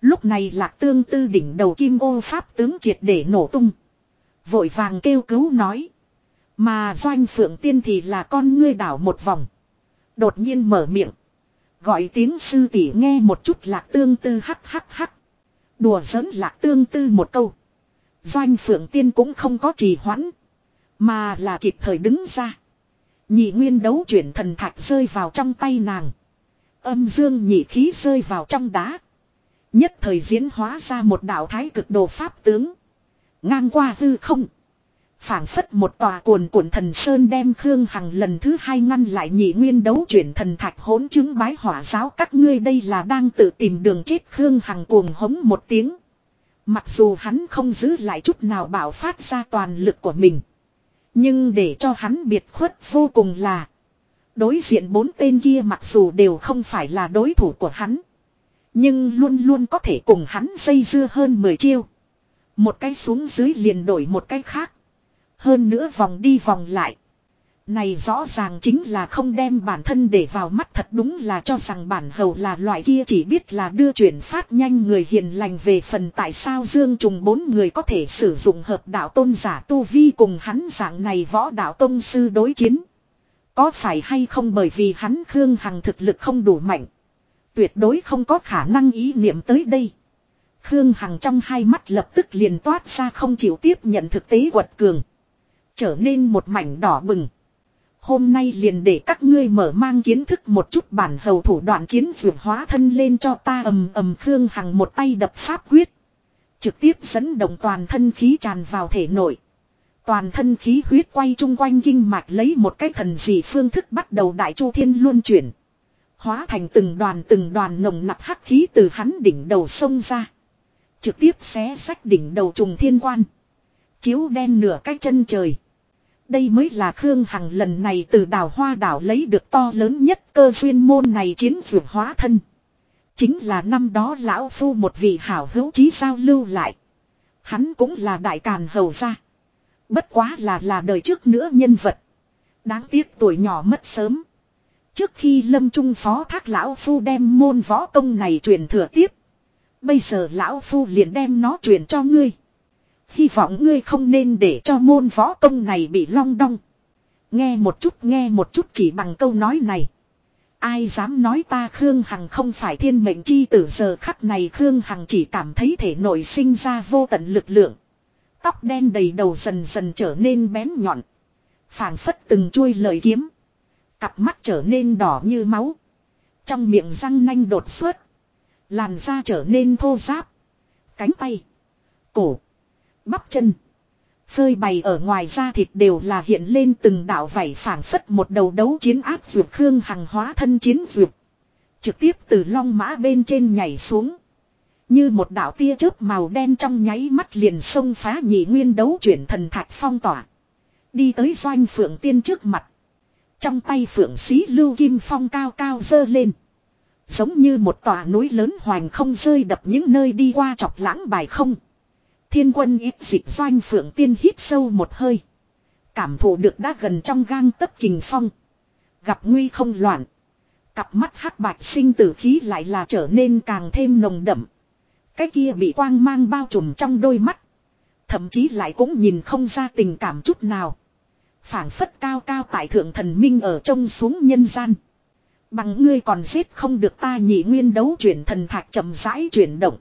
Lúc này lạc tương tư đỉnh đầu kim ô pháp tướng triệt để nổ tung. Vội vàng kêu cứu nói. Mà doanh phượng tiên thì là con ngươi đảo một vòng. Đột nhiên mở miệng. Gọi tiếng sư tỷ nghe một chút lạc tương tư hắc hắc hắc. Đùa giỡn lạc tương tư một câu. Doanh phượng tiên cũng không có trì hoãn. Mà là kịp thời đứng ra. Nhị nguyên đấu chuyển thần thạch rơi vào trong tay nàng. Âm dương nhị khí rơi vào trong đá. Nhất thời diễn hóa ra một đạo thái cực đồ pháp tướng. Ngang qua hư không. phảng phất một tòa cuồn cuộn thần sơn đem Khương Hằng lần thứ hai ngăn lại nhị nguyên đấu chuyển thần thạch hỗn chứng bái hỏa giáo các ngươi đây là đang tự tìm đường chết Khương Hằng cuồng hống một tiếng. Mặc dù hắn không giữ lại chút nào bảo phát ra toàn lực của mình. Nhưng để cho hắn biệt khuất vô cùng là. Đối diện bốn tên kia mặc dù đều không phải là đối thủ của hắn. Nhưng luôn luôn có thể cùng hắn dây dưa hơn 10 chiêu. Một cái xuống dưới liền đổi một cái khác. Hơn nữa vòng đi vòng lại. Này rõ ràng chính là không đem bản thân để vào mắt thật đúng là cho rằng bản hầu là loại kia chỉ biết là đưa chuyển phát nhanh người hiền lành về phần tại sao Dương Trùng bốn người có thể sử dụng hợp đạo tôn giả tu vi cùng hắn dạng này võ đạo tôn sư đối chiến. Có phải hay không bởi vì hắn Khương Hằng thực lực không đủ mạnh. Tuyệt đối không có khả năng ý niệm tới đây. Khương Hằng trong hai mắt lập tức liền toát ra không chịu tiếp nhận thực tế quật cường. Trở nên một mảnh đỏ bừng. Hôm nay liền để các ngươi mở mang kiến thức một chút bản hầu thủ đoạn chiến vượt hóa thân lên cho ta ầm ầm Khương Hằng một tay đập pháp quyết. Trực tiếp dẫn động toàn thân khí tràn vào thể nội. Toàn thân khí huyết quay chung quanh kinh mạch lấy một cái thần dị phương thức bắt đầu đại chu thiên luân chuyển. Hóa thành từng đoàn từng đoàn nồng nặc hắc khí từ hắn đỉnh đầu sông ra. Trực tiếp xé sách đỉnh đầu trùng thiên quan. Chiếu đen nửa cái chân trời. Đây mới là Khương Hằng lần này từ đảo Hoa đảo lấy được to lớn nhất cơ duyên môn này chiến vượt hóa thân. Chính là năm đó lão phu một vị hảo hữu trí giao lưu lại. Hắn cũng là đại càn hầu gia. Bất quá là là đời trước nữa nhân vật. Đáng tiếc tuổi nhỏ mất sớm. Trước khi lâm trung phó thác lão phu đem môn võ công này truyền thừa tiếp. Bây giờ lão phu liền đem nó truyền cho ngươi. Hy vọng ngươi không nên để cho môn võ công này bị long đong. Nghe một chút, nghe một chút chỉ bằng câu nói này. Ai dám nói ta Khương Hằng không phải thiên mệnh chi tử, giờ khắc này Khương Hằng chỉ cảm thấy thể nội sinh ra vô tận lực lượng. Tóc đen đầy đầu dần dần trở nên bén nhọn. phảng phất từng chuôi lời kiếm. Cặp mắt trở nên đỏ như máu. Trong miệng răng nanh đột xuất. Làn da trở nên thô ráp. Cánh tay. Cổ. Bắp chân. Phơi bày ở ngoài da thịt đều là hiện lên từng đạo vảy phảng phất một đầu đấu chiến áp dược khương hàng hóa thân chiến dược. Trực tiếp từ long mã bên trên nhảy xuống. Như một đạo tia chớp màu đen trong nháy mắt liền xông phá nhị nguyên đấu chuyển thần thạch phong tỏa. Đi tới doanh phượng tiên trước mặt. Trong tay phượng xí lưu kim phong cao cao dơ lên. Giống như một tòa núi lớn hoành không rơi đập những nơi đi qua chọc lãng bài không. Thiên quân ít dịch doanh phượng tiên hít sâu một hơi. Cảm thụ được đã gần trong gang tấc kình phong. Gặp nguy không loạn. Cặp mắt hắc bạch sinh tử khí lại là trở nên càng thêm nồng đậm. Cái kia bị quang mang bao trùm trong đôi mắt. Thậm chí lại cũng nhìn không ra tình cảm chút nào phảng phất cao cao tại thượng thần minh ở trông xuống nhân gian. Bằng ngươi còn giết không được ta nhị nguyên đấu chuyển thần thạch chậm rãi chuyển động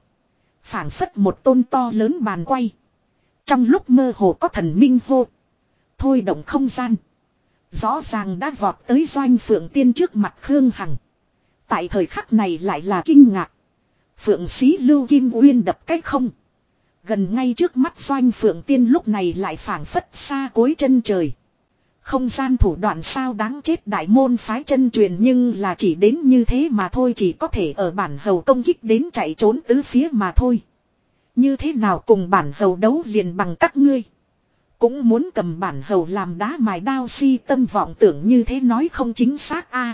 phảng phất một tôn to lớn bàn quay. Trong lúc mơ hồ có thần minh hô. Thôi động không gian. Rõ ràng đã vọt tới doanh phượng tiên trước mặt Khương Hằng. Tại thời khắc này lại là kinh ngạc. Phượng sĩ lưu kim uyên đập cách không. Gần ngay trước mắt doanh phượng tiên lúc này lại phảng phất xa cối chân trời. Không gian thủ đoạn sao đáng chết đại môn phái chân truyền nhưng là chỉ đến như thế mà thôi, chỉ có thể ở bản hầu công kích đến chạy trốn tứ phía mà thôi. Như thế nào cùng bản hầu đấu liền bằng các ngươi. Cũng muốn cầm bản hầu làm đá mài đao si tâm vọng tưởng như thế nói không chính xác a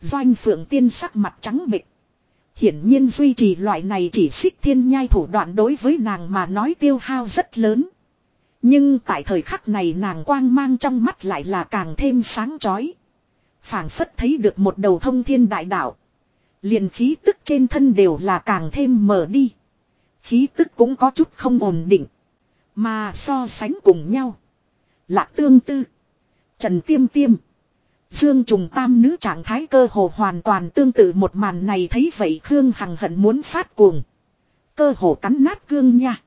Doanh phượng tiên sắc mặt trắng bệch. Hiển nhiên duy trì loại này chỉ xích thiên nhai thủ đoạn đối với nàng mà nói tiêu hao rất lớn. Nhưng tại thời khắc này nàng quang mang trong mắt lại là càng thêm sáng chói. phảng phất thấy được một đầu thông thiên đại đạo. liền khí tức trên thân đều là càng thêm mở đi. Khí tức cũng có chút không ổn định. Mà so sánh cùng nhau. Là tương tư. Trần tiêm tiêm. Dương trùng tam nữ trạng thái cơ hồ hoàn toàn tương tự một màn này thấy vậy Khương Hằng hận muốn phát cuồng. Cơ hồ cắn nát cương nha.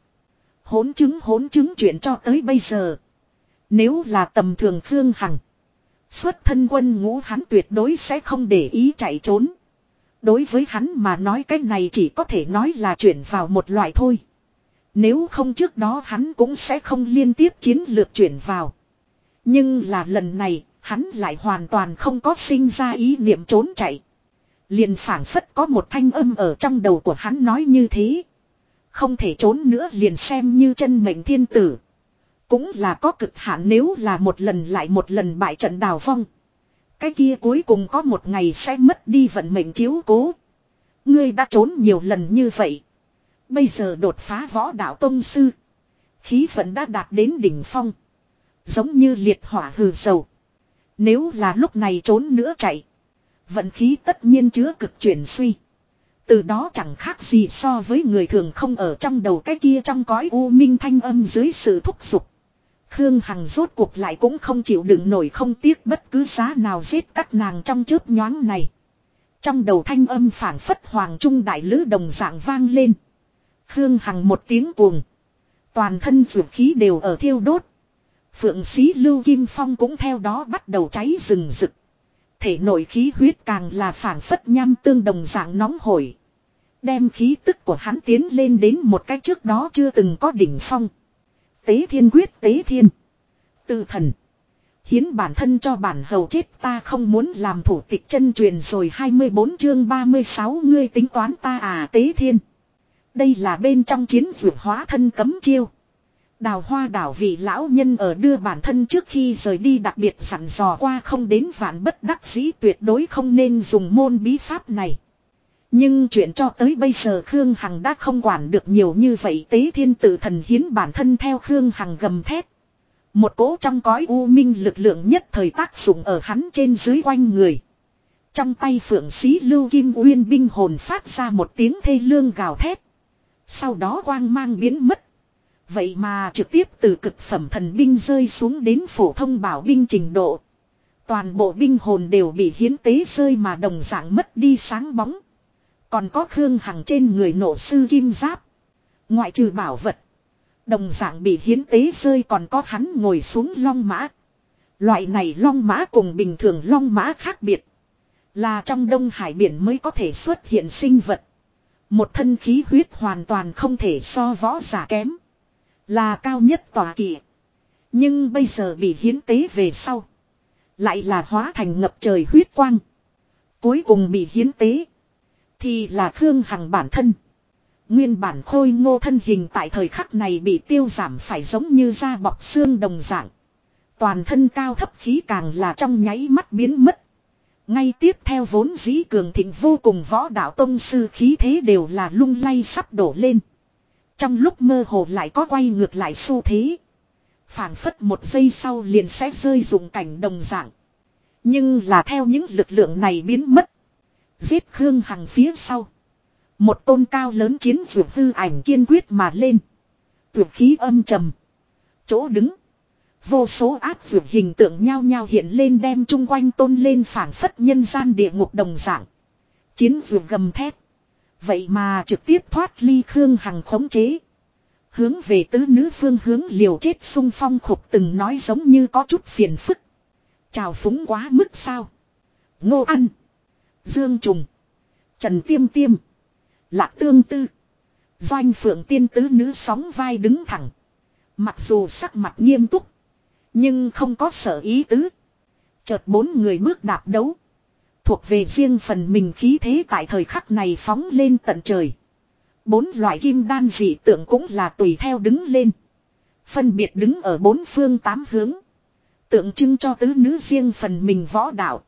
Hốn chứng hốn chứng chuyện cho tới bây giờ. Nếu là tầm thường Khương Hằng. Xuất thân quân ngũ hắn tuyệt đối sẽ không để ý chạy trốn. Đối với hắn mà nói cái này chỉ có thể nói là chuyển vào một loại thôi. Nếu không trước đó hắn cũng sẽ không liên tiếp chiến lược chuyển vào. Nhưng là lần này, hắn lại hoàn toàn không có sinh ra ý niệm trốn chạy. Liền phảng phất có một thanh âm ở trong đầu của hắn nói như thế. Không thể trốn nữa liền xem như chân mệnh thiên tử. Cũng là có cực hạn nếu là một lần lại một lần bại trận đào vong. Cái kia cuối cùng có một ngày sẽ mất đi vận mệnh chiếu cố. Ngươi đã trốn nhiều lần như vậy. Bây giờ đột phá võ đạo tông sư. Khí vận đã đạt đến đỉnh phong. Giống như liệt hỏa hừ dầu. Nếu là lúc này trốn nữa chạy. Vận khí tất nhiên chứa cực chuyển suy. Từ đó chẳng khác gì so với người thường không ở trong đầu cái kia trong cõi u minh thanh âm dưới sự thúc giục. Khương Hằng rốt cuộc lại cũng không chịu đựng nổi không tiếc bất cứ giá nào giết các nàng trong chớp nhoáng này. Trong đầu thanh âm phản phất hoàng trung đại lữ đồng dạng vang lên. Khương Hằng một tiếng cuồng. Toàn thân vượt khí đều ở thiêu đốt. Phượng sĩ Lưu Kim Phong cũng theo đó bắt đầu cháy rừng rực. Thể nội khí huyết càng là phản phất nham tương đồng dạng nóng hổi. Đem khí tức của hắn tiến lên đến một cái trước đó chưa từng có đỉnh phong. Tế thiên quyết, tế thiên. Tư thần. Hiến bản thân cho bản hầu chết ta không muốn làm thủ tịch chân truyền rồi 24 chương 36 ngươi tính toán ta à tế thiên. Đây là bên trong chiến vượt hóa thân cấm chiêu. Đào hoa đảo vị lão nhân ở đưa bản thân trước khi rời đi đặc biệt sẵn dò qua không đến vạn bất đắc dĩ tuyệt đối không nên dùng môn bí pháp này. Nhưng chuyện cho tới bây giờ Khương Hằng đã không quản được nhiều như vậy tế thiên tử thần hiến bản thân theo Khương Hằng gầm thét. Một cỗ trong cõi u minh lực lượng nhất thời tác dụng ở hắn trên dưới quanh người. Trong tay phượng sĩ lưu kim uyên binh hồn phát ra một tiếng thê lương gào thét. Sau đó quang mang biến mất. Vậy mà trực tiếp từ cực phẩm thần binh rơi xuống đến phổ thông bảo binh trình độ. Toàn bộ binh hồn đều bị hiến tế rơi mà đồng dạng mất đi sáng bóng. Còn có Khương Hằng trên người nổ sư kim giáp. Ngoại trừ bảo vật. Đồng dạng bị hiến tế rơi còn có hắn ngồi xuống long mã. Loại này long mã cùng bình thường long mã khác biệt. Là trong đông hải biển mới có thể xuất hiện sinh vật. Một thân khí huyết hoàn toàn không thể so võ giả kém. Là cao nhất tòa kỳ. Nhưng bây giờ bị hiến tế về sau. Lại là hóa thành ngập trời huyết quang. Cuối cùng bị hiến tế. Thì là Khương Hằng bản thân. Nguyên bản khôi ngô thân hình tại thời khắc này bị tiêu giảm phải giống như da bọc xương đồng dạng. Toàn thân cao thấp khí càng là trong nháy mắt biến mất. Ngay tiếp theo vốn dĩ cường thịnh vô cùng võ đạo tông sư khí thế đều là lung lay sắp đổ lên. Trong lúc mơ hồ lại có quay ngược lại xu thế. phảng phất một giây sau liền sẽ rơi dùng cảnh đồng dạng. Nhưng là theo những lực lượng này biến mất. Giết Khương Hằng phía sau. Một tôn cao lớn chiến vượt hư ảnh kiên quyết mà lên. Tuyệt khí âm trầm. Chỗ đứng. Vô số áp vượt hình tượng nhao nhao hiện lên đem chung quanh tôn lên phản phất nhân gian địa ngục đồng dạng. Chiến vượt gầm thét. Vậy mà trực tiếp thoát ly Khương Hằng khống chế. Hướng về tứ nữ phương hướng liều chết sung phong khục từng nói giống như có chút phiền phức. Chào phúng quá mức sao. Ngô ăn. Dương Trùng. Trần Tiêm Tiêm. Lạc Tương Tư. Doanh Phượng Tiên tứ nữ sóng vai đứng thẳng. Mặc dù sắc mặt nghiêm túc. Nhưng không có sở ý tứ. Chợt bốn người bước đạp đấu. Thuộc về riêng phần mình khí thế tại thời khắc này phóng lên tận trời. Bốn loại kim đan dị tượng cũng là tùy theo đứng lên. Phân biệt đứng ở bốn phương tám hướng. Tượng trưng cho tứ nữ riêng phần mình võ đạo.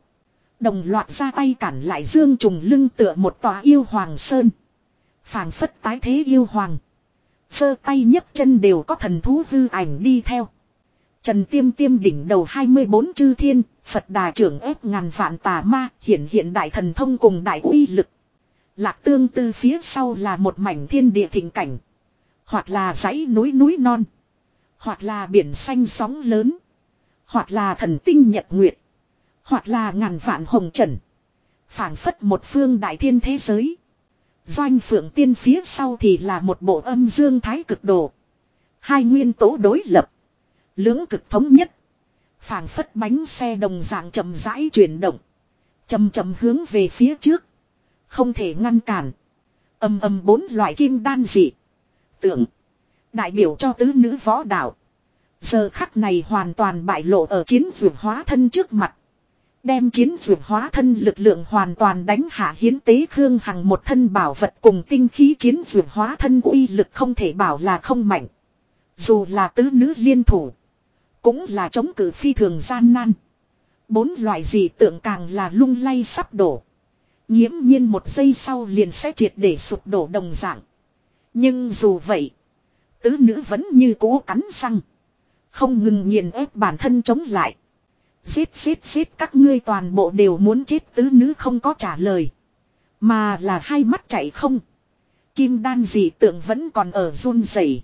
Đồng loạt ra tay cản lại dương trùng lưng tựa một tòa yêu hoàng sơn. phảng phất tái thế yêu hoàng. Sơ tay nhấc chân đều có thần thú hư ảnh đi theo. Trần tiêm tiêm đỉnh đầu 24 chư thiên, Phật đà trưởng ép ngàn vạn tà ma, hiện hiện đại thần thông cùng đại uy lực. Lạc tương tư phía sau là một mảnh thiên địa thịnh cảnh. Hoặc là dãy núi núi non. Hoặc là biển xanh sóng lớn. Hoặc là thần tinh nhật nguyệt. Hoặc là ngàn vạn hồng trần. phảng phất một phương đại thiên thế giới. Doanh phượng tiên phía sau thì là một bộ âm dương thái cực đồ. Hai nguyên tố đối lập. Lưỡng cực thống nhất. phảng phất bánh xe đồng dạng chậm rãi chuyển động. Chầm chậm hướng về phía trước. Không thể ngăn cản. Âm âm bốn loại kim đan dị. Tượng. Đại biểu cho tứ nữ võ đạo. Giờ khắc này hoàn toàn bại lộ ở chiến vượt hóa thân trước mặt. Đem chiến vượt hóa thân lực lượng hoàn toàn đánh hạ hiến tế Khương Hằng một thân bảo vật cùng tinh khí chiến vượt hóa thân uy lực không thể bảo là không mạnh. Dù là tứ nữ liên thủ. Cũng là chống cử phi thường gian nan. Bốn loại gì tượng càng là lung lay sắp đổ. Nhiễm nhiên một giây sau liền sẽ triệt để sụp đổ đồng dạng. Nhưng dù vậy. Tứ nữ vẫn như cố cắn răng. Không ngừng nghiền ép bản thân chống lại. Xít xít xít các ngươi toàn bộ đều muốn chết tứ nữ không có trả lời. Mà là hai mắt chạy không. Kim đan dị tượng vẫn còn ở run rẩy,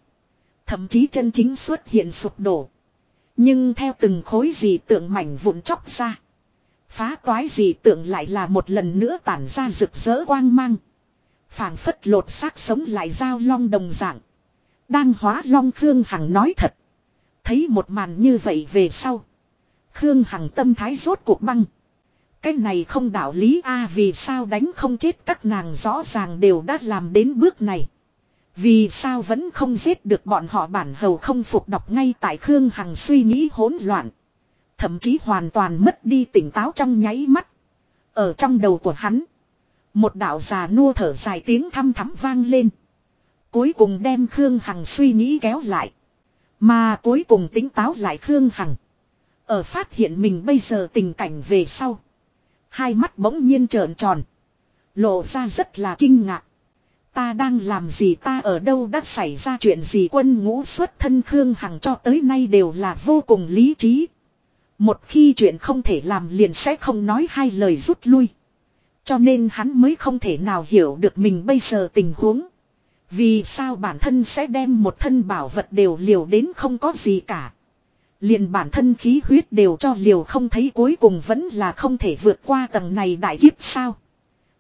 Thậm chí chân chính xuất hiện sụp đổ. Nhưng theo từng khối dị tượng mảnh vụn chóc ra. Phá toái dị tượng lại là một lần nữa tản ra rực rỡ quang mang. phảng phất lột xác sống lại giao long đồng dạng. Đang hóa long Khương Hằng nói thật. Thấy một màn như vậy về sau. Khương Hằng tâm thái rốt cuộc băng. Cái này không đạo lý a, vì sao đánh không chết các nàng rõ ràng đều đã làm đến bước này. Vì sao vẫn không giết được bọn họ bản hầu không phục đọc ngay tại Khương Hằng suy nghĩ hỗn loạn. Thậm chí hoàn toàn mất đi tỉnh táo trong nháy mắt. Ở trong đầu của hắn. Một đạo già nua thở dài tiếng thăm thắm vang lên. Cuối cùng đem Khương Hằng suy nghĩ kéo lại. Mà cuối cùng tính táo lại Khương Hằng. Ở phát hiện mình bây giờ tình cảnh về sau. Hai mắt bỗng nhiên trợn tròn. Lộ ra rất là kinh ngạc. Ta đang làm gì, ta ở đâu, đã xảy ra chuyện gì quân ngũ xuất thân Khương Hằng cho tới nay đều là vô cùng lý trí. Một khi chuyện không thể làm liền sẽ không nói hai lời rút lui. Cho nên hắn mới không thể nào hiểu được mình bây giờ tình huống. Vì sao bản thân sẽ đem một thân bảo vật đều liều đến không có gì cả. Liền bản thân khí huyết đều cho liều không thấy cuối cùng vẫn là không thể vượt qua tầng này đại kiếp sao.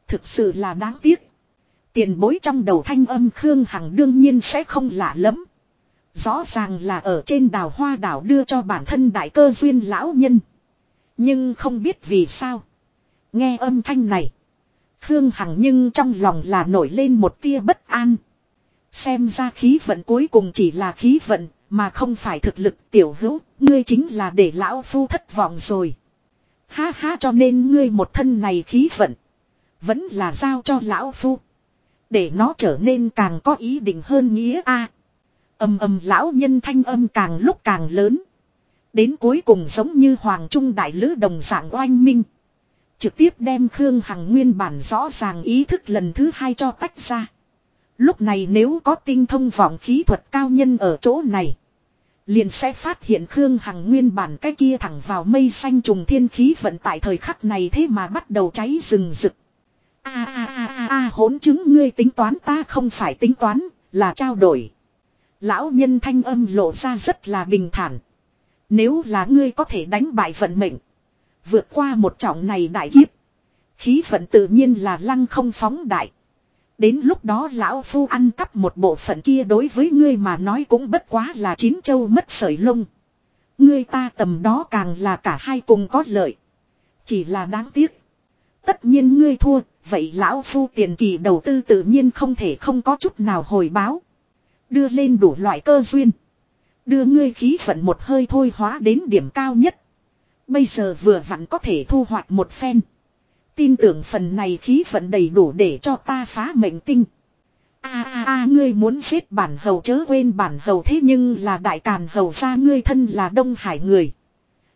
Thực sự là đáng tiếc. Tiền bối trong đầu thanh âm Khương Hằng đương nhiên sẽ không lạ lắm. Rõ ràng là ở trên đào hoa đảo đưa cho bản thân đại cơ duyên lão nhân. Nhưng không biết vì sao. Nghe âm thanh này. Khương Hằng nhưng trong lòng là nổi lên một tia bất an. Xem ra khí vận cuối cùng chỉ là khí vận, mà không phải thực lực tiểu hữu, ngươi chính là để lão phu thất vọng rồi. Ha ha cho nên ngươi một thân này khí vận. Vẫn là giao cho lão phu. Để nó trở nên càng có ý định hơn nghĩa a. Âm âm lão nhân thanh âm càng lúc càng lớn. Đến cuối cùng giống như hoàng trung đại lữ đồng dạng oanh minh. Trực tiếp đem Khương Hằng nguyên bản rõ ràng ý thức lần thứ hai cho tách ra. Lúc này nếu có tinh thông vọng khí thuật cao nhân ở chỗ này. Liền sẽ phát hiện Khương Hằng nguyên bản cái kia thẳng vào mây xanh trùng thiên khí vận tại thời khắc này thế mà bắt đầu cháy rừng rực. A a a a a hỗn chứng ngươi tính toán ta không phải tính toán, là trao đổi. Lão nhân thanh âm lộ ra rất là bình thản. Nếu là ngươi có thể đánh bại vận mệnh. Vượt qua một trọng này đại kiếp. Khí vận tự nhiên là lăng không phóng đại. Đến lúc đó lão phu ăn cắp một bộ phận kia đối với ngươi mà nói cũng bất quá là chín châu mất sợi lông. Ngươi ta tầm đó càng là cả hai cùng có lợi. Chỉ là đáng tiếc. Tất nhiên ngươi thua, vậy lão phu tiền kỳ đầu tư tự nhiên không thể không có chút nào hồi báo. Đưa lên đủ loại cơ duyên. Đưa ngươi khí phận một hơi thôi hóa đến điểm cao nhất. Bây giờ vừa vặn có thể thu hoạch một phen. Tin tưởng phần này khí vận đầy đủ để cho ta phá mệnh tinh. A a a, ngươi muốn giết bản hầu chớ quên bản hầu thế nhưng là đại càn hầu ra ngươi thân là đông hải người.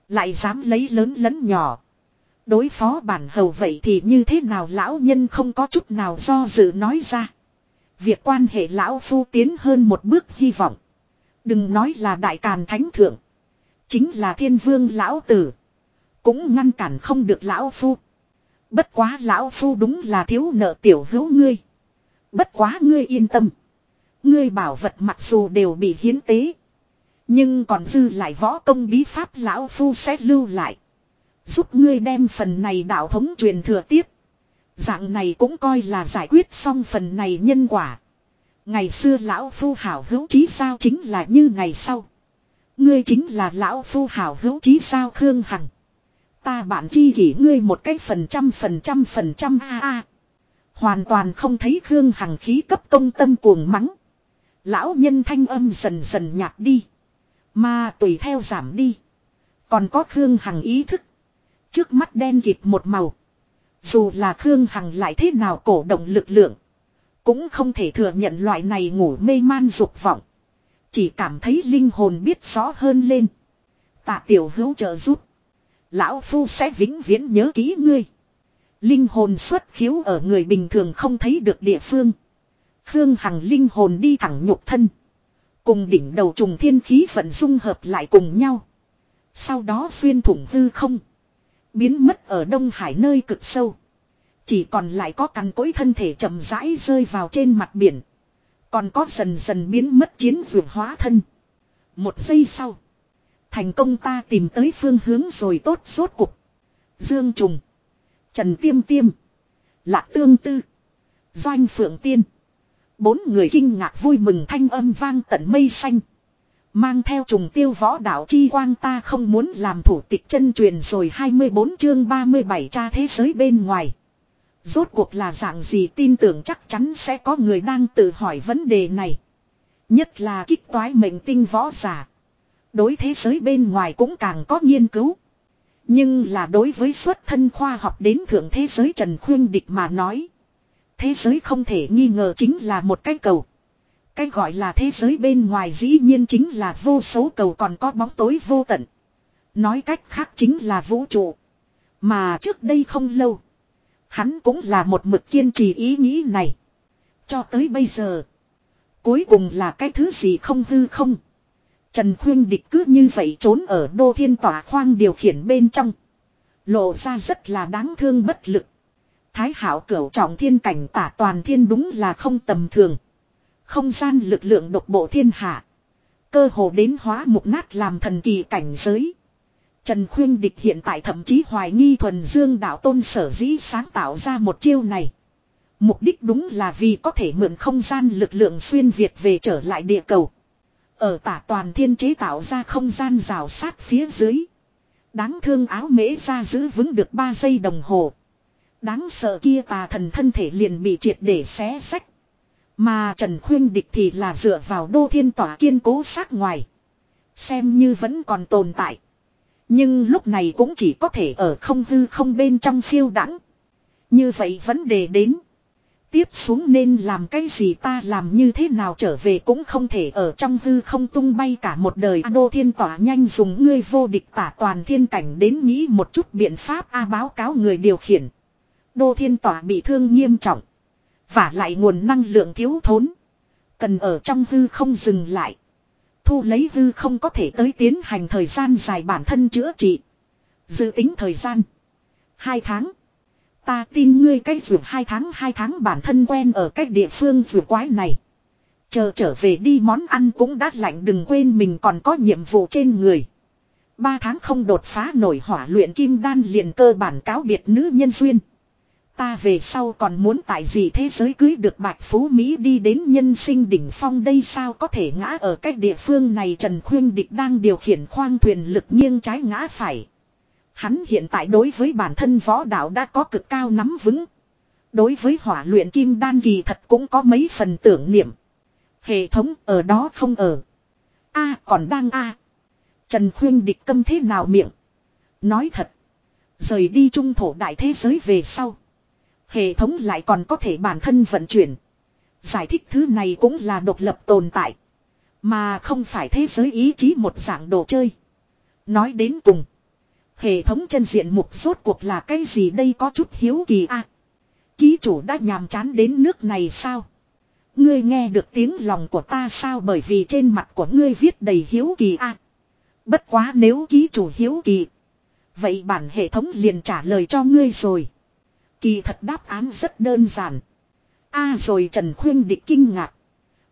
Lại dám lấy lớn lẫn nhỏ. Đối phó bản hầu vậy thì như thế nào lão nhân không có chút nào do dự nói ra. Việc quan hệ lão phu tiến hơn một bước hy vọng. Đừng nói là đại càn thánh thượng. Chính là thiên vương lão tử. Cũng ngăn cản không được lão phu. Bất quá lão phu đúng là thiếu nợ tiểu hữu ngươi. Bất quá ngươi yên tâm. Ngươi bảo vật mặc dù đều bị hiến tế. Nhưng còn dư lại võ công bí pháp lão phu sẽ lưu lại. Giúp ngươi đem phần này đạo thống truyền thừa tiếp. Dạng này cũng coi là giải quyết xong phần này nhân quả. Ngày xưa lão phu hảo hữu chí sao chính là như ngày sau. Ngươi chính là lão phu hảo hữu chí sao Khương Hằng. Ta bạn chi kỷ ngươi một cách phần trăm phần trăm phần trăm a a. Hoàn toàn không thấy Khương Hằng khí cấp công tâm cuồng mắng. Lão nhân thanh âm dần dần nhạt đi. Mà tùy theo giảm đi. Còn có Khương Hằng ý thức. Trước mắt đen kịt một màu. Dù là Khương Hằng lại thế nào cổ động lực lượng. Cũng không thể thừa nhận loại này ngủ mê man dục vọng. Chỉ cảm thấy linh hồn biết rõ hơn lên. Tạ tiểu hữu trợ giúp. Lão Phu sẽ vĩnh viễn nhớ ký ngươi. Linh hồn xuất khiếu ở người bình thường không thấy được địa phương. Khương Hằng linh hồn đi thẳng nhục thân. Cùng đỉnh đầu trùng thiên khí vận dung hợp lại cùng nhau. Sau đó xuyên thủng hư không. Biến mất ở Đông Hải nơi cực sâu. Chỉ còn lại có cằn cối thân thể chậm rãi rơi vào trên mặt biển. Còn có dần dần biến mất chiến vượt hóa thân. Một giây sau. Thành công ta tìm tới phương hướng rồi tốt rốt cục. Dương Trùng. Trần Tiêm Tiêm. Lạc Tương Tư. Doanh Phượng Tiên. Bốn người kinh ngạc vui mừng thanh âm vang tận mây xanh. Mang theo trùng tiêu võ đạo chi quang ta không muốn làm thủ tịch chân truyền rồi 24 chương 37 tra thế giới bên ngoài. Rốt cuộc là dạng gì tin tưởng chắc chắn sẽ có người đang tự hỏi vấn đề này. Nhất là kích toái mệnh tinh võ giả. Đối thế giới bên ngoài cũng càng có nghiên cứu. Nhưng là đối với xuất thân khoa học đến thượng thế giới Trần Khuyên Địch mà nói. Thế giới không thể nghi ngờ chính là một cái cầu. Cái gọi là thế giới bên ngoài dĩ nhiên chính là vô số cầu còn có bóng tối vô tận. Nói cách khác chính là vũ trụ. Mà trước đây không lâu. Hắn cũng là một mực kiên trì ý nghĩ này. Cho tới bây giờ. Cuối cùng là cái thứ gì không hư không. Trần Khuyên Địch cứ như vậy trốn ở đô thiên tỏa khoang điều khiển bên trong. Lộ ra rất là đáng thương bất lực. Thái hảo cửu trọng thiên cảnh tả toàn thiên đúng là không tầm thường. Không gian lực lượng độc bộ thiên hạ. Cơ hồ đến hóa mục nát làm thần kỳ cảnh giới. Trần Khuyên Địch hiện tại thậm chí hoài nghi thuần dương đạo tôn sở dĩ sáng tạo ra một chiêu này. Mục đích đúng là vì có thể mượn không gian lực lượng xuyên Việt về trở lại địa cầu. Ở tả toàn thiên chế tạo ra không gian rào sát phía dưới. Đáng thương áo mễ ra giữ vững được 3 giây đồng hồ. Đáng sợ kia tà thần thân thể liền bị triệt để xé sách. Mà Trần Khuyên Địch thì là dựa vào đô thiên tỏa kiên cố sát ngoài. Xem như vẫn còn tồn tại. Nhưng lúc này cũng chỉ có thể ở không hư không bên trong phiêu đẳng. Như vậy vấn đề đến. Tiếp xuống nên làm cái gì ta làm như thế nào trở về cũng không thể ở trong hư không tung bay cả một đời. Đô thiên tỏa nhanh dùng ngươi vô địch tả toàn thiên cảnh đến nghĩ một chút biện pháp A báo cáo người điều khiển. Đô thiên tỏa bị thương nghiêm trọng. Và lại nguồn năng lượng thiếu thốn. Cần ở trong hư không dừng lại. Thu lấy hư không có thể tới tiến hành thời gian dài bản thân chữa trị. Dự tính thời gian. Hai tháng. Ta tin ngươi cách dù hai tháng hai tháng bản thân quen ở cách địa phương dù quái này. Chờ trở về đi món ăn cũng đã lạnh, đừng quên mình còn có nhiệm vụ trên người. Ba tháng không đột phá nổi hỏa luyện kim đan liền cơ bản cáo biệt nữ nhân duyên. Ta về sau còn muốn tại gì thế giới cưới được bạch phú Mỹ đi đến nhân sinh đỉnh phong đây sao có thể ngã ở cách địa phương này Trần Khuyên Địch đang điều khiển khoang thuyền lực nghiêng trái ngã phải. Hắn hiện tại đối với bản thân võ đạo đã có cực cao nắm vững. Đối với hỏa luyện kim đan kỳ thật cũng có mấy phần tưởng niệm. Hệ thống ở đó không ở. A còn đang A. Trần Khuyên Địch câm thế nào miệng. Nói thật. Rời đi trung thổ đại thế giới về sau. Hệ thống lại còn có thể bản thân vận chuyển. Giải thích thứ này cũng là độc lập tồn tại. Mà không phải thế giới ý chí một dạng đồ chơi. Nói đến cùng. Hệ thống chân diện mục rốt cuộc là cái gì đây có chút hiếu kỳ a Ký chủ đã nhàm chán đến nước này sao? Ngươi nghe được tiếng lòng của ta sao bởi vì trên mặt của ngươi viết đầy hiếu kỳ a Bất quá nếu ký chủ hiếu kỳ. Vậy bản hệ thống liền trả lời cho ngươi rồi. Kỳ thật đáp án rất đơn giản. A rồi Trần Khuyên địch kinh ngạc.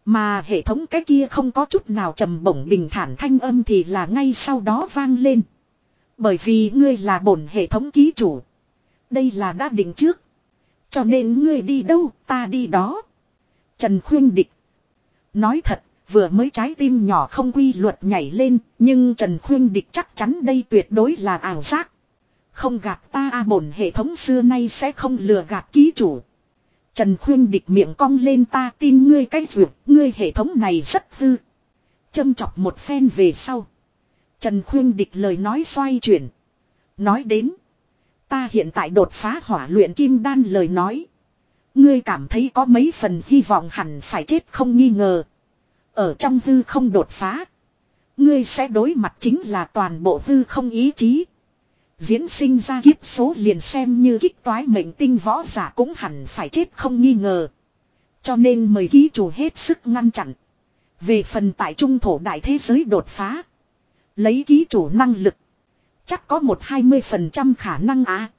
Mà hệ thống cái kia không có chút nào trầm bổng bình thản thanh âm thì là ngay sau đó vang lên. Bởi vì ngươi là bổn hệ thống ký chủ. Đây là đã định trước. Cho nên ngươi đi đâu ta đi đó. Trần Khuyên địch. Nói thật, vừa mới trái tim nhỏ không quy luật nhảy lên, nhưng Trần Khuyên Địch chắc chắn đây tuyệt đối là ảo giác. Không gạt ta a bổn hệ thống xưa nay sẽ không lừa gạt ký chủ. Trần Khuyên Địch miệng cong lên ta tin ngươi cái dược, ngươi hệ thống này rất hư. Châm chọc một phen về sau. Trần Khuyên Địch lời nói xoay chuyển. Nói đến. Ta hiện tại đột phá hỏa luyện kim đan lời nói. Ngươi cảm thấy có mấy phần hy vọng hẳn phải chết không nghi ngờ. Ở trong hư không đột phá. Ngươi sẽ đối mặt chính là toàn bộ hư không ý chí. Diễn sinh ra kiếp số liền xem như kích toái mệnh tinh võ giả cũng hẳn phải chết không nghi ngờ. Cho nên mời ký chủ hết sức ngăn chặn. Về phần tại trung thổ đại thế giới đột phá. Lấy ký chủ năng lực. Chắc có một 20% khả năng à.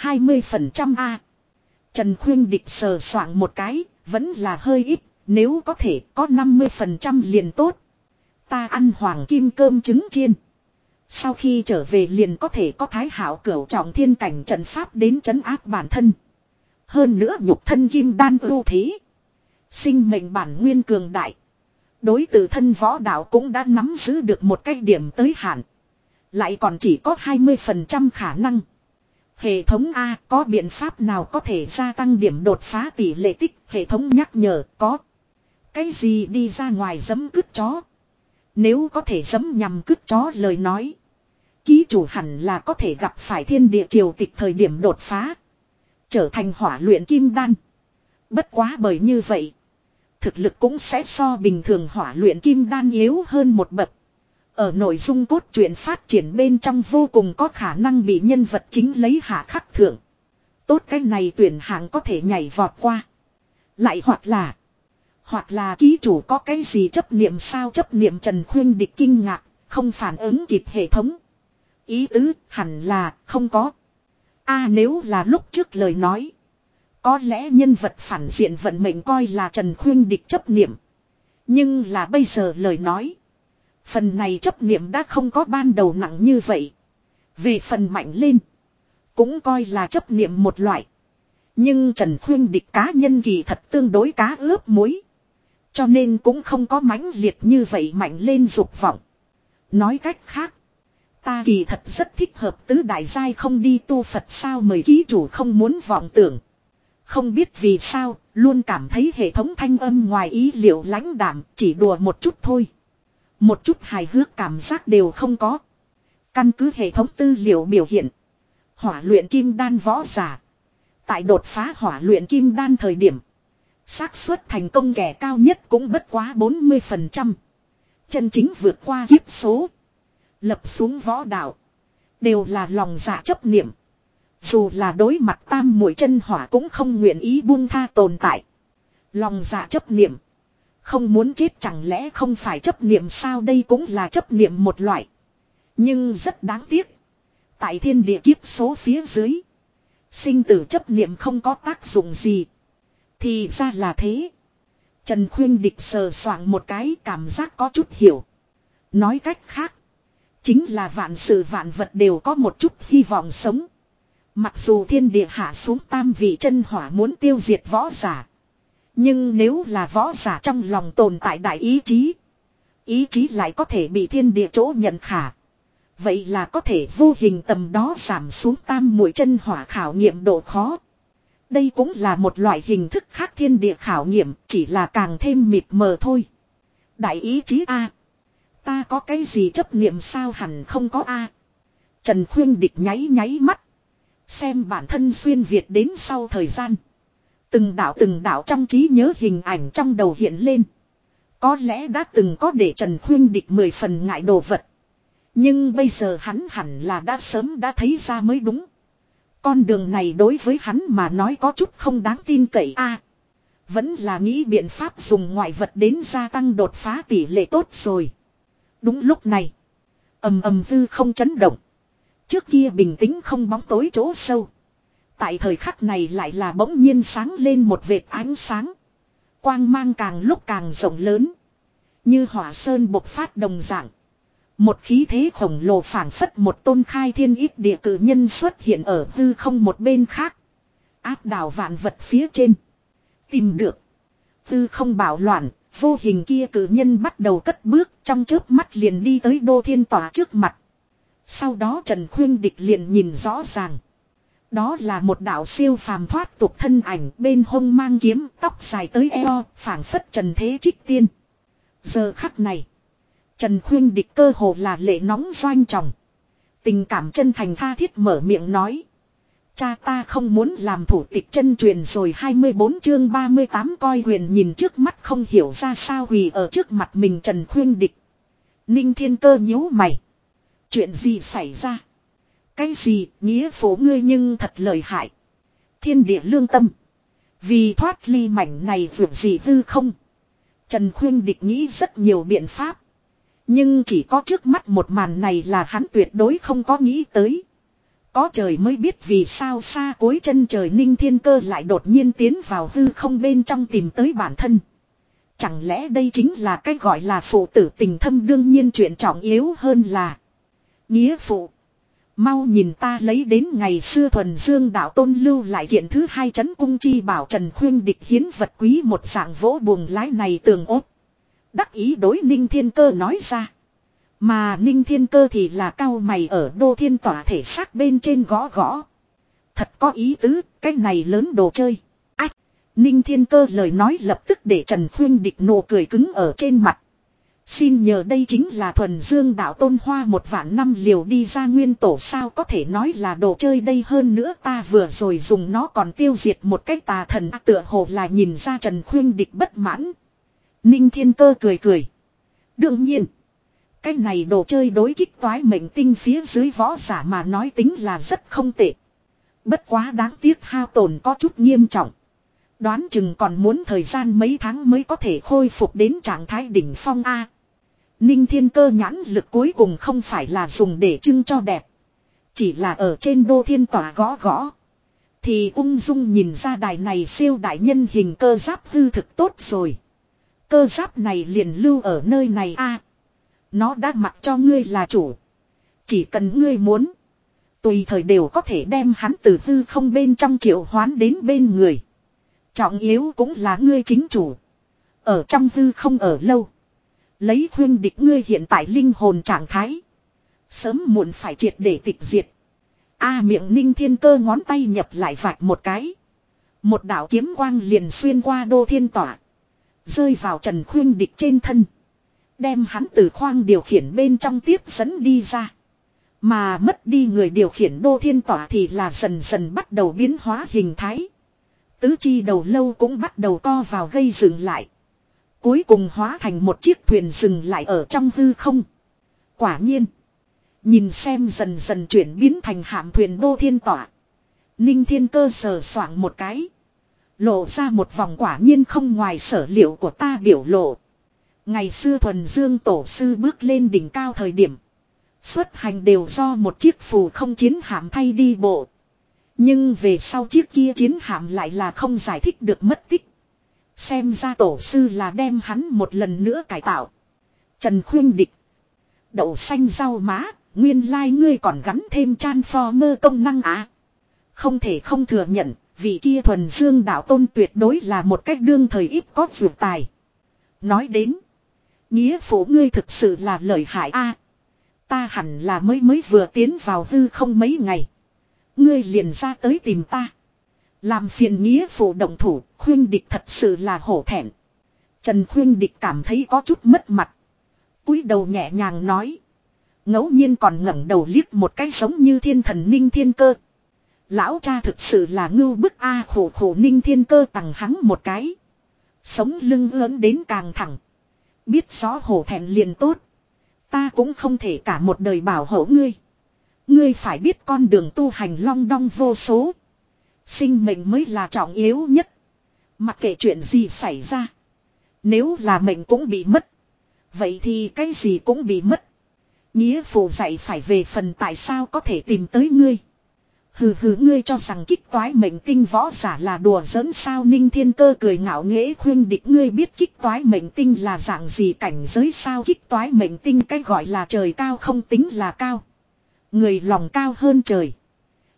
20% a Trần Khuyên Địch sờ soạng một cái, vẫn là hơi ít, nếu có thể có 50% liền tốt. Ta ăn hoàng kim cơm trứng chiên. Sau khi trở về liền có thể có thái hảo cửu trọng thiên cảnh trận pháp đến trấn áp bản thân. Hơn nữa nhục thân kim đan ưu thế. Sinh mệnh bản nguyên cường đại. Đối tự thân võ đạo cũng đã nắm giữ được một cái điểm tới hạn. Lại còn chỉ có 20% khả năng. Hệ thống A có biện pháp nào có thể gia tăng điểm đột phá tỷ lệ tích hệ thống nhắc nhở có. Cái gì đi ra ngoài giấm cứt chó. Nếu có thể giấm nhằm cứt chó lời nói. Ký chủ hẳn là có thể gặp phải thiên địa triều tịch thời điểm đột phá. Trở thành hỏa luyện kim đan. Bất quá bởi như vậy. Thực lực cũng sẽ so bình thường hỏa luyện kim đan yếu hơn một bậc. Ở nội dung cốt truyện phát triển bên trong vô cùng có khả năng bị nhân vật chính lấy hạ khắc thưởng. Tốt cái này tuyển hạng có thể nhảy vọt qua. Lại hoặc là. Hoặc là ký chủ có cái gì chấp niệm sao chấp niệm Trần Khuyên địch kinh ngạc, không phản ứng kịp hệ thống. Ý tứ hẳn là không có. a nếu là lúc trước lời nói. Có lẽ nhân vật phản diện vận mệnh coi là Trần Khuyên địch chấp niệm. Nhưng là bây giờ lời nói. Phần này chấp niệm đã không có ban đầu nặng như vậy. Về phần mạnh lên. Cũng coi là chấp niệm một loại. Nhưng Trần Khuyên địch cá nhân kỳ thật tương đối cá ướp muối. Cho nên cũng không có mãnh liệt như vậy mạnh lên dục vọng. Nói cách khác. Ta kỳ thật rất thích hợp tứ đại giai không đi tu Phật sao mời ký chủ không muốn vọng tưởng. Không biết vì sao, luôn cảm thấy hệ thống thanh âm ngoài ý liệu lãnh đảm chỉ đùa một chút thôi. Một chút hài hước cảm giác đều không có. Căn cứ hệ thống tư liệu biểu hiện. Hỏa luyện kim đan võ giả. Tại đột phá hỏa luyện kim đan thời điểm. xác suất thành công kẻ cao nhất cũng bất quá 40%. Chân chính vượt qua kiếp số. Lập xuống võ đạo. Đều là lòng dạ chấp niệm. Dù là đối mặt tam mũi chân hỏa cũng không nguyện ý buông tha tồn tại. Lòng dạ chấp niệm. Không muốn chết chẳng lẽ không phải chấp niệm sao đây cũng là chấp niệm một loại. Nhưng rất đáng tiếc. Tại thiên địa kiếp số phía dưới. Sinh tử chấp niệm không có tác dụng gì. Thì ra là thế. Trần Khuyên Địch sờ soạng một cái cảm giác có chút hiểu. Nói cách khác. Chính là vạn sự vạn vật đều có một chút hy vọng sống. Mặc dù thiên địa hạ xuống tam vị chân hỏa muốn tiêu diệt võ giả. Nhưng nếu là võ giả trong lòng tồn tại đại ý chí. Ý chí lại có thể bị thiên địa chỗ nhận khả. Vậy là có thể vô hình tầm đó giảm xuống tam mũi chân hỏa khảo nghiệm độ khó. Đây cũng là một loại hình thức khác thiên địa khảo nghiệm, chỉ là càng thêm mịt mờ thôi. Đại ý chí A. Ta có cái gì chấp niệm sao hẳn không có A. Trần Khuyên Địch nháy nháy mắt. Xem bản thân xuyên Việt đến sau thời gian. Từng đạo từng đạo trong trí nhớ hình ảnh trong đầu hiện lên. Có lẽ đã từng có để Trần Khuyên địch mười phần ngại đồ vật. Nhưng bây giờ hắn hẳn là đã sớm đã thấy ra mới đúng. Con đường này đối với hắn mà nói có chút không đáng tin cậy a Vẫn là nghĩ biện pháp dùng ngoại vật đến gia tăng đột phá tỷ lệ tốt rồi. Đúng lúc này. ầm ầm hư không chấn động. Trước kia bình tĩnh không bóng tối chỗ sâu. Tại thời khắc này lại là bỗng nhiên sáng lên một vệt ánh sáng. Quang mang càng lúc càng rộng lớn. Như hỏa sơn bộc phát đồng dạng. Một khí thế khổng lồ phảng phất một tôn khai thiên ít địa cử nhân xuất hiện ở hư không một bên khác. Áp đảo vạn vật phía trên. Tìm được. Tư không bảo loạn, Vô hình kia cử nhân bắt đầu cất bước trong chớp mắt liền đi tới đô thiên tòa trước mặt. Sau đó Trần Khuyên Địch liền nhìn rõ ràng. Đó là một đạo siêu phàm thoát tục thân ảnh bên hông mang kiếm tóc dài tới eo, phảng phất trần thế trích tiên. Giờ khắc này, Trần Khuyên Địch cơ hồ là lệ nóng doanh trọng. Tình cảm chân thành tha thiết mở miệng nói. Cha ta không muốn làm thủ tịch chân truyền rồi 24 chương 38 coi huyền nhìn trước mắt không hiểu ra sao hủy ở trước mặt mình Trần Khuyên Địch. Ninh Thiên Cơ nhíu mày. Chuyện gì xảy ra? Cái gì, nghĩa phố ngươi nhưng thật lợi hại. Thiên địa lương tâm. Vì thoát ly mảnh này vượt gì hư không? Trần Khuyên Địch nghĩ rất nhiều biện pháp. Nhưng chỉ có trước mắt một màn này là hắn tuyệt đối không có nghĩ tới. Có trời mới biết vì sao xa cuối chân trời ninh thiên cơ lại đột nhiên tiến vào hư không bên trong tìm tới bản thân. Chẳng lẽ đây chính là cái gọi là phụ tử tình thâm đương nhiên chuyện trọng yếu hơn là Nghĩa phụ Mau nhìn ta lấy đến ngày xưa thuần dương đạo tôn lưu lại kiện thứ hai chấn cung chi bảo Trần Khuyên địch hiến vật quý một dạng vỗ buồng lái này tường ốt. Đắc ý đối ninh thiên cơ nói ra. Mà ninh thiên cơ thì là cao mày ở đô thiên tỏa thể xác bên trên gõ gõ. Thật có ý tứ, cái này lớn đồ chơi. Ách! Ninh thiên cơ lời nói lập tức để Trần Khuyên địch nụ cười cứng ở trên mặt. Xin nhờ đây chính là thuần dương đạo tôn hoa một vạn năm liều đi ra nguyên tổ sao có thể nói là đồ chơi đây hơn nữa ta vừa rồi dùng nó còn tiêu diệt một cách tà thần tựa hồ là nhìn ra Trần Khuyên địch bất mãn. Ninh thiên cơ cười cười. Đương nhiên. Cái này đồ chơi đối kích toái mệnh tinh phía dưới võ giả mà nói tính là rất không tệ. Bất quá đáng tiếc hao tổn có chút nghiêm trọng. Đoán chừng còn muốn thời gian mấy tháng mới có thể khôi phục đến trạng thái đỉnh phong A. Ninh thiên cơ nhãn lực cuối cùng không phải là dùng để trưng cho đẹp. Chỉ là ở trên đô thiên tỏa gõ gõ. Thì ung dung nhìn ra đài này siêu đại nhân hình cơ giáp hư thực tốt rồi. Cơ giáp này liền lưu ở nơi này a Nó đã mặc cho ngươi là chủ. Chỉ cần ngươi muốn. Tùy thời đều có thể đem hắn từ hư không bên trong triệu hoán đến bên người. Trọng yếu cũng là ngươi chính chủ. Ở trong hư không ở lâu. Lấy khuyên địch ngươi hiện tại linh hồn trạng thái. Sớm muộn phải triệt để tịch diệt. A miệng ninh thiên cơ ngón tay nhập lại vạch một cái. Một đạo kiếm quang liền xuyên qua đô thiên tỏa. Rơi vào trần khuyên địch trên thân. Đem hắn từ khoang điều khiển bên trong tiếp dẫn đi ra. Mà mất đi người điều khiển đô thiên tỏa thì là dần dần bắt đầu biến hóa hình thái. Tứ chi đầu lâu cũng bắt đầu co vào gây dừng lại. Cuối cùng hóa thành một chiếc thuyền dừng lại ở trong hư không. Quả nhiên. Nhìn xem dần dần chuyển biến thành hạm thuyền đô thiên tỏa. Ninh thiên cơ sờ soạng một cái. Lộ ra một vòng quả nhiên không ngoài sở liệu của ta biểu lộ. Ngày xưa thuần dương tổ sư bước lên đỉnh cao thời điểm. Xuất hành đều do một chiếc phù không chiến hạm thay đi bộ. Nhưng về sau chiếc kia chiến hạm lại là không giải thích được mất tích. Xem ra tổ sư là đem hắn một lần nữa cải tạo. Trần Khuyên Địch. Đậu xanh rau má, nguyên lai like ngươi còn gắn thêm transformer công năng á. Không thể không thừa nhận, vị kia thuần dương đạo tôn tuyệt đối là một cách đương thời ít có vượt tài. Nói đến, nghĩa phụ ngươi thực sự là lợi hại a. ta hẳn là mới mới vừa tiến vào hư không mấy ngày. Ngươi liền ra tới tìm ta. Làm phiền nghĩa phụ động thủ, khuyên địch thật sự là hổ thẹn. Trần khuyên địch cảm thấy có chút mất mặt. cúi đầu nhẹ nhàng nói. ngẫu nhiên còn ngẩng đầu liếc một cái giống như thiên thần ninh thiên cơ. Lão cha thực sự là ngưu bức a khổ khổ ninh thiên cơ tặng hắn một cái. Sống lưng lớn đến càng thẳng. Biết rõ hổ thẹn liền tốt. Ta cũng không thể cả một đời bảo hộ ngươi. Ngươi phải biết con đường tu hành long đong vô số. Sinh mệnh mới là trọng yếu nhất. Mặc kệ chuyện gì xảy ra. Nếu là mệnh cũng bị mất. Vậy thì cái gì cũng bị mất. Nghĩa phụ dạy phải về phần tại sao có thể tìm tới ngươi. Hừ hừ, ngươi cho rằng kích toái mệnh tinh võ giả là đùa giỡn sao ninh thiên cơ cười ngạo nghễ khuyên địch, ngươi biết kích toái mệnh tinh là dạng gì cảnh giới sao kích toái mệnh tinh cái gọi là trời cao không tính là cao. Người lòng cao hơn trời.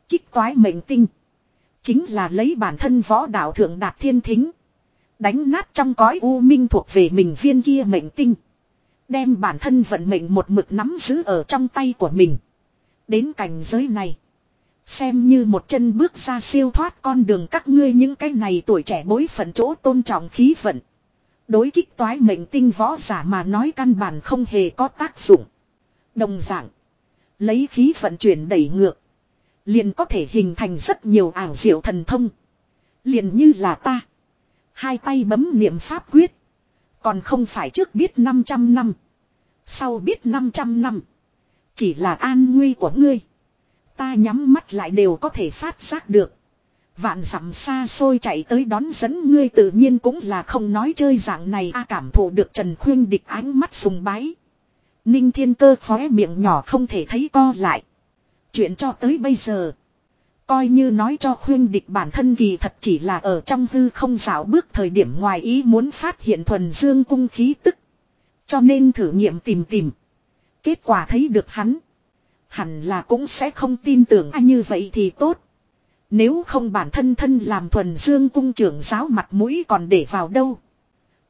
Kích toái mệnh tinh. Chính là lấy bản thân võ đạo thượng đạt thiên thính. Đánh nát trong cõi u minh thuộc về mình viên kia mệnh tinh. Đem bản thân vận mệnh một mực nắm giữ ở trong tay của mình. Đến cảnh giới này. Xem như một chân bước ra siêu thoát con đường các ngươi những cái này tuổi trẻ bối phận chỗ tôn trọng khí vận. Đối kích toái mệnh tinh võ giả mà nói căn bản không hề có tác dụng. Đồng dạng. Lấy khí vận chuyển đẩy ngược. Liền có thể hình thành rất nhiều ảo diệu thần thông. Liền như là ta. Hai tay bấm niệm pháp quyết. Còn không phải trước biết 500 năm. Sau biết 500 năm. Chỉ là an nguy của ngươi. Ta nhắm mắt lại đều có thể phát giác được. Vạn dặm xa xôi chạy tới đón dẫn ngươi tự nhiên cũng là không nói chơi dạng này a cảm thụ được Trần Khuyên địch ánh mắt sùng bái. Ninh thiên cơ khóe miệng nhỏ không thể thấy co lại. Chuyện cho tới bây giờ. Coi như nói cho khuyên địch bản thân kỳ thật chỉ là ở trong hư không dạo bước thời điểm ngoài ý muốn phát hiện thuần dương cung khí tức. Cho nên thử nghiệm tìm tìm. Kết quả thấy được hắn. Hẳn là cũng sẽ không tin tưởng anh như vậy thì tốt. Nếu không bản thân thân làm thuần dương cung trưởng giáo mặt mũi còn để vào đâu.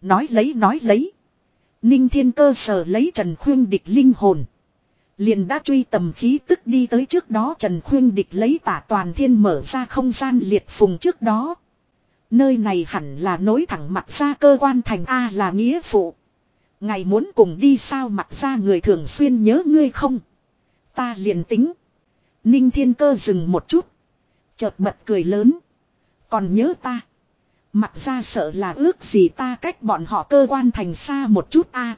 Nói lấy nói lấy. Ninh thiên cơ sở lấy Trần Khuyên địch linh hồn. Liền đã truy tầm khí tức đi tới trước đó Trần Khuyên địch lấy tả toàn thiên mở ra không gian liệt phùng trước đó. Nơi này hẳn là nối thẳng mặt ra cơ quan thành A là nghĩa phụ. Ngày muốn cùng đi sao mặt ra người thường xuyên nhớ ngươi không. Ta liền tính. Ninh thiên cơ dừng một chút. Chợt bật cười lớn. Còn nhớ ta. Mặt ra sợ là ước gì ta cách bọn họ cơ quan thành xa một chút a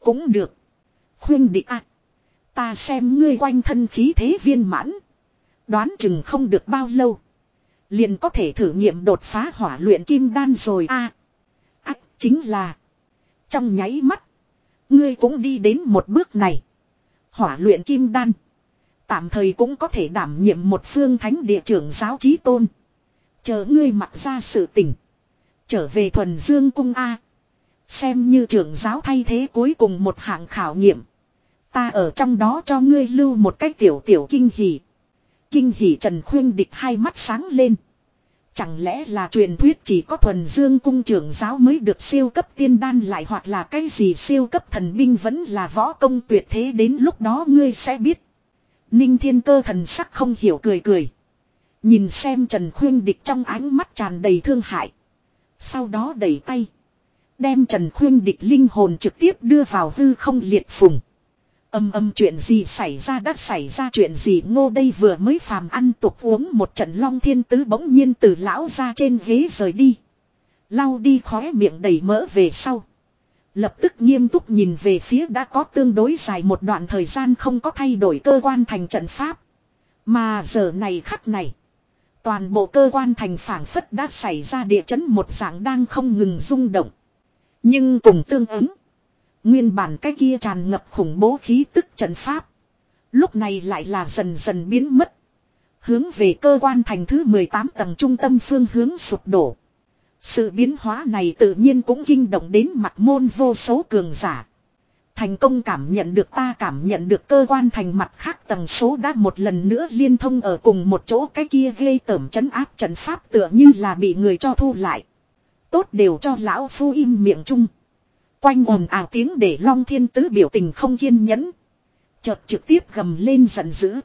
Cũng được. Khuyên địch a Ta xem ngươi quanh thân khí thế viên mãn. Đoán chừng không được bao lâu. Liền có thể thử nghiệm đột phá hỏa luyện kim đan rồi a à, chính là. Trong nháy mắt. Ngươi cũng đi đến một bước này. Hỏa luyện kim đan. Tạm thời cũng có thể đảm nhiệm một phương thánh địa trưởng giáo trí tôn. Chờ ngươi mặc ra sự tỉnh. Trở về thuần dương cung A. Xem như trưởng giáo thay thế cuối cùng một hạng khảo nghiệm. Ta ở trong đó cho ngươi lưu một cái tiểu tiểu kinh hỉ. Kinh hỉ Trần Khuyên địch hai mắt sáng lên. Chẳng lẽ là truyền thuyết chỉ có thuần dương cung trưởng giáo mới được siêu cấp tiên đan lại hoặc là cái gì siêu cấp thần binh vẫn là võ công tuyệt thế đến lúc đó ngươi sẽ biết. Ninh thiên cơ thần sắc không hiểu cười cười. Nhìn xem Trần Khuyên địch trong ánh mắt tràn đầy thương hại. Sau đó đẩy tay. Đem Trần Khuyên địch linh hồn trực tiếp đưa vào hư không liệt phùng. Âm âm chuyện gì xảy ra đã xảy ra chuyện gì ngô đây vừa mới phàm ăn tục uống một trận long thiên tứ bỗng nhiên từ lão ra trên ghế rời đi. Lau đi khóe miệng đầy mỡ về sau. Lập tức nghiêm túc nhìn về phía đã có tương đối dài một đoạn thời gian không có thay đổi cơ quan thành trận pháp. Mà giờ này khắc này. Toàn bộ cơ quan thành phảng phất đã xảy ra địa chấn một dạng đang không ngừng rung động. Nhưng cùng tương ứng. Nguyên bản cái kia tràn ngập khủng bố khí tức trận pháp. Lúc này lại là dần dần biến mất. Hướng về cơ quan thành thứ 18 tầng trung tâm phương hướng sụp đổ. Sự biến hóa này tự nhiên cũng kinh động đến mặt môn vô số cường giả. Thành công cảm nhận được ta cảm nhận được cơ quan thành mặt khác tầng số đã một lần nữa liên thông ở cùng một chỗ cái kia gây tẩm chấn áp trận pháp tựa như là bị người cho thu lại. Tốt đều cho lão phu im miệng chung. Quanh ồn ào tiếng để long thiên tứ biểu tình không kiên nhẫn. Chợt trực tiếp gầm lên giận dữ.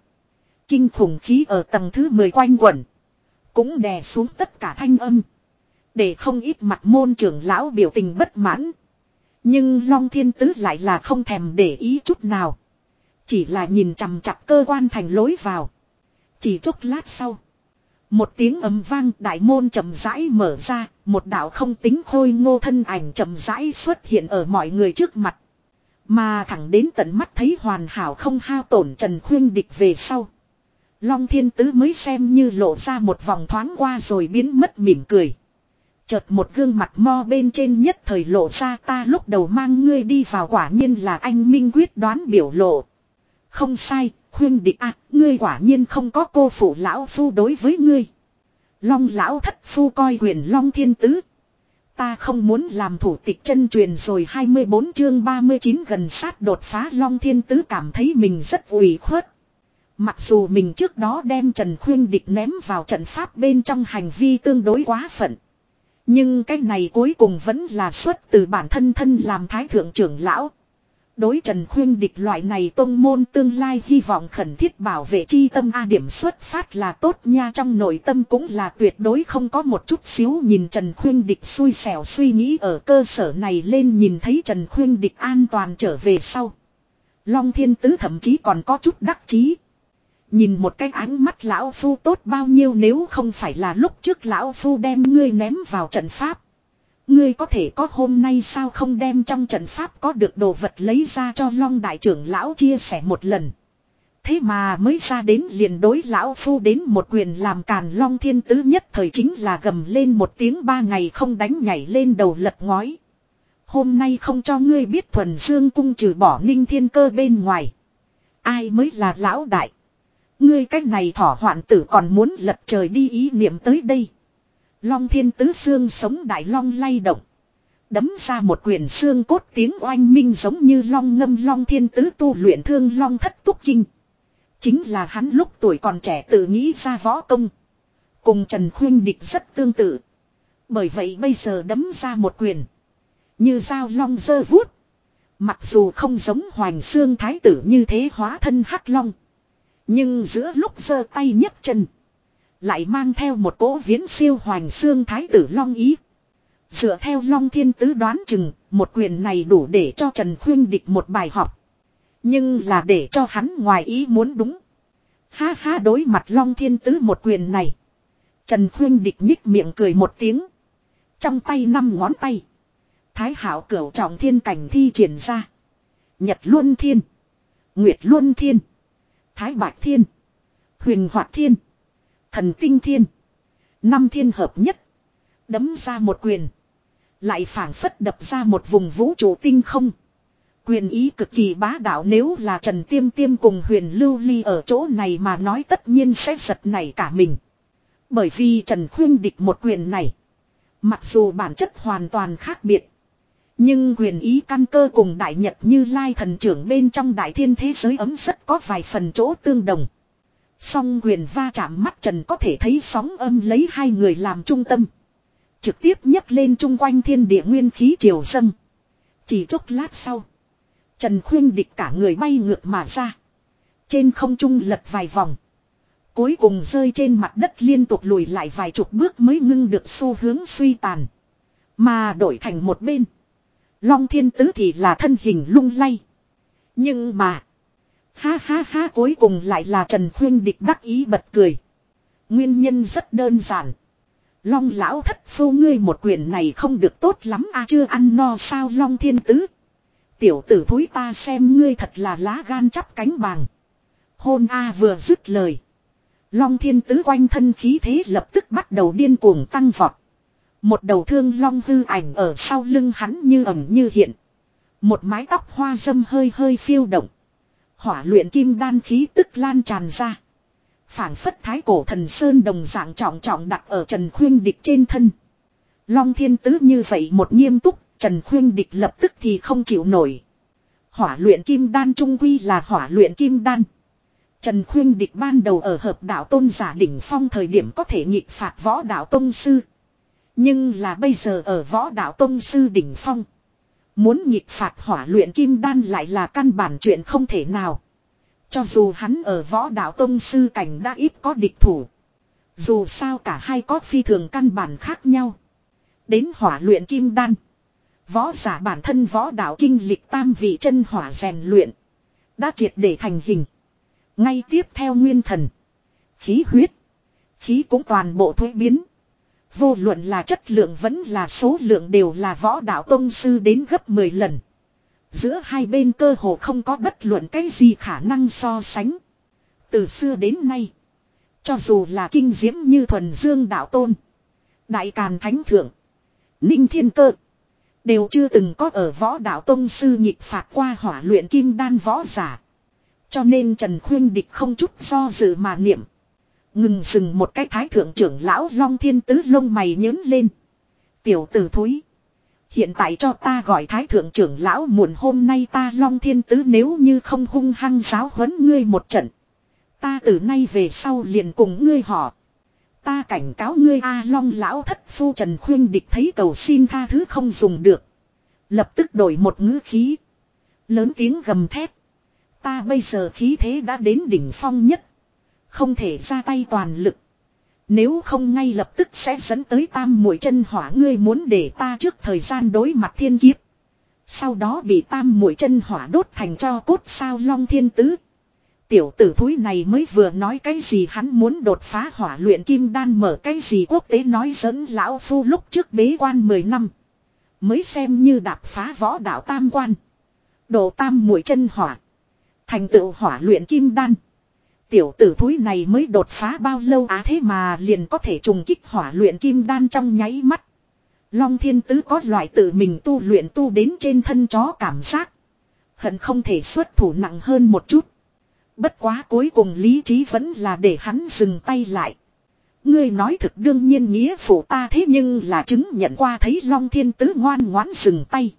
Kinh khủng khí ở tầng thứ 10 quanh quẩn. Cũng đè xuống tất cả thanh âm. Để không ít mặt môn trưởng lão biểu tình bất mãn. Nhưng Long Thiên Tứ lại là không thèm để ý chút nào. Chỉ là nhìn chằm chặp cơ quan thành lối vào. Chỉ chút lát sau. Một tiếng ấm vang đại môn chậm rãi mở ra, một đạo không tính khôi ngô thân ảnh chậm rãi xuất hiện ở mọi người trước mặt. Mà thẳng đến tận mắt thấy hoàn hảo không hao tổn Trần Khuyên Địch về sau. Long Thiên Tứ mới xem như lộ ra một vòng thoáng qua rồi biến mất mỉm cười. Chợt một gương mặt mo bên trên nhất thời lộ ra ta lúc đầu mang ngươi đi vào quả nhiên là anh Minh quyết đoán biểu lộ. Không sai, khuyên địch à, ngươi quả nhiên không có cô phụ lão phu đối với ngươi. Long lão thất phu coi quyền long thiên tứ. Ta không muốn làm thủ tịch chân truyền rồi 24 chương 39 gần sát đột phá long thiên tứ cảm thấy mình rất ủy khuất. Mặc dù mình trước đó đem Trần Khuyên Địch ném vào trận pháp bên trong hành vi tương đối quá phận. Nhưng cái này cuối cùng vẫn là xuất từ bản thân thân làm thái thượng trưởng lão. Đối Trần Khuyên địch loại này tông môn tương lai hy vọng khẩn thiết bảo vệ chi tâm A điểm xuất phát là tốt nha trong nội tâm cũng là tuyệt đối không có một chút xíu nhìn Trần Khuyên địch xui xẻo suy nghĩ ở cơ sở này lên nhìn thấy Trần Khuyên địch an toàn trở về sau. Long Thiên Tứ thậm chí còn có chút đắc chí. Nhìn một cái ánh mắt lão phu tốt bao nhiêu nếu không phải là lúc trước lão phu đem ngươi ném vào trận pháp. Ngươi có thể có hôm nay sao không đem trong trận pháp có được đồ vật lấy ra cho long đại trưởng lão chia sẻ một lần. Thế mà mới ra đến liền đối lão phu đến một quyền làm càn long thiên tứ nhất thời chính là gầm lên một tiếng ba ngày không đánh nhảy lên đầu lật ngói. Hôm nay không cho ngươi biết thuần dương cung trừ bỏ ninh thiên cơ bên ngoài. Ai mới là lão đại. Ngươi cách này thỏ hoạn tử còn muốn lật trời đi ý niệm tới đây. Long thiên tứ xương sống đại long lay động. Đấm ra một quyền xương cốt tiếng oanh minh giống như long ngâm long thiên tứ tu luyện thương long thất túc kinh. Chính là hắn lúc tuổi còn trẻ tự nghĩ ra võ công. Cùng Trần Khuyên Địch rất tương tự. Bởi vậy bây giờ đấm ra một quyền. Như dao long dơ vuốt. Mặc dù không giống hoành xương thái tử như thế hóa thân hắc long. Nhưng giữa lúc giơ tay nhấc chân. Lại mang theo một cỗ viễn siêu hoành xương thái tử long ý. Dựa theo long thiên tứ đoán chừng, một quyền này đủ để cho Trần Khuyên địch một bài học. Nhưng là để cho hắn ngoài ý muốn đúng. Ha ha đối mặt long thiên tứ một quyền này. Trần Khuyên địch nhích miệng cười một tiếng. Trong tay năm ngón tay. Thái hảo cửu trọng thiên cảnh thi triển ra. Nhật Luân Thiên. Nguyệt Luân Thiên. Thái Bạch Thiên. Huyền Hoạt Thiên. Thần Tinh Thiên. Năm thiên hợp nhất. Đấm ra một quyền. Lại phảng phất đập ra một vùng vũ trụ tinh không. Quyền ý cực kỳ bá đạo nếu là Trần Tiêm Tiêm cùng huyền lưu ly ở chỗ này mà nói tất nhiên sẽ giật này cả mình. Bởi vì Trần Khuyên địch một quyền này. Mặc dù bản chất hoàn toàn khác biệt. Nhưng quyền ý căn cơ cùng đại nhật như lai thần trưởng bên trong đại thiên thế giới ấm rất có vài phần chỗ tương đồng. Song quyền va chạm mắt trần có thể thấy sóng âm lấy hai người làm trung tâm. Trực tiếp nhấc lên chung quanh thiên địa nguyên khí triều dâng. Chỉ chốc lát sau. Trần khuyên địch cả người bay ngược mà ra. Trên không trung lật vài vòng. Cuối cùng rơi trên mặt đất liên tục lùi lại vài chục bước mới ngưng được xu hướng suy tàn. Mà đổi thành một bên. Long thiên tứ thì là thân hình lung lay. Nhưng mà. Ha ha ha, cuối cùng lại là Trần Khuyên Địch đắc ý bật cười. Nguyên nhân rất đơn giản. Long lão thất phu ngươi một quyền này không được tốt lắm a, chưa ăn no sao Long thiên tứ. Tiểu tử thúi ta xem ngươi thật là lá gan chắp cánh bàng. Hôn a vừa dứt lời. Long thiên tứ quanh thân khí thế lập tức bắt đầu điên cuồng tăng vọt. Một đầu thương long hư ảnh ở sau lưng hắn như ẩn như hiện. Một mái tóc hoa dâm hơi hơi phiêu động. Hỏa luyện kim đan khí tức lan tràn ra. phảng phất thái cổ thần sơn đồng dạng trọng trọng đặt ở Trần Khuyên Địch trên thân. Long thiên tứ như vậy một nghiêm túc, Trần Khuyên Địch lập tức thì không chịu nổi. Hỏa luyện kim đan trung quy là hỏa luyện kim đan. Trần Khuyên Địch ban đầu ở hợp đạo tôn giả đỉnh phong thời điểm có thể nhịp phạt võ đạo tôn sư. Nhưng là bây giờ ở võ đạo tôn sư đỉnh phong. Muốn nhịp phạt hỏa luyện kim đan lại là căn bản chuyện không thể nào. Cho dù hắn ở võ đạo tông sư cảnh đã ít có địch thủ. Dù sao cả hai có phi thường căn bản khác nhau. Đến hỏa luyện kim đan. Võ giả bản thân võ đạo kinh lịch tam vị chân hỏa rèn luyện. Đã triệt để thành hình. Ngay tiếp theo nguyên thần. Khí huyết. Khí cũng toàn bộ thuế biến. Vô luận là chất lượng vẫn là số lượng đều là võ đạo tông sư đến gấp 10 lần. Giữa hai bên cơ hồ không có bất luận cái gì khả năng so sánh. Từ xưa đến nay. Cho dù là kinh diễm như thuần dương đạo tôn. Đại Càn Thánh Thượng. Ninh Thiên Cơ. Đều chưa từng có ở võ đạo tông sư nhịp phạt qua hỏa luyện kim đan võ giả. Cho nên Trần Khuyên Địch không chút do dự mà niệm. Ngừng dừng một cái thái thượng trưởng lão long thiên tứ lông mày nhớn lên. Tiểu tử thúi. Hiện tại cho ta gọi thái thượng trưởng lão muộn hôm nay ta long thiên tứ nếu như không hung hăng giáo huấn ngươi một trận. Ta từ nay về sau liền cùng ngươi họ. Ta cảnh cáo ngươi A Long lão thất phu Trần Khuyên địch thấy cầu xin tha thứ không dùng được. Lập tức đổi một ngữ khí. Lớn tiếng gầm thét. Ta bây giờ khí thế đã đến đỉnh phong nhất. Không thể ra tay toàn lực. Nếu không ngay lập tức sẽ dẫn tới tam mũi chân hỏa, ngươi muốn để ta trước thời gian đối mặt thiên kiếp. Sau đó bị tam mũi chân hỏa đốt thành cho cốt sao long thiên tứ. Tiểu tử thúi này mới vừa nói cái gì hắn muốn đột phá hỏa luyện kim đan mở cái gì quốc tế nói dẫn lão phu lúc trước bế quan 10 năm. Mới xem như đạp phá võ đạo tam quan. Đồ tam mũi chân hỏa. Thành tựu hỏa luyện kim đan. Tiểu tử thúi này mới đột phá bao lâu á thế mà liền có thể trùng kích hỏa luyện kim đan trong nháy mắt. Long thiên tứ có loại tự mình tu luyện tu đến trên thân chó cảm giác. Hận không thể xuất thủ nặng hơn một chút. Bất quá cuối cùng lý trí vẫn là để hắn dừng tay lại. Ngươi nói thực đương nhiên nghĩa phụ ta thế nhưng là chứng nhận qua thấy Long Thiên Tứ ngoan ngoãn dừng tay.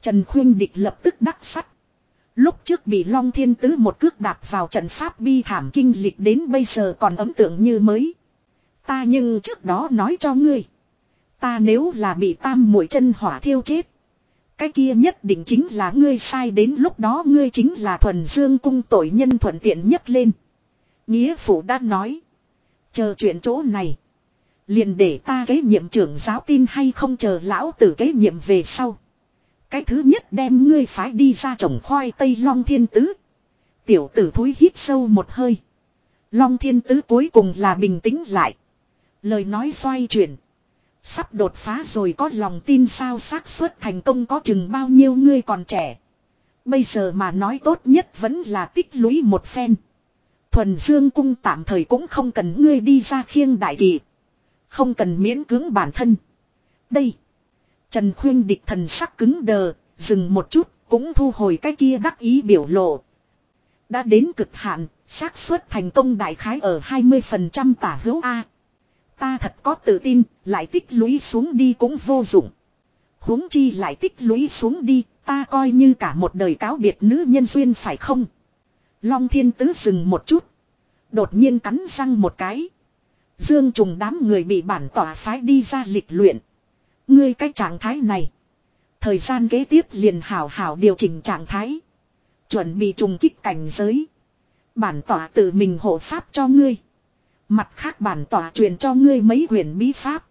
Trần Khuyên Địch lập tức đắc sắt. Lúc trước bị Long Thiên Tứ một cước đạp vào trận pháp bi thảm kinh lịch đến bây giờ còn ấm tượng như mới. Ta nhưng trước đó nói cho ngươi. Ta nếu là bị tam mũi chân hỏa thiêu chết. Cái kia nhất định chính là ngươi sai đến lúc đó ngươi chính là thuần dương cung tội nhân thuận tiện nhất lên. Nghĩa phụ đã nói. Chờ chuyện chỗ này. Liền để ta kế nhiệm trưởng giáo tin hay không chờ lão tử kế nhiệm về sau. Cái thứ nhất đem ngươi phái đi ra trồng khoai tây long thiên tứ. Tiểu tử thúi hít sâu một hơi. Long thiên tứ cuối cùng là bình tĩnh lại. Lời nói xoay chuyển. Sắp đột phá rồi có lòng tin sao xác suất thành công có chừng bao nhiêu ngươi còn trẻ. Bây giờ mà nói tốt nhất vẫn là tích lũy một phen. Thuần Dương cung tạm thời cũng không cần ngươi đi ra khiêng đại kỳ. Không cần miễn cưỡng bản thân. Đây. Trần Khuyên địch thần sắc cứng đờ, dừng một chút, cũng thu hồi cái kia đắc ý biểu lộ. Đã đến cực hạn, xác suất thành công đại khái ở 20% tả hữu A. Ta thật có tự tin, lại tích lũy xuống đi cũng vô dụng. huống chi lại tích lũy xuống đi, ta coi như cả một đời cáo biệt nữ nhân duyên phải không? Long thiên tứ dừng một chút. Đột nhiên cắn răng một cái. Dương trùng đám người bị bản tỏa phái đi ra lịch luyện. Ngươi cái trạng thái này. Thời gian kế tiếp liền hảo hảo điều chỉnh trạng thái. Chuẩn bị trùng kích cảnh giới. Bản tỏa tự mình hộ pháp cho ngươi. Mặt khác bản tỏa truyền cho ngươi mấy huyền bí pháp.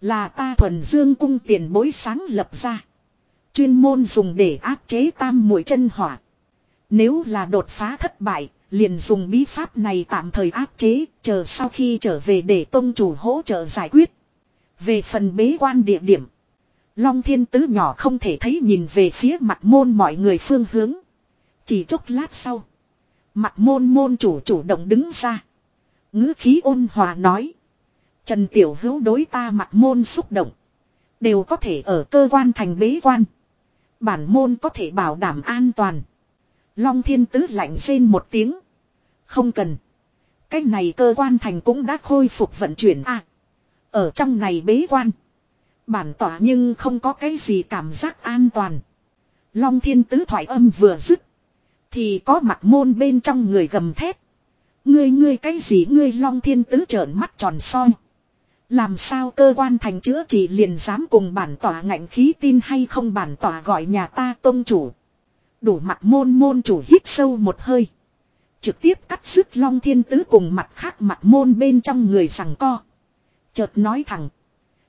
Là ta thuần dương cung tiền bối sáng lập ra. Chuyên môn dùng để áp chế tam mũi chân hỏa. Nếu là đột phá thất bại, liền dùng bí pháp này tạm thời áp chế, chờ sau khi trở về để tông chủ hỗ trợ giải quyết. Về phần bế quan địa điểm. Long thiên tứ nhỏ không thể thấy nhìn về phía mặt môn mọi người phương hướng. Chỉ chốc lát sau. Mặt môn môn chủ chủ động đứng ra ngữ khí ôn hòa nói. Trần Tiểu Hữu đối ta mặt môn xúc động. Đều có thể ở cơ quan thành bế quan. Bản môn có thể bảo đảm an toàn. Long thiên tứ lạnh rên một tiếng. Không cần. cách này cơ quan thành cũng đã khôi phục vận chuyển a ở trong này bế quan. Bản tỏa nhưng không có cái gì cảm giác an toàn. Long thiên tứ thoại âm vừa dứt. Thì có mặt môn bên trong người gầm thét. Ngươi ngươi cái gì ngươi long thiên tứ trợn mắt tròn soi. Làm sao cơ quan thành chữa trị liền dám cùng bản tỏa ngạnh khí tin hay không bản tỏa gọi nhà ta tôn chủ. Đủ mặt môn môn chủ hít sâu một hơi. Trực tiếp cắt sức long thiên tứ cùng mặt khác mặt môn bên trong người rằng co. Chợt nói thẳng.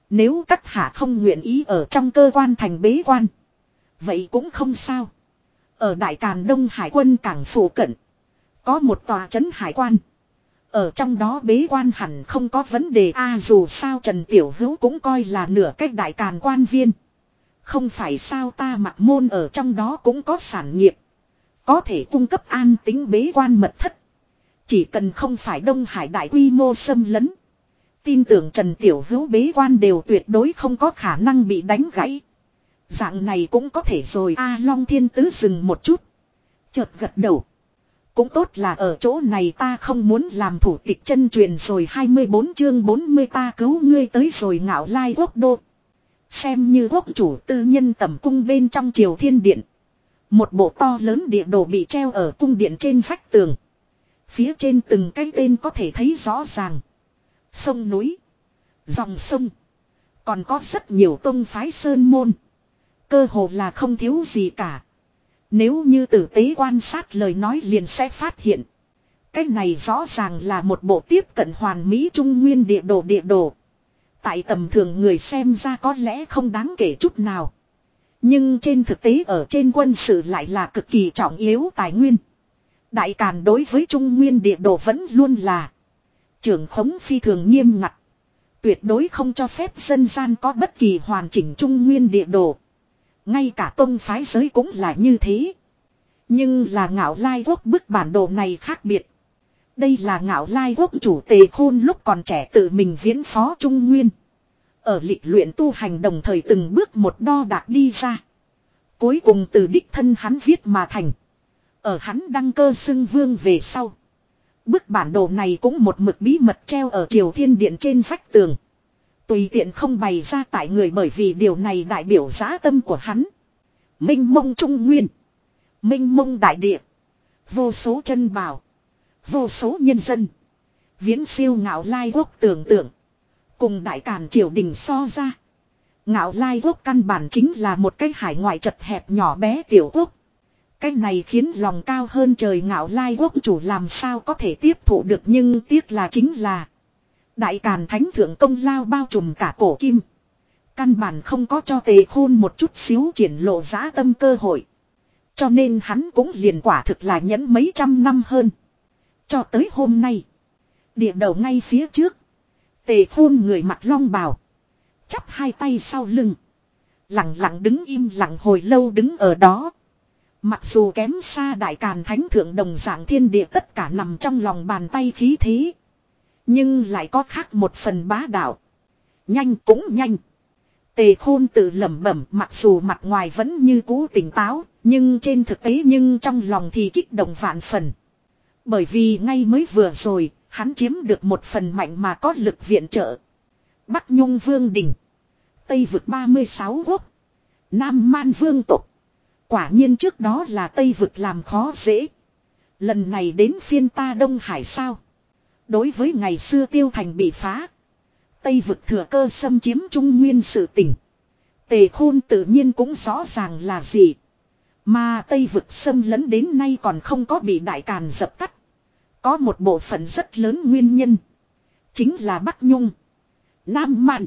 Nếu các hạ không nguyện ý ở trong cơ quan thành bế quan. Vậy cũng không sao. Ở Đại Càn Đông Hải quân cảng phủ cận. Có một tòa trấn hải quan. Ở trong đó bế quan hẳn không có vấn đề a dù sao Trần Tiểu Hữu cũng coi là nửa cách đại càn quan viên. Không phải sao ta mặc môn ở trong đó cũng có sản nghiệp. Có thể cung cấp an tính bế quan mật thất. Chỉ cần không phải Đông Hải đại quy mô xâm lấn. Tin tưởng Trần Tiểu Hữu bế quan đều tuyệt đối không có khả năng bị đánh gãy. Dạng này cũng có thể rồi A Long Thiên Tứ dừng một chút. Chợt gật đầu. Cũng tốt là ở chỗ này ta không muốn làm thủ tịch chân truyền rồi 24 chương 40 ta cứu ngươi tới rồi ngạo lai quốc đô. Xem như quốc chủ tư nhân tầm cung bên trong triều thiên điện. Một bộ to lớn địa đồ bị treo ở cung điện trên vách tường. Phía trên từng cái tên có thể thấy rõ ràng. Sông núi. Dòng sông. Còn có rất nhiều tông phái sơn môn. Cơ hồ là không thiếu gì cả. Nếu như tử tế quan sát lời nói liền sẽ phát hiện. Cái này rõ ràng là một bộ tiếp cận hoàn mỹ trung nguyên địa đồ địa đồ. Tại tầm thường người xem ra có lẽ không đáng kể chút nào. Nhưng trên thực tế ở trên quân sự lại là cực kỳ trọng yếu tài nguyên. Đại Càn đối với Trung Nguyên địa đồ vẫn luôn là trưởng khống phi thường nghiêm ngặt. Tuyệt đối không cho phép dân gian có bất kỳ hoàn chỉnh Trung Nguyên địa đồ. Ngay cả tông phái giới cũng là như thế. Nhưng là ngạo lai quốc bức bản đồ này khác biệt. Đây là ngạo lai quốc chủ tề khôn lúc còn trẻ tự mình viễn phó Trung Nguyên. Ở lịch luyện tu hành đồng thời từng bước một đo đạc đi ra. Cuối cùng từ đích thân hắn viết mà thành. Ở hắn đăng cơ xưng vương về sau. Bức bản đồ này cũng một mực bí mật treo ở triều thiên điện trên vách tường. Tùy tiện không bày ra tại người bởi vì điều này đại biểu giá tâm của hắn. Minh mông trung nguyên. Minh mông đại địa. Vô số chân bào, Vô số nhân dân. Viễn siêu ngạo lai quốc tưởng tượng. Cùng đại càn triều đình so ra. Ngạo lai quốc căn bản chính là một cái hải ngoại chật hẹp nhỏ bé tiểu quốc. Cái này khiến lòng cao hơn trời ngạo lai quốc chủ làm sao có thể tiếp thụ được nhưng tiếc là chính là. Đại càn thánh thượng công lao bao trùm cả cổ kim. Căn bản không có cho tề khôn một chút xíu triển lộ giá tâm cơ hội. Cho nên hắn cũng liền quả thực là nhẫn mấy trăm năm hơn. Cho tới hôm nay. Địa đầu ngay phía trước. Tề khôn người mặt long bào. Chắp hai tay sau lưng. Lặng lặng đứng im lặng hồi lâu đứng ở đó. Mặc dù kém xa đại càn thánh thượng đồng dạng thiên địa tất cả nằm trong lòng bàn tay khí thế. Nhưng lại có khác một phần bá đạo. Nhanh cũng nhanh. Tề khôn tự lẩm bẩm mặc dù mặt ngoài vẫn như cũ tỉnh táo, nhưng trên thực tế nhưng trong lòng thì kích động vạn phần. Bởi vì ngay mới vừa rồi, hắn chiếm được một phần mạnh mà có lực viện trợ. Bắc Nhung Vương Đình. Tây vực 36 quốc. Nam Man Vương Tục. Quả nhiên trước đó là Tây vực làm khó dễ. Lần này đến phiên ta Đông Hải sao. Đối với ngày xưa tiêu thành bị phá. Tây vực thừa cơ xâm chiếm trung nguyên sự tỉnh. Tề khôn tự nhiên cũng rõ ràng là gì. Mà Tây vực xâm lấn đến nay còn không có bị đại càn dập tắt. Có một bộ phận rất lớn nguyên nhân. Chính là Bắc Nhung. Nam Mạn.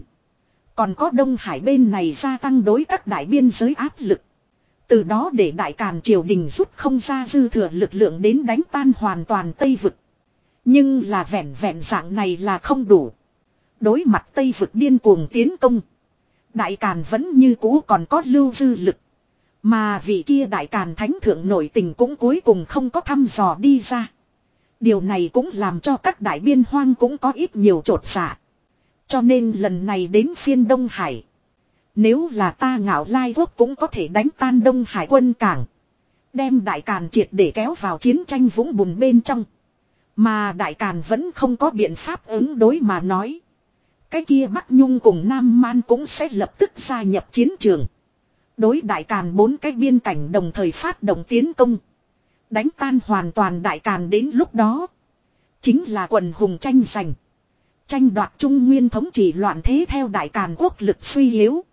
Còn có Đông Hải bên này gia tăng đối các đại biên giới áp lực. Từ đó để đại càn triều đình rút không ra dư thừa lực lượng đến đánh tan hoàn toàn Tây Vực. Nhưng là vẹn vẹn dạng này là không đủ. Đối mặt Tây Vực điên cuồng tiến công. Đại càn vẫn như cũ còn có lưu dư lực. Mà vị kia đại càn thánh thượng nổi tình cũng cuối cùng không có thăm dò đi ra. Điều này cũng làm cho các đại biên hoang cũng có ít nhiều trột dạ. Cho nên lần này đến phiên Đông Hải. Nếu là ta ngạo lai quốc cũng có thể đánh tan Đông Hải quân cảng. Đem đại càn triệt để kéo vào chiến tranh vũng bùn bên trong. Mà đại càn vẫn không có biện pháp ứng đối mà nói. Cái kia Bắc Nhung cùng Nam Man cũng sẽ lập tức gia nhập chiến trường. Đối đại càn bốn cái biên cảnh đồng thời phát động tiến công. Đánh tan hoàn toàn đại càn đến lúc đó. Chính là quần hùng tranh giành. Tranh đoạt trung nguyên thống trị loạn thế theo đại càn quốc lực suy yếu.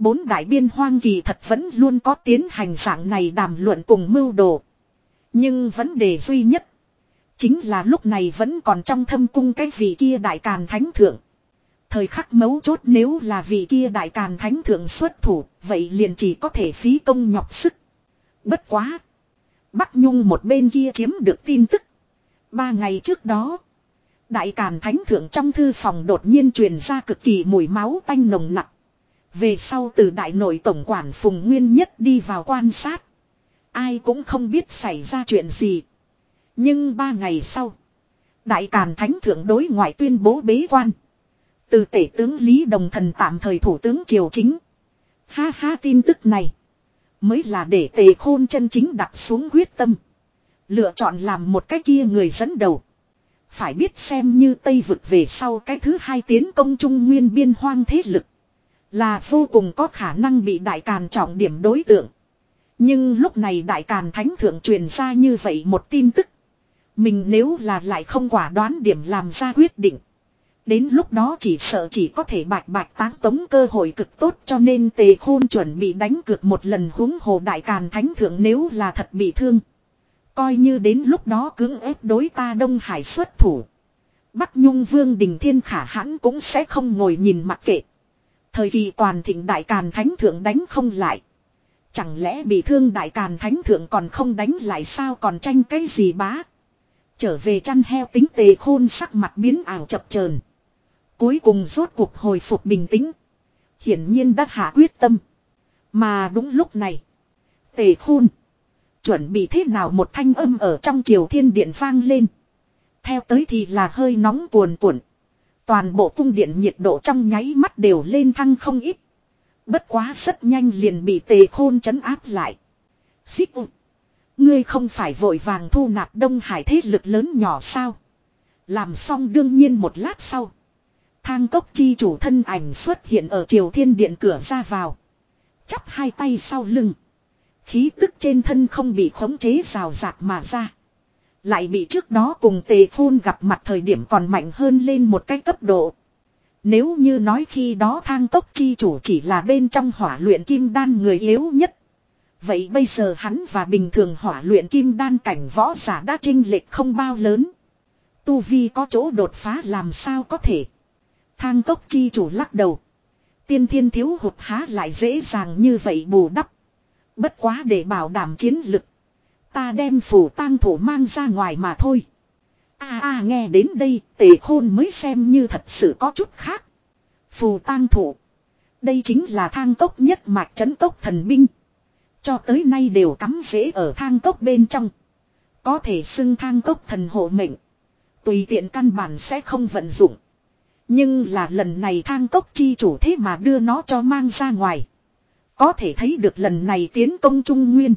Bốn đại biên hoang kỳ thật vẫn luôn có tiến hành dạng này đàm luận cùng mưu đồ. Nhưng vấn đề duy nhất. Chính là lúc này vẫn còn trong thâm cung cái vị kia đại càn thánh thượng. Thời khắc mấu chốt nếu là vị kia đại càn thánh thượng xuất thủ, vậy liền chỉ có thể phí công nhọc sức. Bất quá. Bắc Nhung một bên kia chiếm được tin tức. Ba ngày trước đó. Đại Càn Thánh Thượng trong thư phòng đột nhiên truyền ra cực kỳ mùi máu tanh nồng nặc. Về sau từ đại nội tổng quản Phùng Nguyên Nhất đi vào quan sát. Ai cũng không biết xảy ra chuyện gì. Nhưng ba ngày sau. Đại Càn Thánh Thượng đối ngoại tuyên bố bế quan. Từ tể tướng Lý Đồng Thần tạm thời thủ tướng triều chính. Ha ha, tin tức này. Mới là để tề khôn chân chính đặt xuống quyết tâm. Lựa chọn làm một cái kia người dẫn đầu. Phải biết xem như Tây vực về sau cái thứ hai tiến công trung nguyên biên hoang thế lực. Là vô cùng có khả năng bị đại càn trọng điểm đối tượng. Nhưng lúc này đại càn thánh thượng truyền ra như vậy một tin tức. Mình nếu là lại không quả đoán điểm làm ra quyết định. Đến lúc đó chỉ sợ chỉ có thể bạch bạch táng tống cơ hội cực tốt cho nên tề khôn chuẩn bị đánh cược một lần huống hồ đại càn thánh thượng nếu là thật bị thương. Coi như đến lúc đó cưỡng ép đối ta Đông Hải xuất thủ. Bắc Nhung Vương Đình Thiên Khả hãn cũng sẽ không ngồi nhìn mặc kệ. Thời kỳ toàn thịnh đại càn thánh thượng đánh không lại. Chẳng lẽ bị thương đại càn thánh thượng còn không đánh lại sao còn tranh cái gì bá. Trở về chăn heo tính tề khôn sắc mặt biến ảo chập chờn Cuối cùng rốt cuộc hồi phục bình tĩnh. Hiển nhiên đã hạ quyết tâm. Mà đúng lúc này. Tề khôn. Chuẩn bị thế nào một thanh âm ở trong triều thiên điện vang lên. Theo tới thì là hơi nóng cuồn cuộn. Toàn bộ cung điện nhiệt độ trong nháy mắt đều lên thăng không ít. Bất quá rất nhanh liền bị tề khôn chấn áp lại. Xích ụt. Ngươi không phải vội vàng thu nạp Đông Hải thế lực lớn nhỏ sao. Làm xong đương nhiên một lát sau. Thang cốc chi chủ thân ảnh xuất hiện ở triều thiên điện cửa ra vào. Chắp hai tay sau lưng. Khí tức trên thân không bị khống chế rào rạc mà ra. Lại bị trước đó cùng tề phun gặp mặt thời điểm còn mạnh hơn lên một cái cấp độ. Nếu như nói khi đó thang Tốc chi chủ chỉ là bên trong hỏa luyện kim đan người yếu nhất. Vậy bây giờ hắn và bình thường hỏa luyện kim đan cảnh võ giả đã trinh lệch không bao lớn. Tu Vi có chỗ đột phá làm sao có thể. Thang Tốc chi chủ lắc đầu. Tiên thiên thiếu hụt há lại dễ dàng như vậy bù đắp. Bất quá để bảo đảm chiến lực. Ta đem phủ tang thủ mang ra ngoài mà thôi. a à, a à, nghe đến đây, tề khôn mới xem như thật sự có chút khác. Phù tang thủ. Đây chính là thang cốc nhất mạch chấn cốc thần binh. Cho tới nay đều cắm rễ ở thang cốc bên trong. Có thể xưng thang cốc thần hộ mệnh. Tùy tiện căn bản sẽ không vận dụng. Nhưng là lần này thang cốc chi chủ thế mà đưa nó cho mang ra ngoài. Có thể thấy được lần này tiến công Trung Nguyên.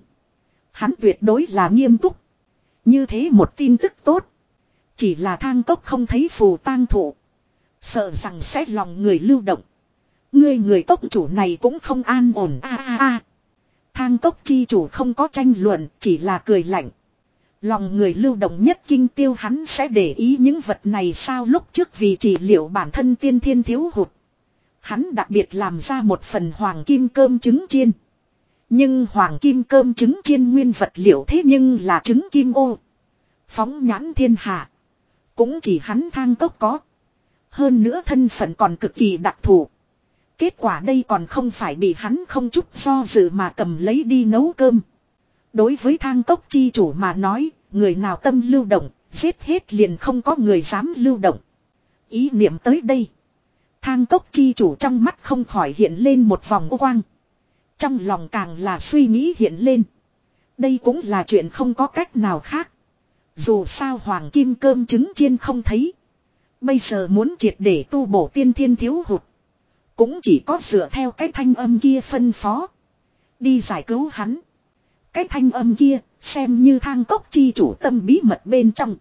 Hắn tuyệt đối là nghiêm túc. Như thế một tin tức tốt. Chỉ là thang cốc không thấy phù tang thụ. Sợ rằng sẽ lòng người lưu động. Người người tốc chủ này cũng không an ổn a a a. Thang cốc chi chủ không có tranh luận, chỉ là cười lạnh. Lòng người lưu động nhất kinh tiêu hắn sẽ để ý những vật này sao lúc trước vì chỉ liệu bản thân tiên thiên thiếu hụt. Hắn đặc biệt làm ra một phần hoàng kim cơm trứng chiên. Nhưng hoàng kim cơm trứng chiên nguyên vật liệu thế nhưng là trứng kim ô. Phóng nhãn thiên hạ. Cũng chỉ hắn thang cốc có. Hơn nữa thân phận còn cực kỳ đặc thù. Kết quả đây còn không phải bị hắn không chút do dự mà cầm lấy đi nấu cơm. Đối với thang cốc chi chủ mà nói, người nào tâm lưu động, giết hết liền không có người dám lưu động. Ý niệm tới đây. Thang cốc chi chủ trong mắt không khỏi hiện lên một vòng quang. Trong lòng càng là suy nghĩ hiện lên. Đây cũng là chuyện không có cách nào khác. Dù sao hoàng kim cơm trứng chiên không thấy. Bây giờ muốn triệt để tu bổ tiên thiên thiếu hụt. Cũng chỉ có dựa theo cái thanh âm kia phân phó. Đi giải cứu hắn. Cái thanh âm kia, xem như thang cốc chi chủ tâm bí mật bên trong.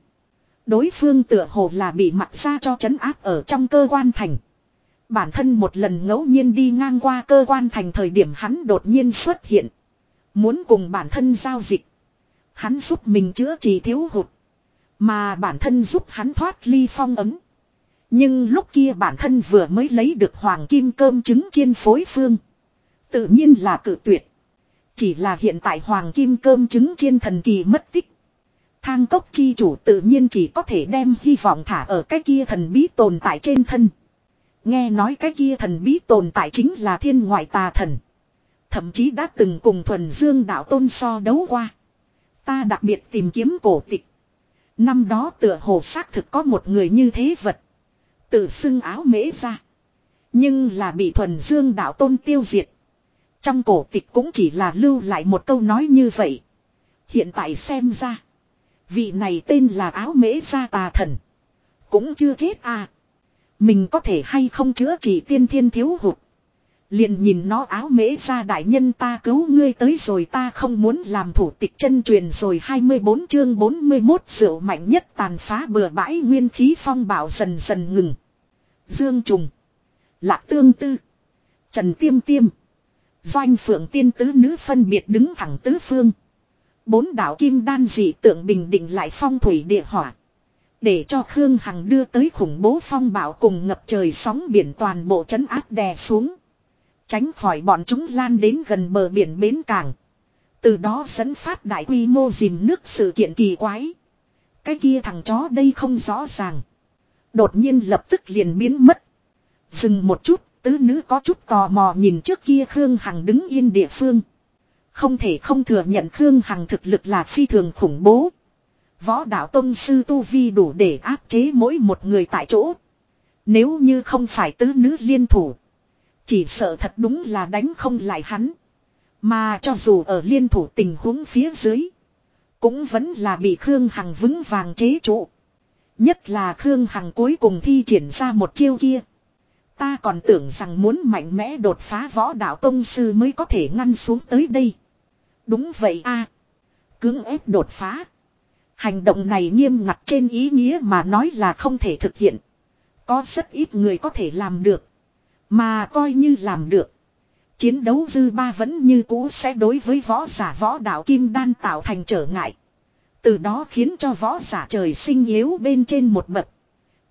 Đối phương tựa hồ là bị mặt ra cho chấn áp ở trong cơ quan thành. Bản thân một lần ngẫu nhiên đi ngang qua cơ quan thành thời điểm hắn đột nhiên xuất hiện. Muốn cùng bản thân giao dịch. Hắn giúp mình chữa trị thiếu hụt. Mà bản thân giúp hắn thoát ly phong ấm. Nhưng lúc kia bản thân vừa mới lấy được hoàng kim cơm trứng chiên phối phương. Tự nhiên là cự tuyệt. Chỉ là hiện tại hoàng kim cơm trứng chiên thần kỳ mất tích. Thang cốc chi chủ tự nhiên chỉ có thể đem hy vọng thả ở cái kia thần bí tồn tại trên thân. Nghe nói cái kia thần bí tồn tại chính là thiên ngoại tà thần. Thậm chí đã từng cùng thuần dương đạo tôn so đấu qua. Ta đặc biệt tìm kiếm cổ tịch. Năm đó tựa hồ xác thực có một người như thế vật. Tự xưng áo mễ ra. Nhưng là bị thuần dương đạo tôn tiêu diệt. Trong cổ tịch cũng chỉ là lưu lại một câu nói như vậy. Hiện tại xem ra. Vị này tên là áo mễ gia tà thần. Cũng chưa chết à. Mình có thể hay không chữa trị tiên thiên thiếu hụt. Liền nhìn nó áo mễ ra đại nhân ta cứu ngươi tới rồi ta không muốn làm thủ tịch chân truyền rồi 24 chương 41 rượu mạnh nhất tàn phá bừa bãi nguyên khí phong bảo dần dần ngừng. Dương Trùng. Lạc Tương Tư. Trần Tiêm Tiêm. Doanh Phượng Tiên Tứ Nữ phân biệt đứng thẳng tứ phương. Bốn đạo kim đan dị tượng bình định lại phong thủy địa hỏa. Để cho Khương Hằng đưa tới khủng bố phong bạo cùng ngập trời sóng biển toàn bộ chấn áp đè xuống. Tránh khỏi bọn chúng lan đến gần bờ biển bến cảng. Từ đó dẫn phát đại quy mô dìm nước sự kiện kỳ quái. Cái kia thằng chó đây không rõ ràng. Đột nhiên lập tức liền biến mất. Dừng một chút, tứ nữ có chút tò mò nhìn trước kia Khương Hằng đứng yên địa phương. Không thể không thừa nhận Khương Hằng thực lực là phi thường khủng bố. Võ đạo Tông Sư Tu Vi đủ để áp chế mỗi một người tại chỗ. Nếu như không phải tứ nữ liên thủ. Chỉ sợ thật đúng là đánh không lại hắn. Mà cho dù ở liên thủ tình huống phía dưới. Cũng vẫn là bị Khương Hằng vững vàng chế trụ. Nhất là Khương Hằng cuối cùng thi triển ra một chiêu kia. Ta còn tưởng rằng muốn mạnh mẽ đột phá võ đạo tông sư mới có thể ngăn xuống tới đây. Đúng vậy a Cưỡng ép đột phá. Hành động này nghiêm ngặt trên ý nghĩa mà nói là không thể thực hiện. Có rất ít người có thể làm được. Mà coi như làm được. Chiến đấu dư ba vẫn như cũ sẽ đối với võ giả võ đạo kim đan tạo thành trở ngại. Từ đó khiến cho võ giả trời sinh yếu bên trên một bậc.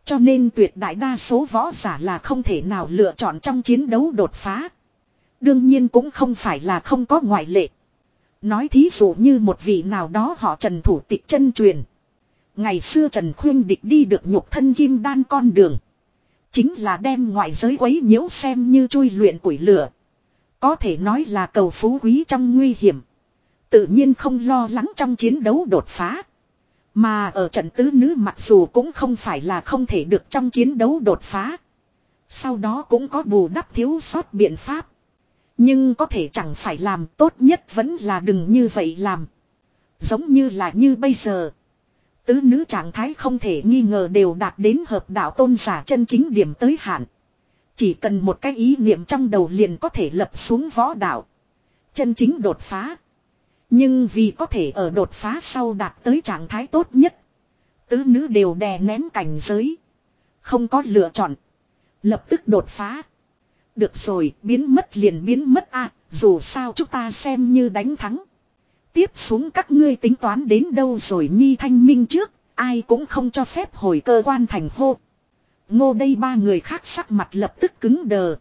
Cho nên tuyệt đại đa số võ giả là không thể nào lựa chọn trong chiến đấu đột phá. Đương nhiên cũng không phải là không có ngoại lệ. Nói thí dụ như một vị nào đó họ trần thủ tịch chân truyền. Ngày xưa Trần Khuyên Địch đi được nhục thân kim đan con đường. Chính là đem ngoại giới quấy nhiễu xem như chui luyện củi lửa. Có thể nói là cầu phú quý trong nguy hiểm. Tự nhiên không lo lắng trong chiến đấu đột phá. Mà ở trận tứ nữ mặc dù cũng không phải là không thể được trong chiến đấu đột phá. Sau đó cũng có bù đắp thiếu sót biện pháp. Nhưng có thể chẳng phải làm tốt nhất vẫn là đừng như vậy làm. Giống như là như bây giờ. Tứ nữ trạng thái không thể nghi ngờ đều đạt đến hợp đạo tôn giả chân chính điểm tới hạn. Chỉ cần một cái ý niệm trong đầu liền có thể lập xuống võ đạo. Chân chính đột phá. Nhưng vì có thể ở đột phá sau đạt tới trạng thái tốt nhất. Tứ nữ đều đè nén cảnh giới. Không có lựa chọn. Lập tức đột phá. Được rồi, biến mất liền biến mất a dù sao chúng ta xem như đánh thắng. Tiếp xuống các ngươi tính toán đến đâu rồi nhi thanh minh trước, ai cũng không cho phép hồi cơ quan thành hô. Ngô đây ba người khác sắc mặt lập tức cứng đờ.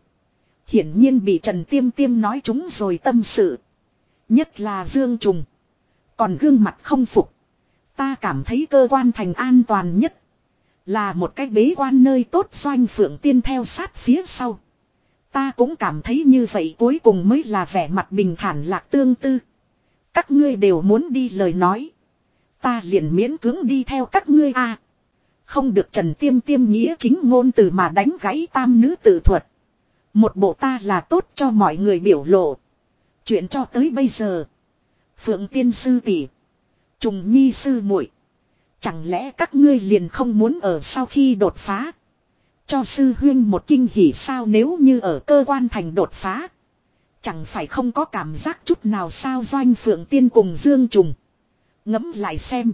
Hiển nhiên bị Trần Tiêm Tiêm nói chúng rồi tâm sự. Nhất là Dương Trùng. Còn gương mặt không phục. Ta cảm thấy cơ quan thành an toàn nhất. Là một cái bế quan nơi tốt doanh phượng tiên theo sát phía sau. Ta cũng cảm thấy như vậy cuối cùng mới là vẻ mặt bình thản lạc tương tư. Các ngươi đều muốn đi lời nói. Ta liền miễn cưỡng đi theo các ngươi a. Không được Trần Tiêm Tiêm nghĩa chính ngôn từ mà đánh gãy tam nữ tự thuật. Một bộ ta là tốt cho mọi người biểu lộ. Chuyện cho tới bây giờ. Phượng tiên sư tỷ, Trùng nhi sư muội, Chẳng lẽ các ngươi liền không muốn ở sau khi đột phá. Cho sư huyên một kinh hỉ sao nếu như ở cơ quan thành đột phá. Chẳng phải không có cảm giác chút nào sao doanh phượng tiên cùng dương trùng. Ngẫm lại xem.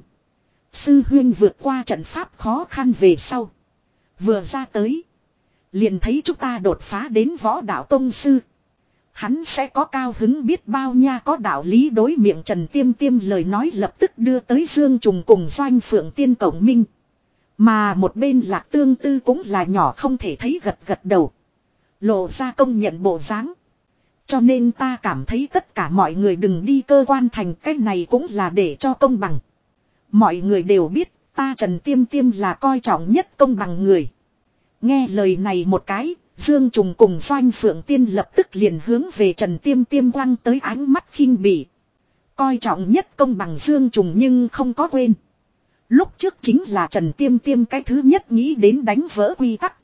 Sư huyên vượt qua trận pháp khó khăn về sau. Vừa ra tới. Liền thấy chúng ta đột phá đến võ đạo tông sư. Hắn sẽ có cao hứng biết bao nha có đạo lý đối miệng Trần Tiêm Tiêm lời nói lập tức đưa tới Dương Trùng cùng Doanh Phượng Tiên Cổng Minh. Mà một bên lạc tương tư cũng là nhỏ không thể thấy gật gật đầu. Lộ ra công nhận bộ dáng. Cho nên ta cảm thấy tất cả mọi người đừng đi cơ quan thành cái này cũng là để cho công bằng. Mọi người đều biết ta Trần Tiêm Tiêm là coi trọng nhất công bằng người. Nghe lời này một cái, Dương Trùng cùng Doanh Phượng Tiên lập tức liền hướng về Trần Tiêm Tiêm quăng tới ánh mắt khinh bỉ. Coi trọng nhất công bằng Dương Trùng nhưng không có quên. Lúc trước chính là Trần Tiêm Tiêm cái thứ nhất nghĩ đến đánh vỡ quy tắc.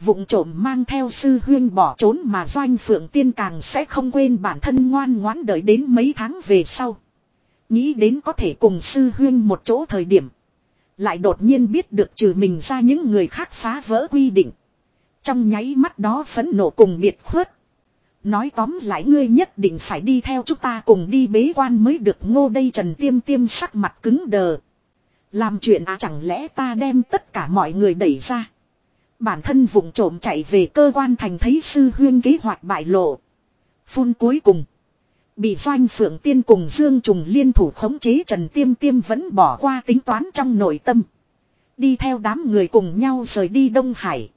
Vụng trộm mang theo sư huyên bỏ trốn mà Doanh Phượng Tiên càng sẽ không quên bản thân ngoan ngoãn đợi đến mấy tháng về sau. Nghĩ đến có thể cùng sư huyên một chỗ thời điểm. Lại đột nhiên biết được trừ mình ra những người khác phá vỡ quy định. Trong nháy mắt đó phẫn nộ cùng biệt khuất. Nói tóm lại ngươi nhất định phải đi theo chúng ta cùng đi bế quan mới được ngô đây trần tiêm tiêm sắc mặt cứng đờ. Làm chuyện à chẳng lẽ ta đem tất cả mọi người đẩy ra. Bản thân vùng trộm chạy về cơ quan thành thấy sư huyên kế hoạch bại lộ. Phun cuối cùng. Bị doanh phượng tiên cùng Dương Trùng liên thủ khống chế Trần Tiêm Tiêm vẫn bỏ qua tính toán trong nội tâm. Đi theo đám người cùng nhau rời đi Đông Hải.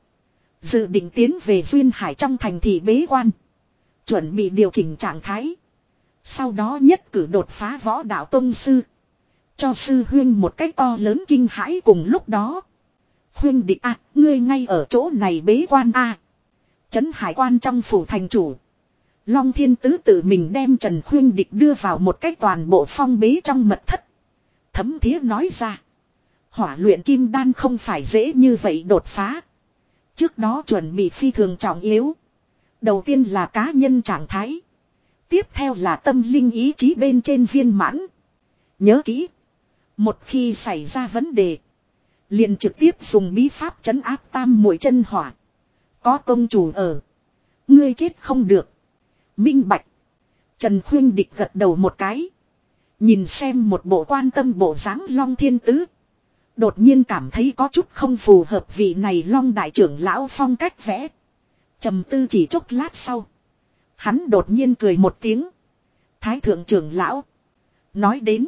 Dự định tiến về Duyên Hải trong thành thị bế quan. Chuẩn bị điều chỉnh trạng thái. Sau đó nhất cử đột phá võ đạo tông sư. Cho sư huyên một cách to lớn kinh hãi cùng lúc đó. Huyên địch a ngươi ngay ở chỗ này bế quan à. a Trấn hải quan trong phủ thành chủ. Long thiên tứ tự mình đem Trần Khuyên Địch đưa vào một cách toàn bộ phong bế trong mật thất. Thấm thía nói ra. Hỏa luyện kim đan không phải dễ như vậy đột phá. Trước đó chuẩn bị phi thường trọng yếu. Đầu tiên là cá nhân trạng thái. Tiếp theo là tâm linh ý chí bên trên viên mãn. Nhớ kỹ. Một khi xảy ra vấn đề. Liền trực tiếp dùng bí pháp chấn áp tam mũi chân hỏa. Có công chủ ở. Ngươi chết không được. Minh bạch. Trần Khuyên Địch gật đầu một cái. Nhìn xem một bộ quan tâm bộ dáng long thiên tứ. Đột nhiên cảm thấy có chút không phù hợp vị này long đại trưởng lão phong cách vẽ. trầm tư chỉ chốc lát sau. Hắn đột nhiên cười một tiếng. Thái thượng trưởng lão. Nói đến.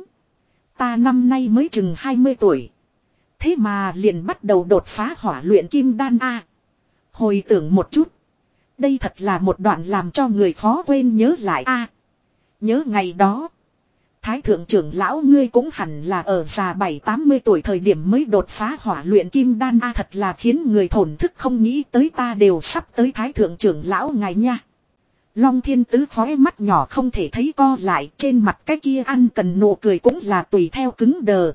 Ta năm nay mới chừng 20 tuổi. Thế mà liền bắt đầu đột phá hỏa luyện kim đan A. Hồi tưởng một chút. Đây thật là một đoạn làm cho người khó quên nhớ lại A. nhớ ngày đó. Thái thượng trưởng lão ngươi cũng hẳn là ở già bảy tám mươi tuổi thời điểm mới đột phá hỏa luyện kim đan A thật là khiến người thổn thức không nghĩ tới ta đều sắp tới thái thượng trưởng lão ngài nha. Long thiên tứ khói mắt nhỏ không thể thấy co lại, trên mặt cái kia ăn cần nụ cười cũng là tùy theo cứng đờ.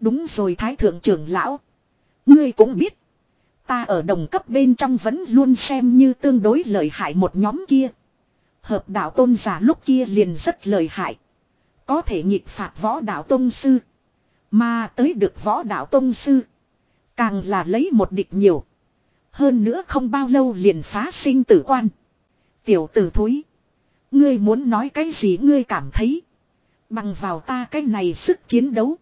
Đúng rồi thái thượng trưởng lão. Ngươi cũng biết. Ta ở đồng cấp bên trong vẫn luôn xem như tương đối lợi hại một nhóm kia. Hợp đạo tôn giả lúc kia liền rất lợi hại. Có thể nhịp phạt võ đạo tôn sư. Mà tới được võ đạo tôn sư. Càng là lấy một địch nhiều. Hơn nữa không bao lâu liền phá sinh tử quan. Tiểu tử thúi. Ngươi muốn nói cái gì ngươi cảm thấy. Bằng vào ta cái này sức chiến đấu.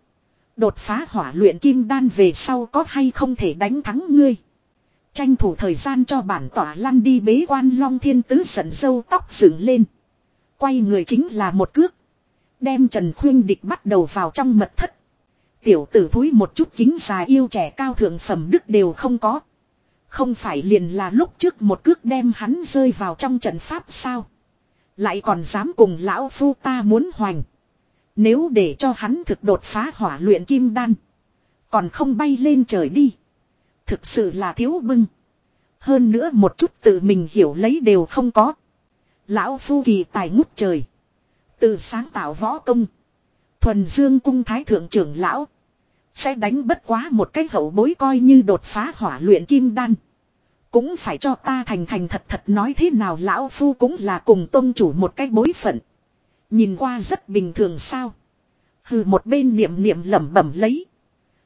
Đột phá hỏa luyện kim đan về sau có hay không thể đánh thắng ngươi. Tranh thủ thời gian cho bản tỏa lăn đi bế quan long thiên tứ sẩn sâu tóc dựng lên. Quay người chính là một cước. Đem Trần Khuyên Địch bắt đầu vào trong mật thất. Tiểu tử thúi một chút kính già yêu trẻ cao thượng phẩm đức đều không có. Không phải liền là lúc trước một cước đem hắn rơi vào trong trận pháp sao. Lại còn dám cùng lão phu ta muốn hoành. Nếu để cho hắn thực đột phá hỏa luyện kim đan. Còn không bay lên trời đi. Thực sự là thiếu bưng. Hơn nữa một chút tự mình hiểu lấy đều không có. Lão phu kỳ tài ngút trời. Từ sáng tạo võ công. Thuần dương cung thái thượng trưởng lão. Sẽ đánh bất quá một cái hậu bối coi như đột phá hỏa luyện kim đan. Cũng phải cho ta thành thành thật thật nói thế nào lão phu cũng là cùng tôn chủ một cái bối phận. Nhìn qua rất bình thường sao. Hừ, một bên niệm niệm lẩm bẩm lấy.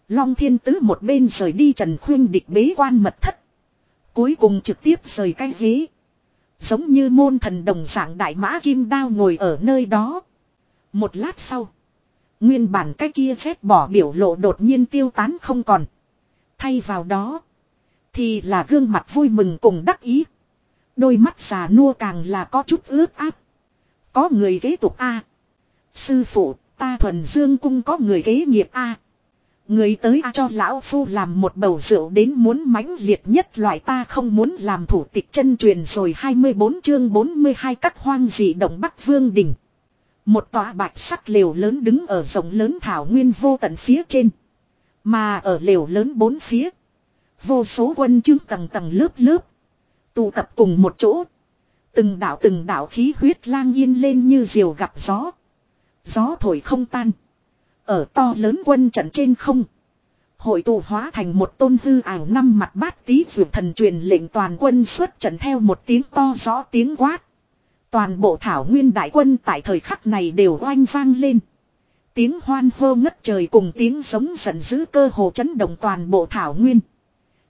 Long thiên tứ một bên rời đi trần khuyên địch bế quan mật thất. Cuối cùng trực tiếp rời cái ghế. Giống như môn thần đồng dạng đại mã kim đao ngồi ở nơi đó. Một lát sau. Nguyên bản cái kia xét bỏ biểu lộ đột nhiên tiêu tán không còn. Thay vào đó. Thì là gương mặt vui mừng cùng đắc ý. Đôi mắt già nua càng là có chút ướt áp. Có người kế tục A. Sư phụ, ta thuần dương cung có người kế nghiệp A. Người tới A cho lão phu làm một bầu rượu đến muốn mãnh liệt nhất loại ta không muốn làm thủ tịch chân truyền rồi 24 chương 42 các hoang dị động Bắc Vương Đình. Một tòa bạch sắc lều lớn đứng ở rộng lớn thảo nguyên vô tận phía trên. Mà ở lều lớn bốn phía. Vô số quân chương tầng tầng lớp lớp. Tụ tập cùng một chỗ. Từng đạo từng đạo khí huyết lang yên lên như diều gặp gió. Gió thổi không tan. Ở to lớn quân trận trên không. Hội tụ hóa thành một tôn hư ảo năm mặt bát tí vượt thần truyền lệnh toàn quân xuất trận theo một tiếng to rõ tiếng quát. Toàn bộ thảo nguyên đại quân tại thời khắc này đều oanh vang lên. Tiếng hoan hô ngất trời cùng tiếng giống giận dữ cơ hồ chấn động toàn bộ thảo nguyên.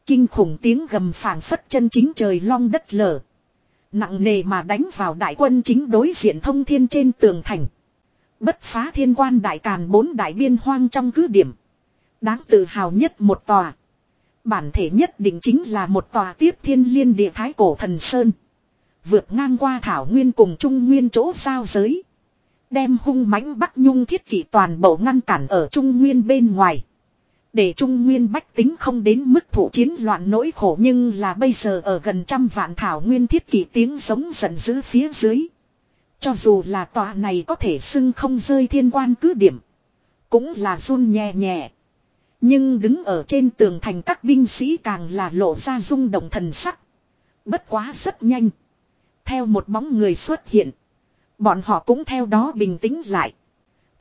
Kinh khủng tiếng gầm phảng phất chân chính trời long đất lở. Nặng nề mà đánh vào đại quân chính đối diện thông thiên trên tường thành. Bất phá thiên quan đại càn bốn đại biên hoang trong cứ điểm. Đáng tự hào nhất một tòa. Bản thể nhất định chính là một tòa tiếp thiên liên địa thái cổ thần sơn. Vượt ngang qua thảo nguyên cùng trung nguyên chỗ giao giới. Đem hung mãnh bắc nhung thiết kỷ toàn bộ ngăn cản ở trung nguyên bên ngoài. Để Trung Nguyên bách tính không đến mức thủ chiến loạn nỗi khổ nhưng là bây giờ ở gần trăm vạn thảo nguyên thiết kỷ tiếng giống giận dữ phía dưới. Cho dù là tòa này có thể xưng không rơi thiên quan cứ điểm. Cũng là run nhẹ nhẹ. Nhưng đứng ở trên tường thành các binh sĩ càng là lộ ra rung động thần sắc. Bất quá rất nhanh. Theo một bóng người xuất hiện. Bọn họ cũng theo đó bình tĩnh lại.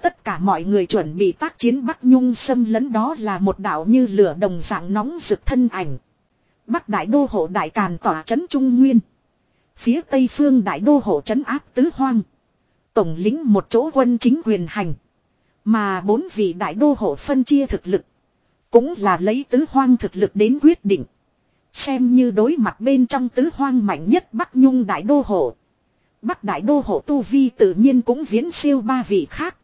Tất cả mọi người chuẩn bị tác chiến Bắc Nhung xâm lấn đó là một đảo như lửa đồng dạng nóng rực thân ảnh. Bắc Đại Đô Hộ Đại Càn tỏa trấn Trung Nguyên. Phía Tây Phương Đại Đô Hộ trấn áp Tứ Hoang. Tổng lính một chỗ quân chính quyền hành. Mà bốn vị Đại Đô Hộ phân chia thực lực. Cũng là lấy Tứ Hoang thực lực đến quyết định. Xem như đối mặt bên trong Tứ Hoang mạnh nhất Bắc Nhung Đại Đô Hộ. Bắc Đại Đô Hộ Tu Vi tự nhiên cũng viễn siêu ba vị khác.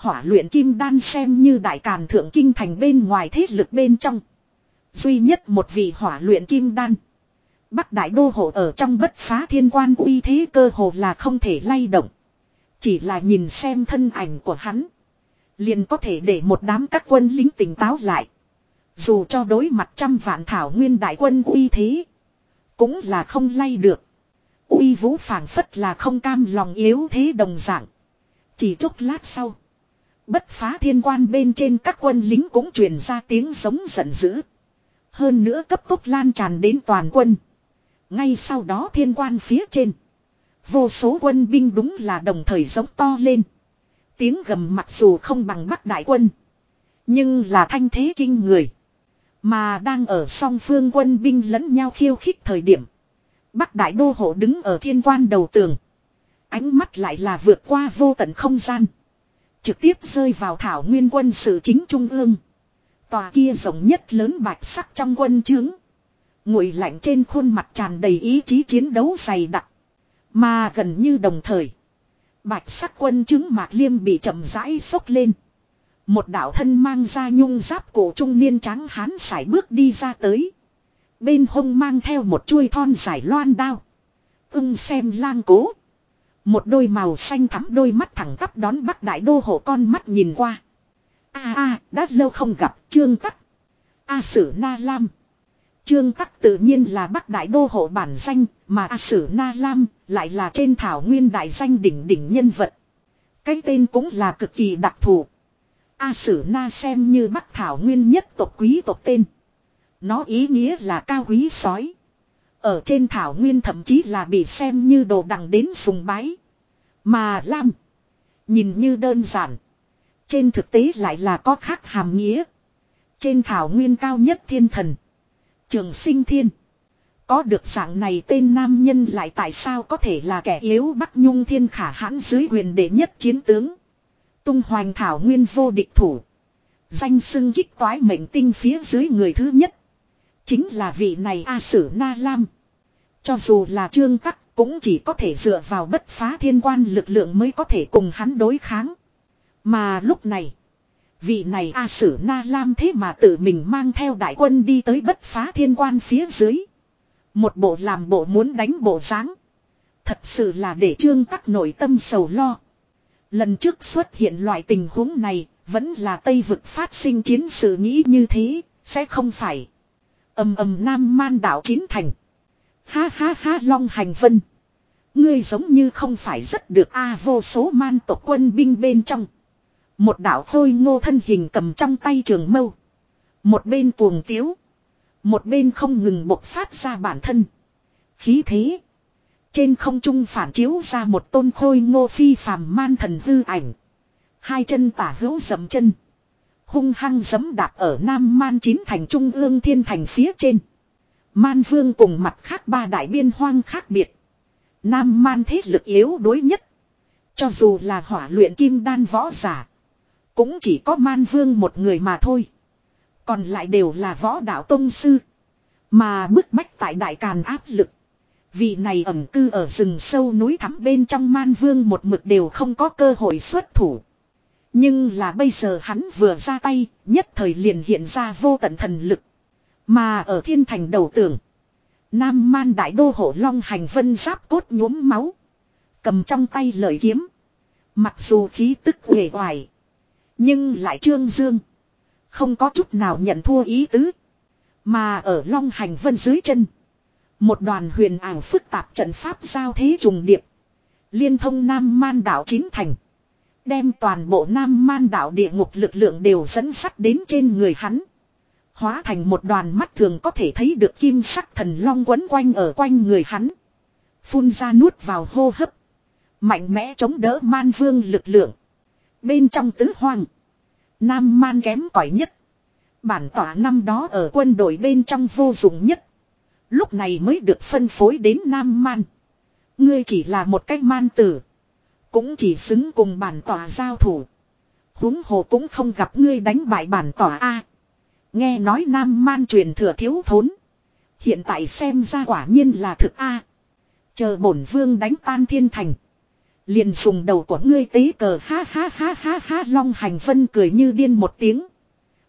Hỏa luyện kim đan xem như đại càn thượng kinh thành bên ngoài thế lực bên trong. Duy nhất một vị hỏa luyện kim đan. Bắc đại đô hộ ở trong bất phá thiên quan uy thế cơ hồ là không thể lay động. Chỉ là nhìn xem thân ảnh của hắn. Liền có thể để một đám các quân lính tỉnh táo lại. Dù cho đối mặt trăm vạn thảo nguyên đại quân uy thế. Cũng là không lay được. Uy vũ phảng phất là không cam lòng yếu thế đồng dạng. Chỉ chút lát sau. Bất phá thiên quan bên trên các quân lính cũng truyền ra tiếng giống giận dữ. Hơn nữa cấp tốc lan tràn đến toàn quân. Ngay sau đó thiên quan phía trên. Vô số quân binh đúng là đồng thời giống to lên. Tiếng gầm mặc dù không bằng bắc đại quân. Nhưng là thanh thế kinh người. Mà đang ở song phương quân binh lẫn nhau khiêu khích thời điểm. Bắc đại đô hộ đứng ở thiên quan đầu tường. Ánh mắt lại là vượt qua vô tận không gian. Trực tiếp rơi vào thảo nguyên quân sự chính trung ương. Tòa kia rộng nhất lớn bạch sắc trong quân trướng. Ngụy lạnh trên khuôn mặt tràn đầy ý chí chiến đấu dày đặc. Mà gần như đồng thời. Bạch sắc quân trướng mạc liêm bị chậm rãi sốc lên. Một đạo thân mang ra nhung giáp cổ trung niên trắng hán sải bước đi ra tới. Bên hông mang theo một chuôi thon dài loan đao. Ưng xem lang cố. Một đôi màu xanh thắm đôi mắt thẳng tắp đón bắc đại đô hộ con mắt nhìn qua. a a đã lâu không gặp trương tắc. A sử na lam. Trương tắc tự nhiên là bắc đại đô hộ bản danh, mà A sử na lam lại là trên thảo nguyên đại danh đỉnh đỉnh nhân vật. Cái tên cũng là cực kỳ đặc thù. A sử na xem như bắc thảo nguyên nhất tộc quý tộc tên. Nó ý nghĩa là cao quý sói. Ở trên thảo nguyên thậm chí là bị xem như đồ đằng đến sùng bái. Mà Lam. Nhìn như đơn giản. Trên thực tế lại là có khác hàm nghĩa. Trên thảo nguyên cao nhất thiên thần. Trường sinh thiên. Có được dạng này tên nam nhân lại tại sao có thể là kẻ yếu Bắc Nhung thiên khả hãn dưới quyền đệ nhất chiến tướng. Tung hoành thảo nguyên vô địch thủ. Danh xưng kích toái mệnh tinh phía dưới người thứ nhất. Chính là vị này A Sử Na Lam. Cho dù là trương tắc cũng chỉ có thể dựa vào bất phá thiên quan lực lượng mới có thể cùng hắn đối kháng. Mà lúc này. Vị này A Sử Na Lam thế mà tự mình mang theo đại quân đi tới bất phá thiên quan phía dưới. Một bộ làm bộ muốn đánh bộ dáng Thật sự là để trương tắc nội tâm sầu lo. Lần trước xuất hiện loại tình huống này, vẫn là Tây vực phát sinh chiến sự nghĩ như thế, sẽ không phải ầm ầm nam man đảo chín thành. Ha ha ha long hành vân. Ngươi giống như không phải rất được a vô số man tộc quân binh bên trong. Một đảo khôi ngô thân hình cầm trong tay trường mâu. Một bên cuồng tiếu. Một bên không ngừng bộc phát ra bản thân. Khí thế. Trên không trung phản chiếu ra một tôn khôi ngô phi phàm man thần hư ảnh. Hai chân tả hữu dầm chân hung hăng giấm đạp ở Nam Man chín thành trung ương thiên thành phía trên. Man vương cùng mặt khác ba đại biên hoang khác biệt. Nam Man thế lực yếu đối nhất. Cho dù là hỏa luyện kim đan võ giả. Cũng chỉ có man vương một người mà thôi. Còn lại đều là võ đạo tông sư. Mà bức bách tại đại càn áp lực. Vị này ẩm cư ở rừng sâu núi thắm bên trong man vương một mực đều không có cơ hội xuất thủ. Nhưng là bây giờ hắn vừa ra tay, nhất thời liền hiện ra vô tận thần lực. Mà ở thiên thành đầu tường. Nam man đại đô hộ long hành vân giáp cốt nhuốm máu. Cầm trong tay lợi kiếm. Mặc dù khí tức uể oải. Nhưng lại trương dương. Không có chút nào nhận thua ý tứ. Mà ở Long Hành Vân dưới chân. Một đoàn huyền ảo phức tạp trận pháp giao thế trùng điệp. Liên thông Nam Man đảo chín thành. Đem toàn bộ Nam Man đảo địa ngục lực lượng đều dẫn sắt đến trên người hắn. Hóa thành một đoàn mắt thường có thể thấy được kim sắc thần long quấn quanh ở quanh người hắn. Phun ra nuốt vào hô hấp. Mạnh mẽ chống đỡ man vương lực lượng. Bên trong tứ hoang. Nam man kém cỏi nhất. Bản tỏa năm đó ở quân đội bên trong vô dụng nhất. Lúc này mới được phân phối đến Nam man. Ngươi chỉ là một cách man tử. Cũng chỉ xứng cùng bản tỏa giao thủ. huống hồ cũng không gặp ngươi đánh bại bản tỏa A. Nghe nói Nam man truyền thừa thiếu thốn. Hiện tại xem ra quả nhiên là thực A. Chờ bổn vương đánh tan thiên thành. Liền dùng đầu của ngươi tế cờ ha ha ha ha ha long hành vân cười như điên một tiếng.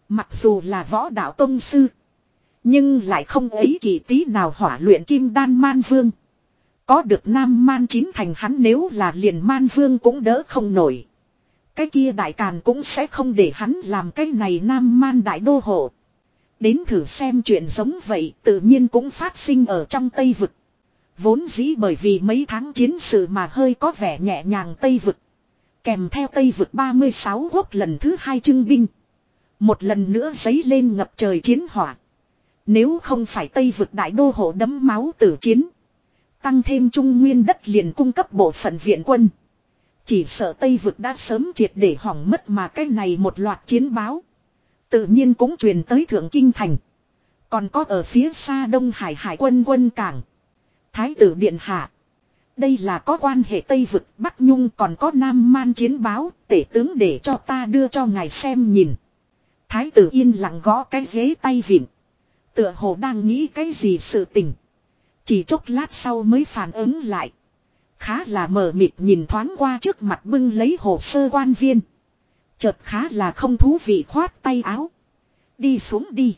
Mặc dù là võ đạo tông sư. Nhưng lại không ấy kỳ tí nào hỏa luyện kim đan man vương. Có được nam man chín thành hắn nếu là liền man vương cũng đỡ không nổi. Cái kia đại càn cũng sẽ không để hắn làm cái này nam man đại đô hộ. Đến thử xem chuyện giống vậy tự nhiên cũng phát sinh ở trong Tây Vực. Vốn dĩ bởi vì mấy tháng chiến sự mà hơi có vẻ nhẹ nhàng Tây Vực. Kèm theo Tây Vực 36 quốc lần thứ hai trưng binh. Một lần nữa giấy lên ngập trời chiến hỏa. Nếu không phải Tây Vực đại đô hộ đấm máu tử chiến. Tăng thêm trung nguyên đất liền cung cấp bộ phận viện quân. Chỉ sợ Tây Vực đã sớm triệt để hỏng mất mà cái này một loạt chiến báo. Tự nhiên cũng truyền tới Thượng Kinh Thành. Còn có ở phía xa Đông Hải Hải quân quân cảng. Thái tử Điện Hạ. Đây là có quan hệ Tây Vực Bắc Nhung còn có Nam Man chiến báo, tể tướng để cho ta đưa cho ngài xem nhìn. Thái tử yên lặng gõ cái ghế tay vịn. Tựa hồ đang nghĩ cái gì sự tình. Chỉ chốc lát sau mới phản ứng lại. Khá là mờ mịt nhìn thoáng qua trước mặt bưng lấy hồ sơ quan viên. Chợt khá là không thú vị khoát tay áo. Đi xuống đi.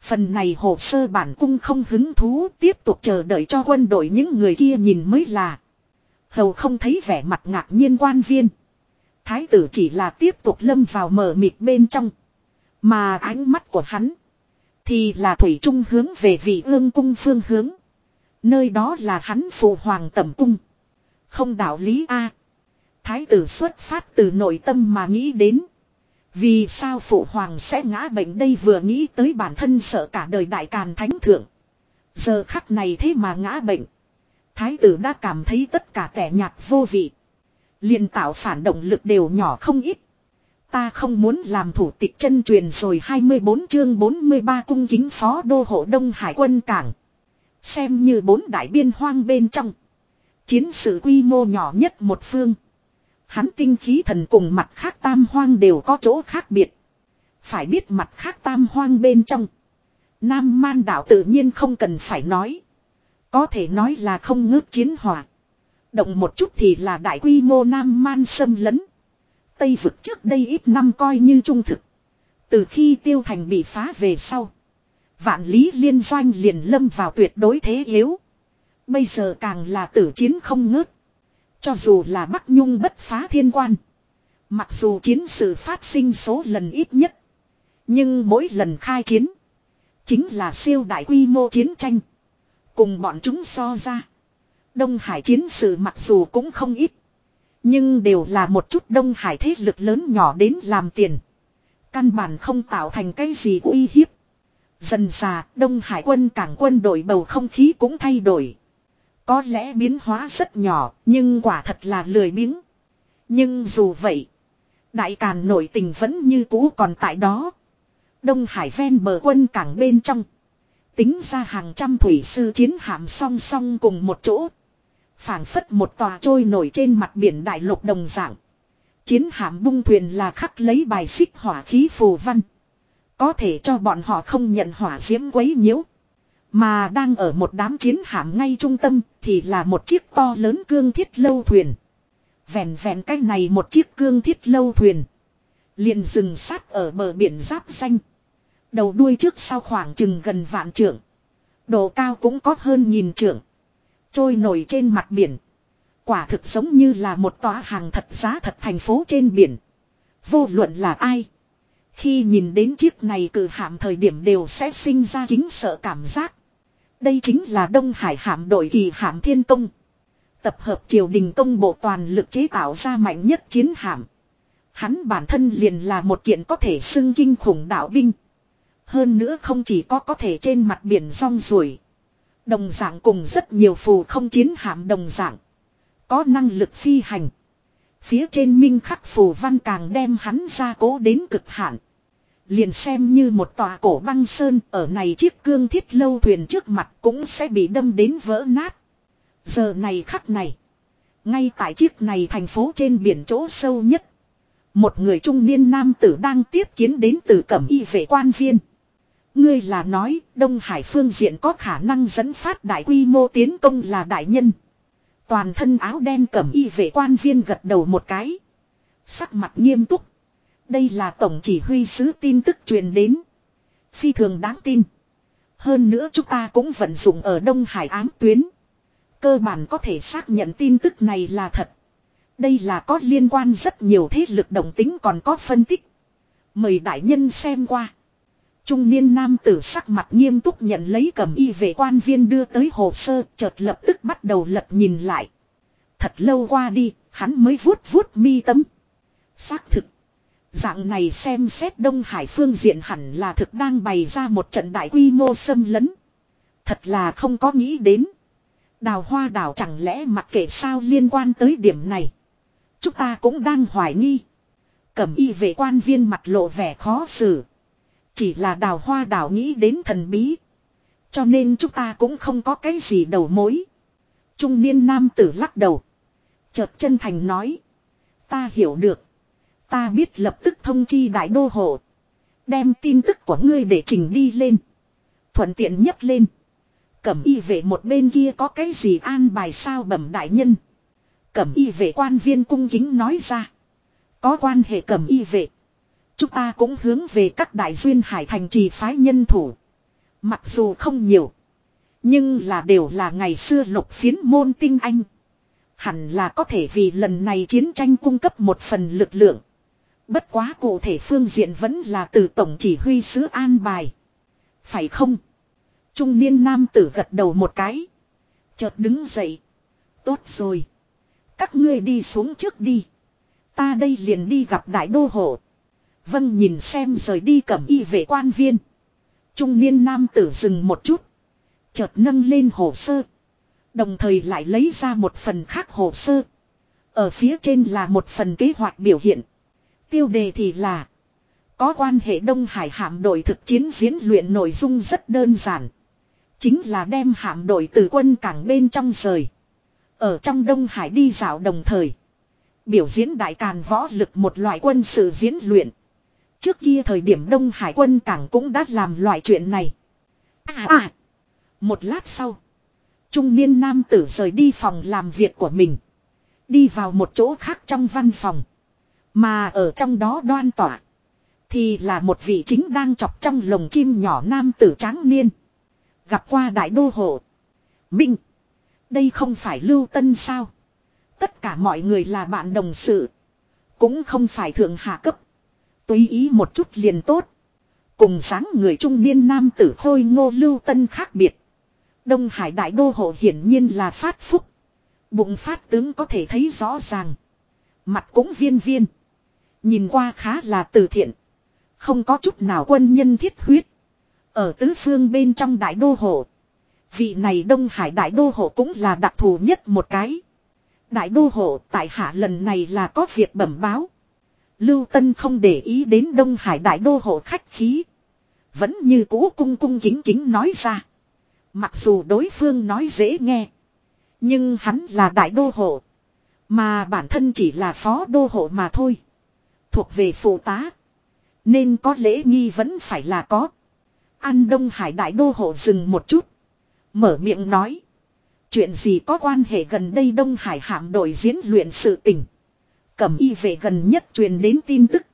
Phần này hồ sơ bản cung không hứng thú, tiếp tục chờ đợi cho quân đội những người kia nhìn mới là. Hầu không thấy vẻ mặt ngạc nhiên quan viên. Thái tử chỉ là tiếp tục lâm vào mờ mịt bên trong. Mà ánh mắt của hắn. Thì là thủy trung hướng về vị ương cung phương hướng. Nơi đó là hắn phụ hoàng tẩm cung. Không đạo lý A. Thái tử xuất phát từ nội tâm mà nghĩ đến. Vì sao phụ hoàng sẽ ngã bệnh đây vừa nghĩ tới bản thân sợ cả đời đại càn thánh thượng. Giờ khắc này thế mà ngã bệnh. Thái tử đã cảm thấy tất cả kẻ nhạt vô vị. liền tạo phản động lực đều nhỏ không ít. Ta không muốn làm thủ tịch chân truyền rồi 24 chương 43 cung kính phó đô hộ Đông Hải quân cảng. Xem như bốn đại biên hoang bên trong. Chiến sự quy mô nhỏ nhất một phương. Hắn tinh khí thần cùng mặt khác tam hoang đều có chỗ khác biệt. Phải biết mặt khác tam hoang bên trong. Nam man đảo tự nhiên không cần phải nói. Có thể nói là không ngớt chiến hỏa. Động một chút thì là đại quy mô nam man xâm lấn. Tây vực trước đây ít năm coi như trung thực. Từ khi tiêu thành bị phá về sau. Vạn lý liên doanh liền lâm vào tuyệt đối thế yếu. Bây giờ càng là tử chiến không ngớt. Cho dù là Bắc Nhung bất phá thiên quan. Mặc dù chiến sự phát sinh số lần ít nhất. Nhưng mỗi lần khai chiến. Chính là siêu đại quy mô chiến tranh. Cùng bọn chúng so ra. Đông Hải chiến sự mặc dù cũng không ít. Nhưng đều là một chút Đông Hải thế lực lớn nhỏ đến làm tiền. Căn bản không tạo thành cái gì uy hiếp. Dần già, Đông Hải quân cảng quân đội bầu không khí cũng thay đổi. Có lẽ biến hóa rất nhỏ, nhưng quả thật là lười biếng. Nhưng dù vậy, Đại Càn nổi tình vẫn như cũ còn tại đó. Đông Hải ven bờ quân cảng bên trong. Tính ra hàng trăm thủy sư chiến hạm song song cùng một chỗ. phảng phất một tòa trôi nổi trên mặt biển đại lục đồng dạng. Chiến hạm bung thuyền là khắc lấy bài xích hỏa khí phù văn. Có thể cho bọn họ không nhận hỏa diễm quấy nhiễu. Mà đang ở một đám chiến hạm ngay trung tâm thì là một chiếc to lớn cương thiết lâu thuyền. Vẹn vẹn cái này một chiếc cương thiết lâu thuyền. liền dừng sát ở bờ biển giáp xanh. Đầu đuôi trước sau khoảng chừng gần vạn trượng. Độ cao cũng có hơn nghìn trượng. Trôi nổi trên mặt biển. Quả thực giống như là một tòa hàng thật giá thật thành phố trên biển. Vô luận là ai. Khi nhìn đến chiếc này cử hạm thời điểm đều sẽ sinh ra kính sợ cảm giác. Đây chính là Đông Hải hạm đội kỳ hạm thiên công. Tập hợp triều đình công bộ toàn lực chế tạo ra mạnh nhất chiến hạm. Hắn bản thân liền là một kiện có thể xưng kinh khủng đạo binh. Hơn nữa không chỉ có có thể trên mặt biển rong ruổi. Đồng dạng cùng rất nhiều phù không chiến hạm đồng dạng. Có năng lực phi hành. Phía trên minh khắc phù văn càng đem hắn ra cố đến cực hạn. Liền xem như một tòa cổ băng sơn, ở này chiếc cương thiết lâu thuyền trước mặt cũng sẽ bị đâm đến vỡ nát. Giờ này khắc này. Ngay tại chiếc này thành phố trên biển chỗ sâu nhất. Một người trung niên nam tử đang tiếp kiến đến từ cẩm y vệ quan viên. Ngươi là nói, Đông Hải phương diện có khả năng dẫn phát đại quy mô tiến công là đại nhân. Toàn thân áo đen cẩm y vệ quan viên gật đầu một cái. Sắc mặt nghiêm túc. Đây là tổng chỉ huy sứ tin tức truyền đến. Phi thường đáng tin. Hơn nữa chúng ta cũng vận dụng ở Đông Hải ám tuyến. Cơ bản có thể xác nhận tin tức này là thật. Đây là có liên quan rất nhiều thế lực đồng tính còn có phân tích. Mời đại nhân xem qua. Trung niên nam tử sắc mặt nghiêm túc nhận lấy cầm y vệ quan viên đưa tới hồ sơ, chợt lập tức bắt đầu lật nhìn lại. Thật lâu qua đi, hắn mới vuốt vuốt mi tấm. Xác thực. Dạng này xem xét Đông Hải phương diện hẳn là thực đang bày ra một trận đại quy mô xâm lấn. Thật là không có nghĩ đến. Đào hoa đảo chẳng lẽ mặc kệ sao liên quan tới điểm này. Chúng ta cũng đang hoài nghi. Cẩm y vệ quan viên mặt lộ vẻ khó xử. Chỉ là đào hoa đảo nghĩ đến thần bí. Cho nên chúng ta cũng không có cái gì đầu mối. Trung niên nam tử lắc đầu. Chợt chân thành nói. Ta hiểu được. Ta biết lập tức thông chi đại đô hộ. Đem tin tức của ngươi để trình đi lên. Thuận tiện nhấc lên. Cẩm y vệ một bên kia có cái gì an bài sao bẩm đại nhân. Cẩm y vệ quan viên cung kính nói ra. Có quan hệ cẩm y vệ. Chúng ta cũng hướng về các đại duyên hải thành trì phái nhân thủ. Mặc dù không nhiều. Nhưng là đều là ngày xưa lục phiến môn tinh anh. Hẳn là có thể vì lần này chiến tranh cung cấp một phần lực lượng. Bất quá cụ thể phương diện vẫn là từ tổng chỉ huy sứ an bài. Phải không? Trung niên nam tử gật đầu một cái. Chợt đứng dậy. Tốt rồi. Các ngươi đi xuống trước đi. Ta đây liền đi gặp đại đô hộ. Vâng nhìn xem rời đi cẩm y vệ quan viên. Trung niên nam tử dừng một chút. Chợt nâng lên hồ sơ. Đồng thời lại lấy ra một phần khác hồ sơ. Ở phía trên là một phần kế hoạch biểu hiện. Tiêu đề thì là. Có quan hệ Đông Hải hạm đội thực chiến diễn luyện nội dung rất đơn giản. Chính là đem hạm đội từ quân cảng bên trong rời. Ở trong Đông Hải đi dạo đồng thời. Biểu diễn đại càn võ lực một loại quân sự diễn luyện. Trước kia thời điểm Đông Hải quân cảng cũng đã làm loại chuyện này. À à. Một lát sau. Trung niên nam tử rời đi phòng làm việc của mình. Đi vào một chỗ khác trong văn phòng. Mà ở trong đó đoan tỏa. Thì là một vị chính đang chọc trong lồng chim nhỏ nam tử tráng niên. Gặp qua đại đô hộ. Minh. Đây không phải lưu tân sao. Tất cả mọi người là bạn đồng sự. Cũng không phải thượng hạ cấp. Tùy ý một chút liền tốt. Cùng sáng người trung niên nam tử khôi ngô lưu tân khác biệt. Đông Hải đại đô hộ hiển nhiên là phát phúc. Bụng phát tướng có thể thấy rõ ràng. Mặt cũng viên viên. Nhìn qua khá là từ thiện. Không có chút nào quân nhân thiết huyết. Ở tứ phương bên trong đại đô hộ. Vị này Đông Hải đại đô hộ cũng là đặc thù nhất một cái. Đại đô hộ tại hạ lần này là có việc bẩm báo. Lưu Tân không để ý đến Đông Hải đại đô hộ khách khí. Vẫn như cũ cung cung kính kính nói ra. Mặc dù đối phương nói dễ nghe. Nhưng hắn là đại đô hộ. Mà bản thân chỉ là phó đô hộ mà thôi. Thuộc về phụ tá. Nên có lễ nghi vẫn phải là có. An Đông Hải đại đô hộ dừng một chút. Mở miệng nói. Chuyện gì có quan hệ gần đây Đông Hải hạm đội diễn luyện sự tình. Cẩm y về gần nhất truyền đến tin tức.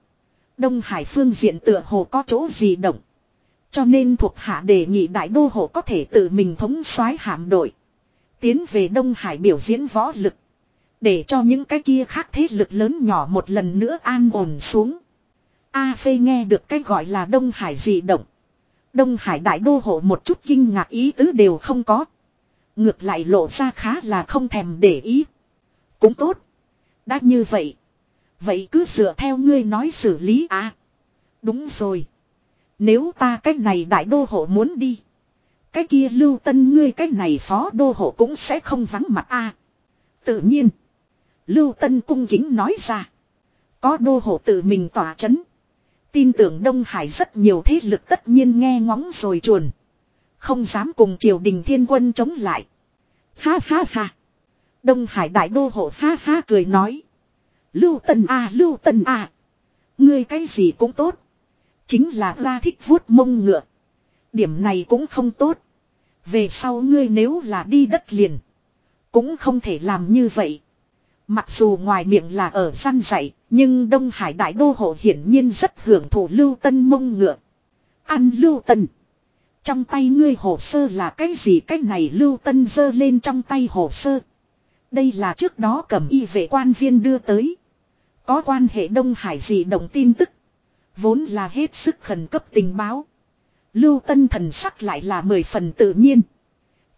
Đông Hải phương diện tựa hồ có chỗ gì động. Cho nên thuộc hạ đề nghị đại đô hộ có thể tự mình thống soái hạm đội. Tiến về Đông Hải biểu diễn võ lực. Để cho những cái kia khác thế lực lớn nhỏ một lần nữa an ổn xuống. A Phê nghe được cái gọi là Đông Hải dị động. Đông Hải đại đô hộ một chút kinh ngạc ý tứ đều không có. Ngược lại lộ ra khá là không thèm để ý. Cũng tốt. Đã như vậy. Vậy cứ dựa theo ngươi nói xử lý à. Đúng rồi. Nếu ta cách này đại đô hộ muốn đi. Cái kia lưu tân ngươi cái này phó đô hộ cũng sẽ không vắng mặt a Tự nhiên. Lưu tân cung kính nói ra. Có đô hộ tự mình tỏa chấn. Tin tưởng Đông Hải rất nhiều thế lực tất nhiên nghe ngóng rồi chuồn. Không dám cùng triều đình thiên quân chống lại. Ha ha ha. Đông Hải đại đô hộ ha ha cười nói. Lưu Tân à Lưu Tân à. Ngươi cái gì cũng tốt. Chính là ra thích vuốt mông ngựa. Điểm này cũng không tốt. Về sau ngươi nếu là đi đất liền. Cũng không thể làm như vậy. Mặc dù ngoài miệng là ở săn dạy. Nhưng Đông Hải đại đô hộ hiển nhiên rất hưởng thụ Lưu Tân mông ngựa. Ăn Lưu Tân. Trong tay ngươi hồ sơ là cái gì cái này Lưu Tân dơ lên trong tay hồ sơ. Đây là trước đó cầm y vệ quan viên đưa tới. Có quan hệ Đông Hải gì động tin tức. Vốn là hết sức khẩn cấp tình báo. Lưu Tân thần sắc lại là mười phần tự nhiên.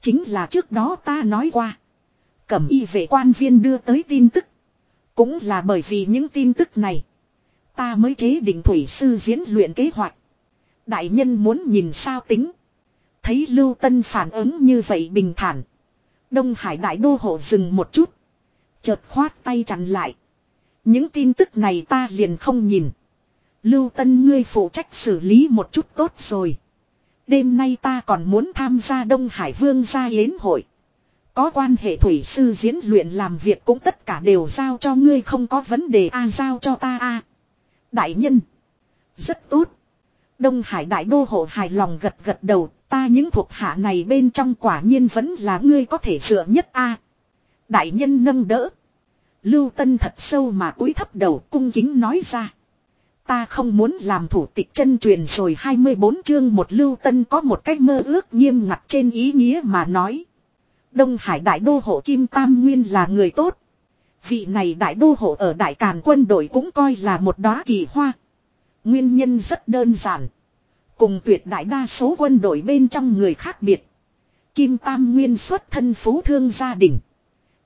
Chính là trước đó ta nói qua. Cẩm y vệ quan viên đưa tới tin tức. Cũng là bởi vì những tin tức này. Ta mới chế định thủy sư diễn luyện kế hoạch. Đại nhân muốn nhìn sao tính. Thấy Lưu Tân phản ứng như vậy bình thản. Đông Hải đại đô hộ dừng một chút. Chợt khoát tay chặn lại. Những tin tức này ta liền không nhìn. Lưu Tân ngươi phụ trách xử lý một chút tốt rồi. Đêm nay ta còn muốn tham gia Đông Hải Vương gia yến hội. Có quan hệ thủy sư diễn luyện làm việc cũng tất cả đều giao cho ngươi không có vấn đề a giao cho ta a. Đại nhân. Rất tốt. Đông Hải đại đô hộ hài lòng gật gật đầu, ta những thuộc hạ này bên trong quả nhiên vẫn là ngươi có thể dựa nhất a. Đại nhân nâng đỡ. Lưu Tân thật sâu mà cúi thấp đầu cung kính nói ra. Ta không muốn làm thủ tịch chân truyền rồi 24 chương một Lưu Tân có một cách mơ ước nghiêm ngặt trên ý nghĩa mà nói. Đông Hải đại đô hộ Kim Tam Nguyên là người tốt. Vị này đại đô hộ ở đại càn quân đội cũng coi là một đóa kỳ hoa. Nguyên nhân rất đơn giản. Cùng tuyệt đại đa số quân đội bên trong người khác biệt. Kim Tam Nguyên xuất thân phú thương gia đình.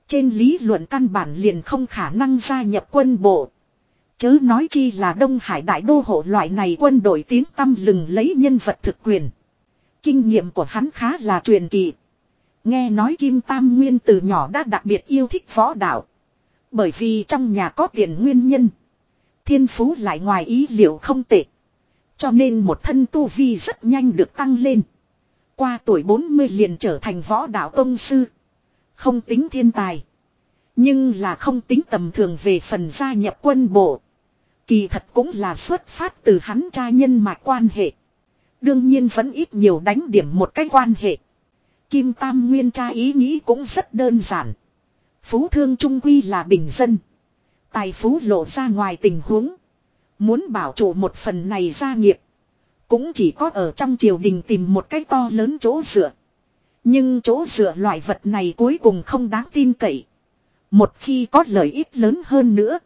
Trên lý luận căn bản liền không khả năng gia nhập quân bộ. Chớ nói chi là Đông Hải đại đô hộ loại này quân đội tiếng tâm lừng lấy nhân vật thực quyền. Kinh nghiệm của hắn khá là truyền kỳ. Nghe nói Kim Tam Nguyên từ nhỏ đã đặc biệt yêu thích võ đạo. Bởi vì trong nhà có tiền nguyên nhân. Thiên phú lại ngoài ý liệu không tệ. Cho nên một thân tu vi rất nhanh được tăng lên. Qua tuổi 40 liền trở thành võ đạo tông sư. Không tính thiên tài. Nhưng là không tính tầm thường về phần gia nhập quân bộ. Kỳ thật cũng là xuất phát từ hắn cha nhân mạch quan hệ. Đương nhiên vẫn ít nhiều đánh điểm một cái quan hệ. Kim Tam Nguyên cha ý nghĩ cũng rất đơn giản. Phú thương trung quy là bình dân. Tài phú lộ ra ngoài tình huống. Muốn bảo chủ một phần này gia nghiệp. Cũng chỉ có ở trong triều đình tìm một cái to lớn chỗ dựa. Nhưng chỗ dựa loại vật này cuối cùng không đáng tin cậy. Một khi có lợi ích lớn hơn nữa.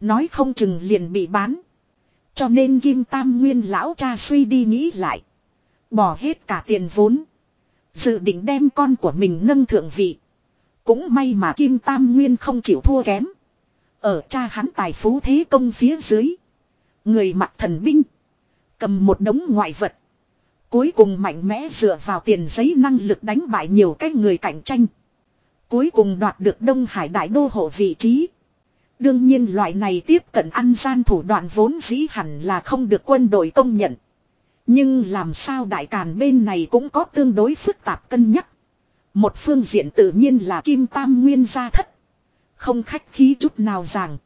Nói không chừng liền bị bán. Cho nên Kim Tam Nguyên lão cha suy đi nghĩ lại. Bỏ hết cả tiền vốn. Dự định đem con của mình nâng thượng vị. Cũng may mà Kim Tam Nguyên không chịu thua kém. Ở cha hắn tài phú thế công phía dưới. Người mặc thần binh. Cầm một đống ngoại vật. Cuối cùng mạnh mẽ dựa vào tiền giấy năng lực đánh bại nhiều cái người cạnh tranh. Cuối cùng đoạt được Đông Hải Đại Đô hộ vị trí. Đương nhiên loại này tiếp cận ăn gian thủ đoạn vốn dĩ hẳn là không được quân đội công nhận. Nhưng làm sao đại càn bên này cũng có tương đối phức tạp cân nhắc. Một phương diện tự nhiên là Kim Tam Nguyên gia thất. Không khách khí chút nào rằng.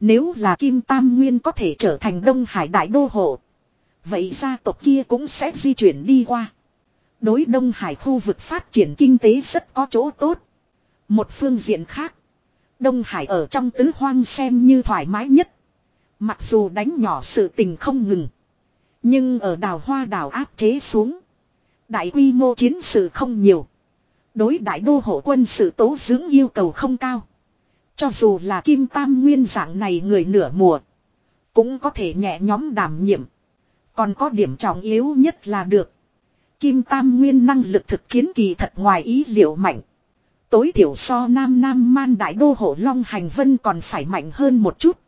Nếu là Kim Tam Nguyên có thể trở thành Đông Hải Đại Đô Hộ. Vậy gia tộc kia cũng sẽ di chuyển đi qua. Đối Đông Hải khu vực phát triển kinh tế rất có chỗ tốt. Một phương diện khác. Đông Hải ở trong tứ hoang xem như thoải mái nhất. Mặc dù đánh nhỏ sự tình không ngừng. Nhưng ở đảo hoa đảo áp chế xuống. Đại quy mô chiến sự không nhiều. Đối đại đô hộ quân sự tố dưỡng yêu cầu không cao. Cho dù là kim tam nguyên dạng này người nửa mùa. Cũng có thể nhẹ nhóm đảm nhiệm. Còn có điểm trọng yếu nhất là được. Kim Tam Nguyên năng lực thực chiến kỳ thật ngoài ý liệu mạnh. Tối thiểu so Nam Nam Man Đại Đô Hộ Long Hành Vân còn phải mạnh hơn một chút.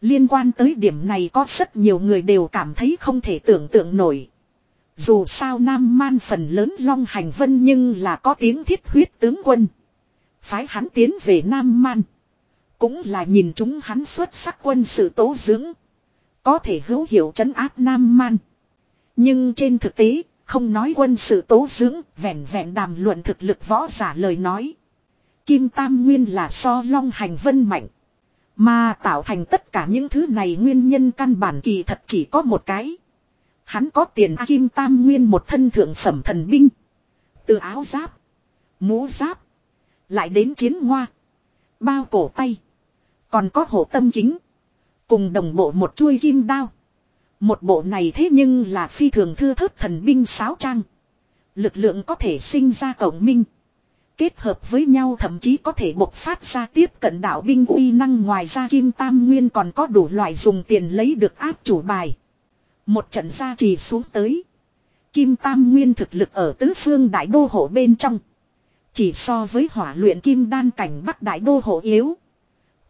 Liên quan tới điểm này có rất nhiều người đều cảm thấy không thể tưởng tượng nổi. Dù sao Nam Man phần lớn Long Hành Vân nhưng là có tiếng thiết huyết tướng quân. Phái hắn tiến về Nam Man. Cũng là nhìn chúng hắn xuất sắc quân sự tố dưỡng. Có thể hữu hiệu trấn áp Nam Man. Nhưng trên thực tế, không nói quân sự tố dưỡng, vẹn vẹn đàm luận thực lực võ giả lời nói. Kim Tam Nguyên là so long hành vân mạnh. Mà tạo thành tất cả những thứ này nguyên nhân căn bản kỳ thật chỉ có một cái. Hắn có tiền Kim Tam Nguyên một thân thượng phẩm thần binh. Từ áo giáp, mũ giáp, lại đến chiến hoa, bao cổ tay. Còn có hộ tâm kính. Cùng đồng bộ một chuôi kim đao. Một bộ này thế nhưng là phi thường thư thớt thần binh sáo trang. Lực lượng có thể sinh ra cộng minh. Kết hợp với nhau thậm chí có thể bộc phát ra tiếp cận đạo binh uy năng ngoài ra kim tam nguyên còn có đủ loại dùng tiền lấy được áp chủ bài. Một trận gia trì xuống tới. Kim tam nguyên thực lực ở tứ phương đại đô hộ bên trong. Chỉ so với hỏa luyện kim đan cảnh bắc đại đô hộ yếu.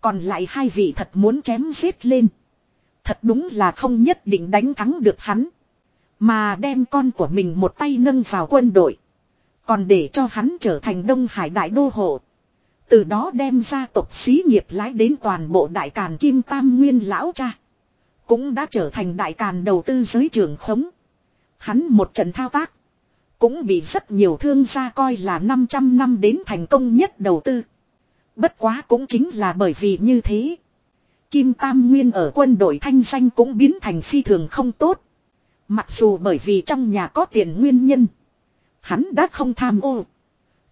Còn lại hai vị thật muốn chém giết lên. Thật đúng là không nhất định đánh thắng được hắn. Mà đem con của mình một tay nâng vào quân đội. Còn để cho hắn trở thành Đông Hải Đại Đô Hộ. Từ đó đem ra tộc xí nghiệp lái đến toàn bộ Đại Càn Kim Tam Nguyên Lão Cha. Cũng đã trở thành Đại Càn đầu tư giới trường khống. Hắn một trận thao tác. Cũng bị rất nhiều thương gia coi là 500 năm đến thành công nhất đầu tư. Bất quá cũng chính là bởi vì như thế. Kim Tam Nguyên ở quân đội thanh danh cũng biến thành phi thường không tốt. Mặc dù bởi vì trong nhà có tiền nguyên nhân. Hắn đã không tham ô.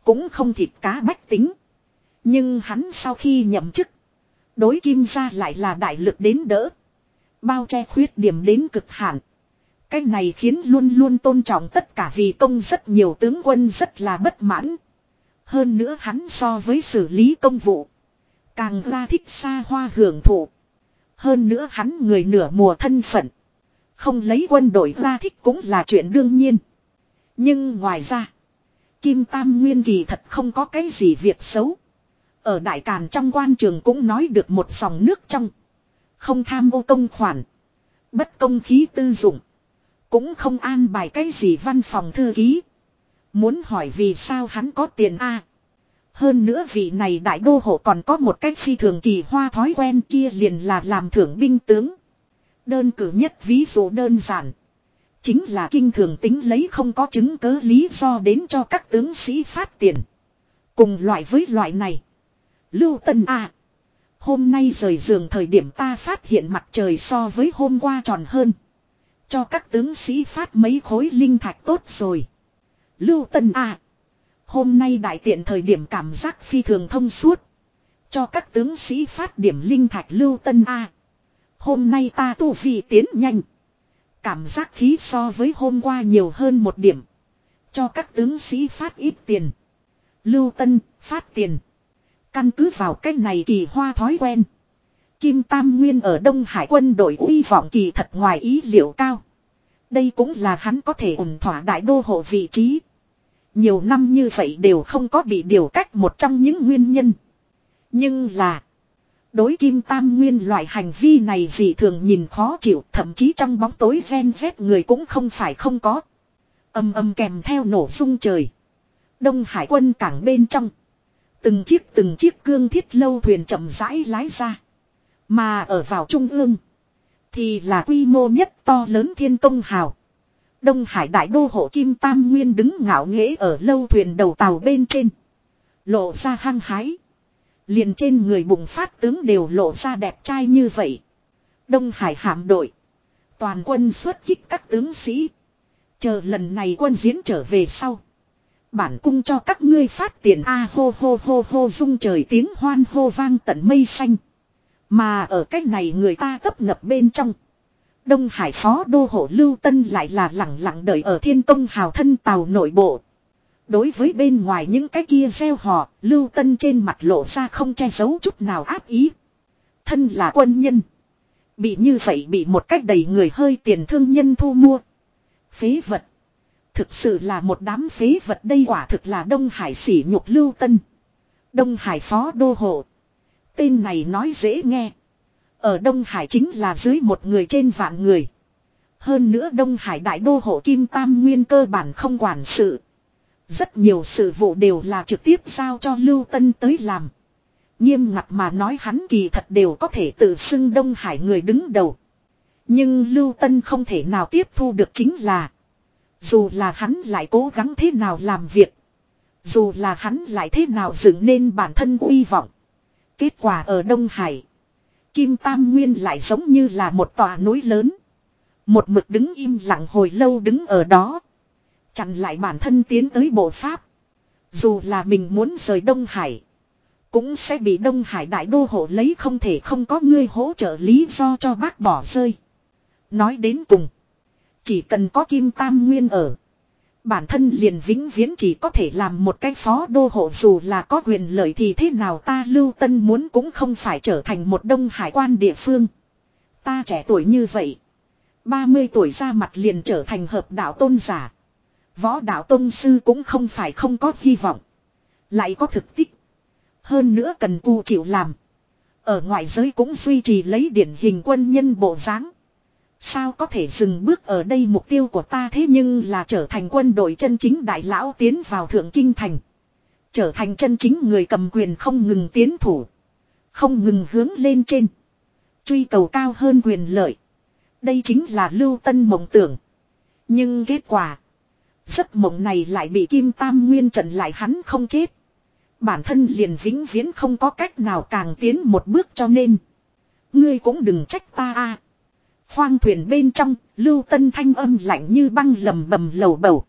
Cũng không thịt cá bách tính. Nhưng hắn sau khi nhậm chức. Đối kim ra lại là đại lực đến đỡ. Bao che khuyết điểm đến cực hạn. Cái này khiến luôn luôn tôn trọng tất cả vì công rất nhiều tướng quân rất là bất mãn. Hơn nữa hắn so với xử lý công vụ. Càng ra thích xa hoa hưởng thụ. Hơn nữa hắn người nửa mùa thân phận. Không lấy quân đội ra thích cũng là chuyện đương nhiên. Nhưng ngoài ra. Kim Tam Nguyên kỳ thật không có cái gì việc xấu. Ở Đại Càn trong quan trường cũng nói được một dòng nước trong. Không tham ô công khoản. Bất công khí tư dụng. Cũng không an bài cái gì văn phòng thư ký. Muốn hỏi vì sao hắn có tiền a Hơn nữa vị này đại đô hộ còn có một cách phi thường kỳ hoa thói quen kia liền là làm thưởng binh tướng. Đơn cử nhất ví dụ đơn giản. Chính là kinh thường tính lấy không có chứng cớ lý do đến cho các tướng sĩ phát tiền. Cùng loại với loại này. Lưu Tân A. hôm nay rời giường thời điểm ta phát hiện mặt trời so với hôm qua tròn hơn. Cho các tướng sĩ phát mấy khối linh thạch tốt rồi. Lưu Tân A. Hôm nay đại tiện thời điểm cảm giác phi thường thông suốt. Cho các tướng sĩ phát điểm linh thạch Lưu Tân A. Hôm nay ta tu vi tiến nhanh. Cảm giác khí so với hôm qua nhiều hơn một điểm. Cho các tướng sĩ phát ít tiền. Lưu Tân, phát tiền. Căn cứ vào cách này kỳ hoa thói quen. Kim Tam Nguyên ở Đông Hải quân đội uy vọng kỳ thật ngoài ý liệu cao. Đây cũng là hắn có thể ổn thỏa đại đô hộ vị trí. Nhiều năm như vậy đều không có bị điều cách một trong những nguyên nhân. Nhưng là. Đối kim tam nguyên loại hành vi này gì thường nhìn khó chịu, thậm chí trong bóng tối ven vét người cũng không phải không có. Âm âm kèm theo nổ sung trời. Đông Hải quân cảng bên trong. Từng chiếc từng chiếc cương thiết lâu thuyền chậm rãi lái ra. Mà ở vào trung ương. Thì là quy mô nhất to lớn thiên công hào. Đông Hải đại đô hộ Kim Tam Nguyên đứng ngạo nghễ ở lâu thuyền đầu tàu bên trên. Lộ ra hăng hái. Liền trên người bùng phát tướng đều lộ ra đẹp trai như vậy. Đông Hải hạm đội. Toàn quân xuất kích các tướng sĩ. Chờ lần này quân diễn trở về sau. Bản cung cho các ngươi phát tiền A hô hô hô hô rung trời tiếng hoan hô vang tận mây xanh. Mà ở cách này người ta tấp nập bên trong. Đông Hải phó đô hộ Lưu Tân lại là lặng lặng đợi ở thiên công hào thân tàu nội bộ. Đối với bên ngoài những cái kia gieo họ, Lưu Tân trên mặt lộ ra không che giấu chút nào áp ý. Thân là quân nhân. Bị như vậy bị một cách đầy người hơi tiền thương nhân thu mua. Phế vật. Thực sự là một đám phế vật đây quả thực là Đông Hải sỉ nhục lưu tân. Đông Hải phó đô hộ. Tên này nói dễ nghe. Ở Đông Hải chính là dưới một người trên vạn người. Hơn nữa Đông Hải đại đô hộ Kim Tam Nguyên cơ bản không quản sự. Rất nhiều sự vụ đều là trực tiếp giao cho Lưu Tân tới làm. Nghiêm ngặt mà nói hắn kỳ thật đều có thể tự xưng Đông Hải người đứng đầu. Nhưng Lưu Tân không thể nào tiếp thu được chính là. Dù là hắn lại cố gắng thế nào làm việc. Dù là hắn lại thế nào dựng nên bản thân uy vọng. Kết quả ở Đông Hải. Kim Tam Nguyên lại giống như là một tòa núi lớn. Một mực đứng im lặng hồi lâu đứng ở đó. Chặn lại bản thân tiến tới bộ Pháp. Dù là mình muốn rời Đông Hải. Cũng sẽ bị Đông Hải đại đô hộ lấy không thể không có ngươi hỗ trợ lý do cho bác bỏ rơi. Nói đến cùng. Chỉ cần có Kim Tam Nguyên ở. Bản thân liền vĩnh viễn chỉ có thể làm một cái phó đô hộ dù là có quyền lợi thì thế nào ta lưu tân muốn cũng không phải trở thành một đông hải quan địa phương. Ta trẻ tuổi như vậy. 30 tuổi ra mặt liền trở thành hợp đạo tôn giả. Võ đạo tôn sư cũng không phải không có hy vọng. Lại có thực tích. Hơn nữa cần cu chịu làm. Ở ngoại giới cũng duy trì lấy điển hình quân nhân bộ dáng. Sao có thể dừng bước ở đây mục tiêu của ta thế nhưng là trở thành quân đội chân chính đại lão tiến vào thượng kinh thành. Trở thành chân chính người cầm quyền không ngừng tiến thủ. Không ngừng hướng lên trên. Truy cầu cao hơn quyền lợi. Đây chính là lưu tân mộng tưởng. Nhưng kết quả. Giấc mộng này lại bị Kim Tam Nguyên trận lại hắn không chết. Bản thân liền vĩnh viễn không có cách nào càng tiến một bước cho nên. Ngươi cũng đừng trách ta a. Khoang thuyền bên trong, Lưu Tân thanh âm lạnh như băng lầm bầm lầu bầu.